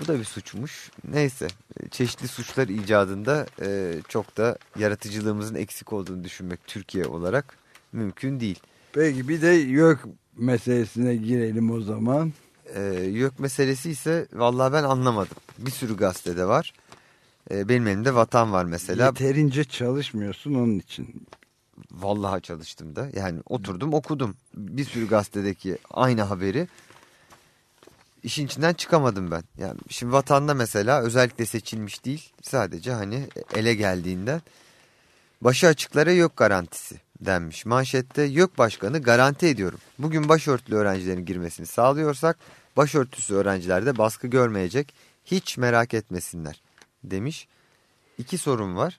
Bu da bir suçmuş. Neyse çeşitli suçlar icadında e, çok da yaratıcılığımızın eksik olduğunu düşünmek Türkiye olarak mümkün değil. Peki bir de YÖK meselesine girelim o zaman. E, YÖK meselesi ise vallahi ben anlamadım. Bir sürü gazetede var. E, benim elimde Vatan var mesela. Yeterince çalışmıyorsun onun için. Vallahi çalıştım da. Yani oturdum okudum. Bir sürü gazetedeki aynı haberi. İşin içinden çıkamadım ben. Yani şimdi vatanda mesela özellikle seçilmiş değil. Sadece hani ele geldiğinden başı açıklara yok garantisi denmiş. Manşette yok başkanı garanti ediyorum. Bugün başörtülü öğrencilerin girmesini sağlıyorsak başörtüsü öğrencilerde baskı görmeyecek. Hiç merak etmesinler demiş. İki sorun var.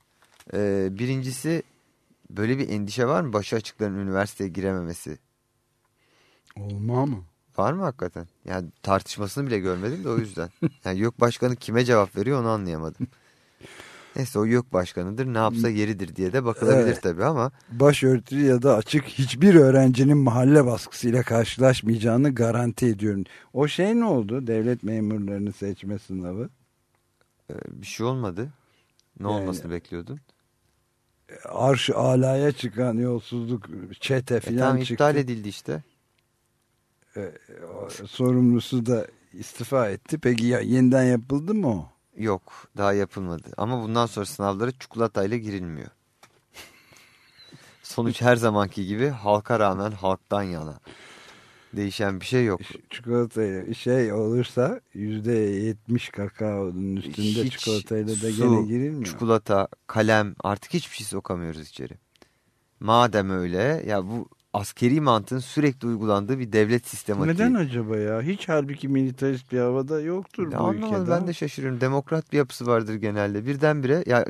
Ee, birincisi böyle bir endişe var mı? Başı açıkların üniversiteye girememesi. Olma mı? Var mı hakikaten? Yani tartışmasını bile görmedim de o yüzden. Yani yok başkanı kime cevap veriyor onu anlayamadım. Neyse o yok başkanıdır ne yapsa yeridir diye de bakılabilir Evet. tabii ama Başörtülü ya da açık hiçbir öğrencinin mahalle baskısıyla karşılaşmayacağını garanti ediyorum. O şey ne oldu? Devlet memurlarını seçme sınavı. e, bir şey olmadı. Ne Yani- olmasını bekliyordun? Arş alaya çıkan yolsuzluk çete E, filan tamam çıktı. iptal edildi işte. O Sorumlusu da istifa etti. Peki ya, yeniden yapıldı mı o? Yok daha yapılmadı. Ama bundan sonra sınavlara çikolatayla girilmiyor. Sonuç her zamanki gibi halka rağmen halktan yana. Değişen bir şey yok. Çikolatayla şey olursa yüzde yetmiş kakaonun üstünde Hiç çikolatayla da su, gene girilmiyor. Çikolata, kalem artık hiçbir şey sokamıyoruz içeri. Madem öyle ya bu askeri mantığın sürekli uygulandığı bir devlet sistematiği. Neden acaba ya? Hiç halbuki militarist bir havada yoktur Ya bu anlamadım, ülkede. ben de şaşırıyorum. Demokrat bir yapısı vardır genelde. Birdenbire ya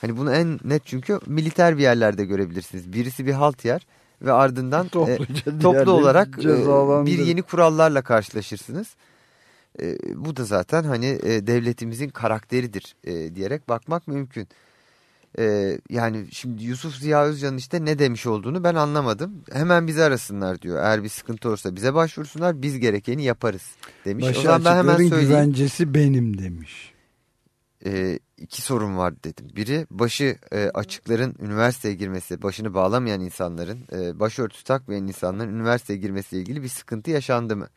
hani bunu en net çünkü militer bir yerlerde görebilirsiniz. Birisi bir halt yer ve ardından e, toplu olarak e, bir yeni kurallarla karşılaşırsınız. E, bu da zaten hani e, devletimizin karakteridir e, diyerek bakmak mümkün. E, yani şimdi Yusuf Ziya Özcan'ın işte ne demiş olduğunu ben anlamadım. Hemen bizi arasınlar diyor. Eğer bir sıkıntı olursa bize başvursunlar biz gerekeni yaparız demiş. Başı o zaman ben hemen söyleyeyim. güvencesi benim demiş. E, iki sorun var dedim. Biri başı e, açıkların üniversiteye girmesi, başını bağlamayan insanların, e, başörtüsü takmayan insanların üniversiteye girmesiyle ilgili bir sıkıntı yaşandı mı?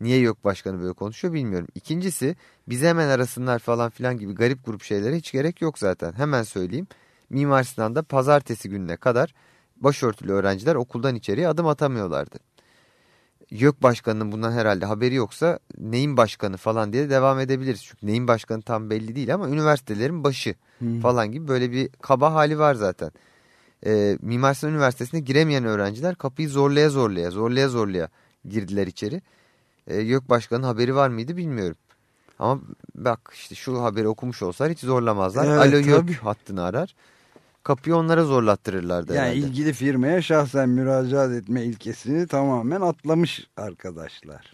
Niye yok başkanı böyle konuşuyor bilmiyorum. İkincisi bize hemen arasınlar falan filan gibi garip grup şeylere hiç gerek yok zaten. Hemen söyleyeyim. Mimar Sinan'da pazartesi gününe kadar başörtülü öğrenciler okuldan içeriye adım atamıyorlardı. YÖK başkanının bundan herhalde haberi yoksa neyin başkanı falan diye devam edebiliriz. Çünkü neyin başkanı tam belli değil ama üniversitelerin başı Hmm. falan gibi böyle bir kaba hali var zaten. Ee, Mimar Sinan Üniversitesi'ne giremeyen öğrenciler kapıyı zorlaya zorlaya zorlaya zorlaya girdiler içeri. Ee, YÖK başkanının haberi var mıydı bilmiyorum. Ama bak işte şu haberi okumuş olsalar hiç zorlamazlar. Evet, Alo YÖK tabii. hattını arar. Kapıyı onlara zorlattırırlardı Yani herhalde. ilgili firmaya şahsen müracaat etme ilkesini tamamen atlamış arkadaşlar.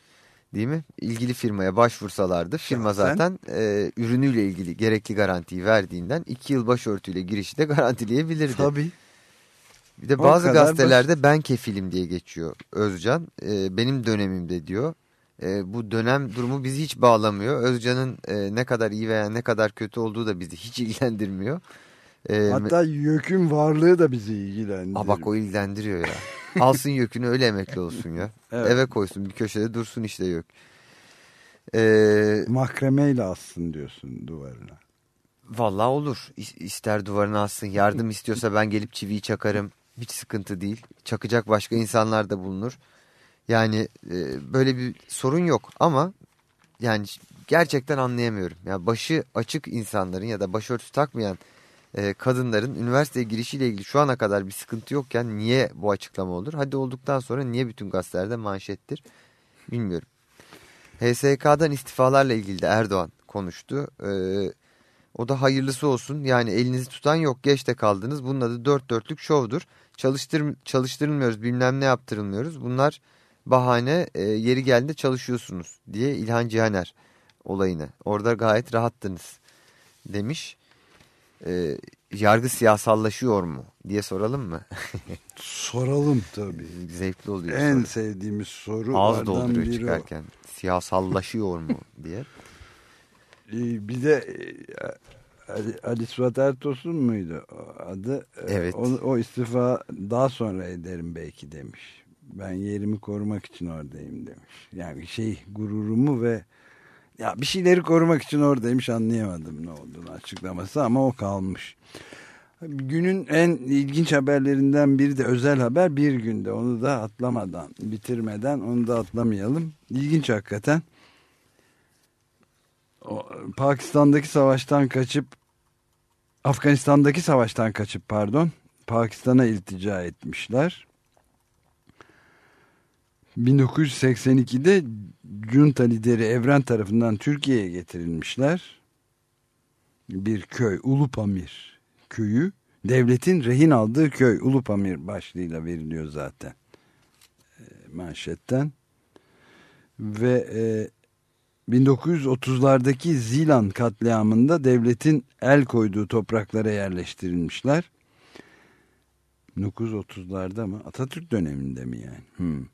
Değil mi? İlgili firmaya başvursalardı firma Şahsen. zaten e, ürünüyle ilgili gerekli garantiyi verdiğinden iki yıl başörtüyle girişi de garantileyebilirdi. Tabii. Bir de bazı gazetelerde ben kefilim diye geçiyor Özcan. E, benim dönemimde diyor. E, bu dönem durumu bizi hiç bağlamıyor. Özcan'ın e, ne kadar iyi veya ne kadar kötü olduğu da bizi hiç ilgilendirmiyor. E, Hatta YÖK'ün varlığı da bizi ilgilendiriyor. Aa bak o ilgilendiriyor ya. Alsın yökünü öyle emekli olsun ya. Evet. Eve koysun bir köşede dursun işte yok. Ee, Mahkemeyle assın diyorsun duvarına. Vallahi olur. İs- İster duvarına assın. Yardım istiyorsa ben gelip çiviyi çakarım. Hiç sıkıntı değil. Çakacak başka insanlar da bulunur. Yani e, böyle bir sorun yok ama yani gerçekten anlayamıyorum. Ya başı açık insanların ya da başörtüsü takmayan e, kadınların üniversiteye girişiyle ilgili şu ana kadar bir sıkıntı yokken niye bu açıklama olur? Hadi olduktan sonra niye bütün gazetelerde manşettir? Bilmiyorum. HSK'dan istifalarla ilgili de Erdoğan konuştu. Ee, o da hayırlısı olsun. Yani elinizi tutan yok. Geç de kaldınız. Bunun adı dört dörtlük şovdur. Çalıştır, çalıştırılmıyoruz. Bilmem ne yaptırılmıyoruz. Bunlar bahane e, yeri geldiğinde çalışıyorsunuz diye İlhan Cihaner olayını. Orada gayet rahattınız demiş. E, yargı siyasallaşıyor mu diye soralım mı? Soralım tabii. Zevkli oluyor. En soru. sevdiğimiz soru. Ağız dolduruyor çıkarken. Siyasallaşıyor mu diye. Ee, Bir de e, Ali, Ali Suat Ertos'un muydu o adı? Ee, Evet. O, o istifa daha sonra ederim belki demiş. Ben yerimi korumak için oradayım demiş. Yani şey gururumu ve ya bir şeyleri korumak için oradaymış anlayamadım ne olduğunu açıklaması ama o kalmış. Günün en ilginç haberlerinden biri de özel haber bir günde. Onu da atlamadan, bitirmeden onu da atlamayalım. İlginç hakikaten. Pakistan'daki savaştan kaçıp Afganistan'daki savaştan kaçıp pardon Pakistan'a iltica etmişler. 1982'de junta lideri Evren tarafından Türkiye'ye getirilmişler. Bir köy Ulupamir köyü devletin rehin aldığı köy Ulupamir başlığıyla veriliyor zaten e, manşetten ve e, 1930'lardaki Zilan katliamında devletin el koyduğu topraklara yerleştirilmişler. 1930'larda mı? Atatürk döneminde mi yani? Hmm.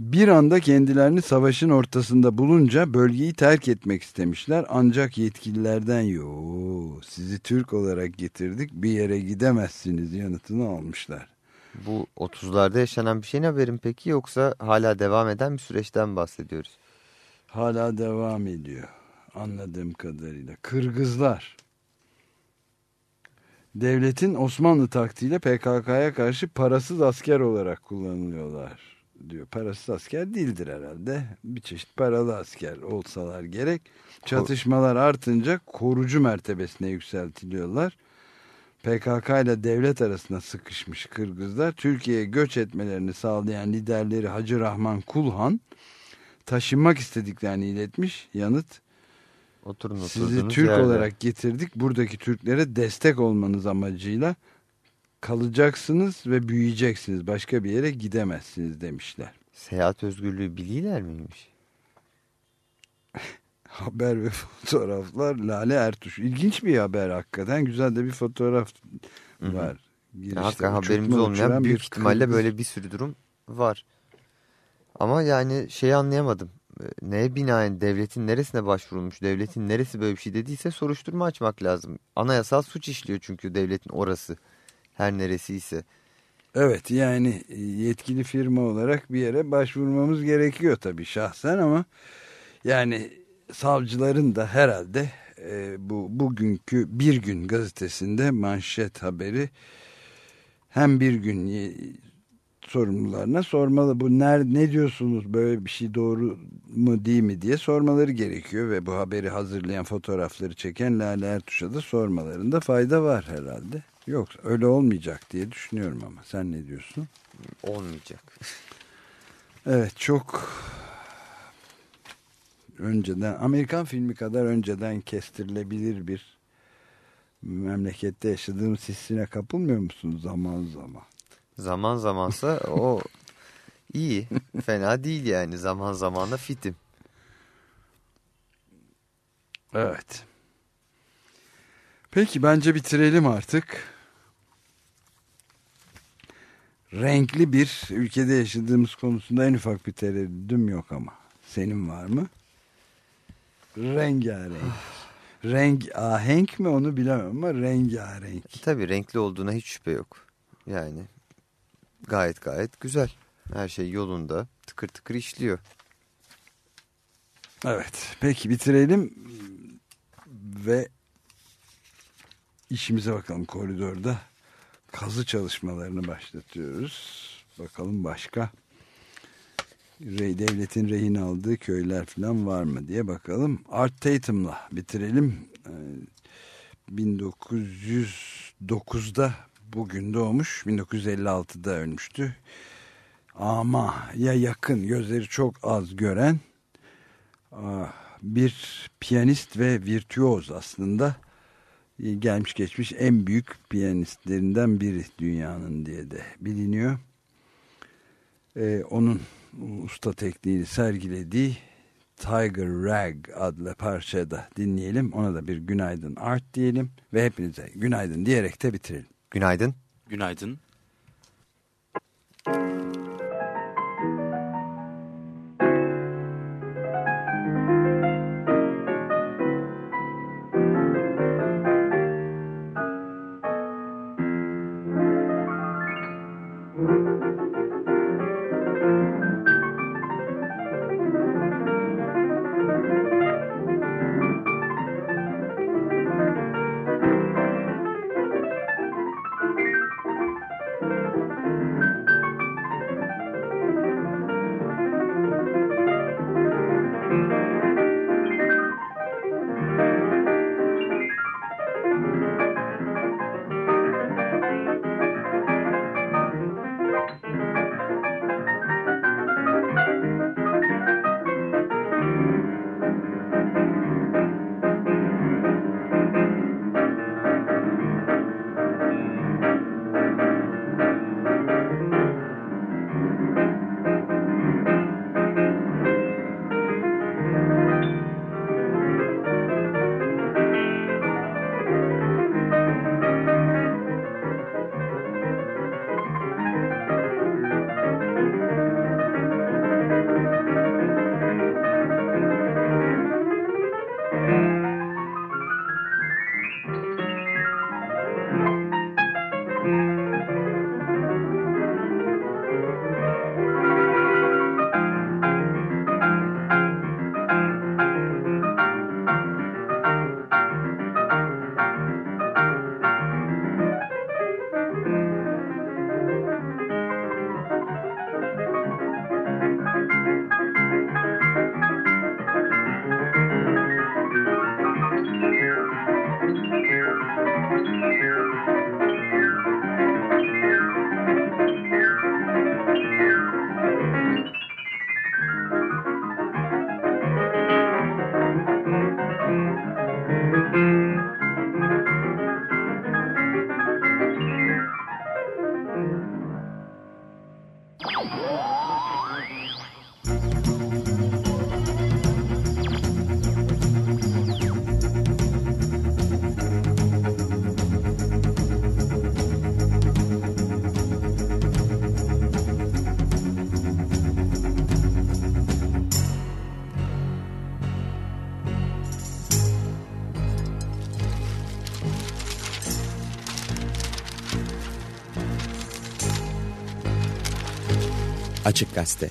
Bir anda kendilerini savaşın ortasında bulunca bölgeyi terk etmek istemişler. Ancak yetkililerden yo sizi Türk olarak getirdik bir yere gidemezsiniz yanıtını almışlar. Bu 30'larda yaşanan bir şeyin haberim peki yoksa hala devam eden bir süreçten bahsediyoruz? Hala devam ediyor anladığım kadarıyla. Kırgızlar devletin Osmanlı taktiğiyle PKK'ya karşı parasız asker olarak kullanılıyorlar diyor. Parasız asker değildir herhalde. Bir çeşit paralı asker olsalar gerek. Çatışmalar artınca korucu mertebesine yükseltiliyorlar. PKK ile devlet arasında sıkışmış Kırgızlar Türkiye'ye göç etmelerini sağlayan liderleri Hacı Rahman Kulhan taşınmak istediklerini iletmiş. Yanıt Oturun sizi Türk yerde. olarak getirdik. Buradaki Türklere destek olmanız amacıyla kalacaksınız ve büyüyeceksiniz. Başka bir yere gidemezsiniz demişler. Seyahat özgürlüğü biliyorlar mıymış? Haber ve fotoğraflar Lale Ertuş. İlginç bir haber hakikaten. Güzel de bir fotoğraf var. Girişte Hakikaten haberimiz olmayan büyük ihtimalle Kırgız- böyle bir sürü durum var. Ama yani şeyi anlayamadım. Ee, Neye binaen devletin neresine başvurulmuş, devletin neresi böyle bir şey dediyse soruşturma açmak lazım. Anayasal suç işliyor çünkü devletin orası. Her neresiyse. Evet yani yetkili firma olarak bir yere başvurmamız gerekiyor tabii şahsen ama yani savcıların da herhalde e, bu bugünkü Bir Gün gazetesinde manşet haberi hem bir gün ye- sorumlularına sormalı. Bu ner, ne diyorsunuz böyle bir şey doğru mu değil mi diye sormaları gerekiyor ve bu haberi hazırlayan fotoğrafları çeken Lale Ertuş'a da sormalarında fayda var herhalde. Yok öyle olmayacak diye düşünüyorum ama sen ne diyorsun? Olmayacak. Evet çok önceden Amerikan filmi kadar önceden kestirilebilir bir memlekette yaşadığımız hissine kapılmıyor musun zaman zaman? Zaman zamansa o iyi. Fena değil yani. Zaman zaman da fitim. Evet. Peki bence bitirelim artık. Renkli bir ülkede yaşadığımız konusunda en ufak bir tereddüdüm yok ama. Senin var mı? Rengarenk. Renk ahenk mi onu bilemem ama rengarenk. Tabii renkli olduğuna hiç şüphe yok. Yani gayet gayet güzel. Her şey yolunda. Tıkır tıkır işliyor. Evet. Peki bitirelim ve işimize bakalım koridorda kazı çalışmalarını başlatıyoruz. Bakalım başka re- devletin rehin aldığı köyler falan var mı diye bakalım. Art Tatum'la bitirelim. Ee, 1909'da bugün doğmuş. 1956'da ölmüştü. Ama ya yakın gözleri çok az gören ah, bir piyanist ve virtüoz aslında e, gelmiş geçmiş en büyük piyanistlerinden biri dünyanın diye de biliniyor. Ee, onun usta tekniğini sergilediği Tiger Rag adlı parçada dinleyelim. Ona da bir günaydın art diyelim ve hepinize günaydın diyerek de bitirelim. Günaydın. Günaydın. Açık Gazete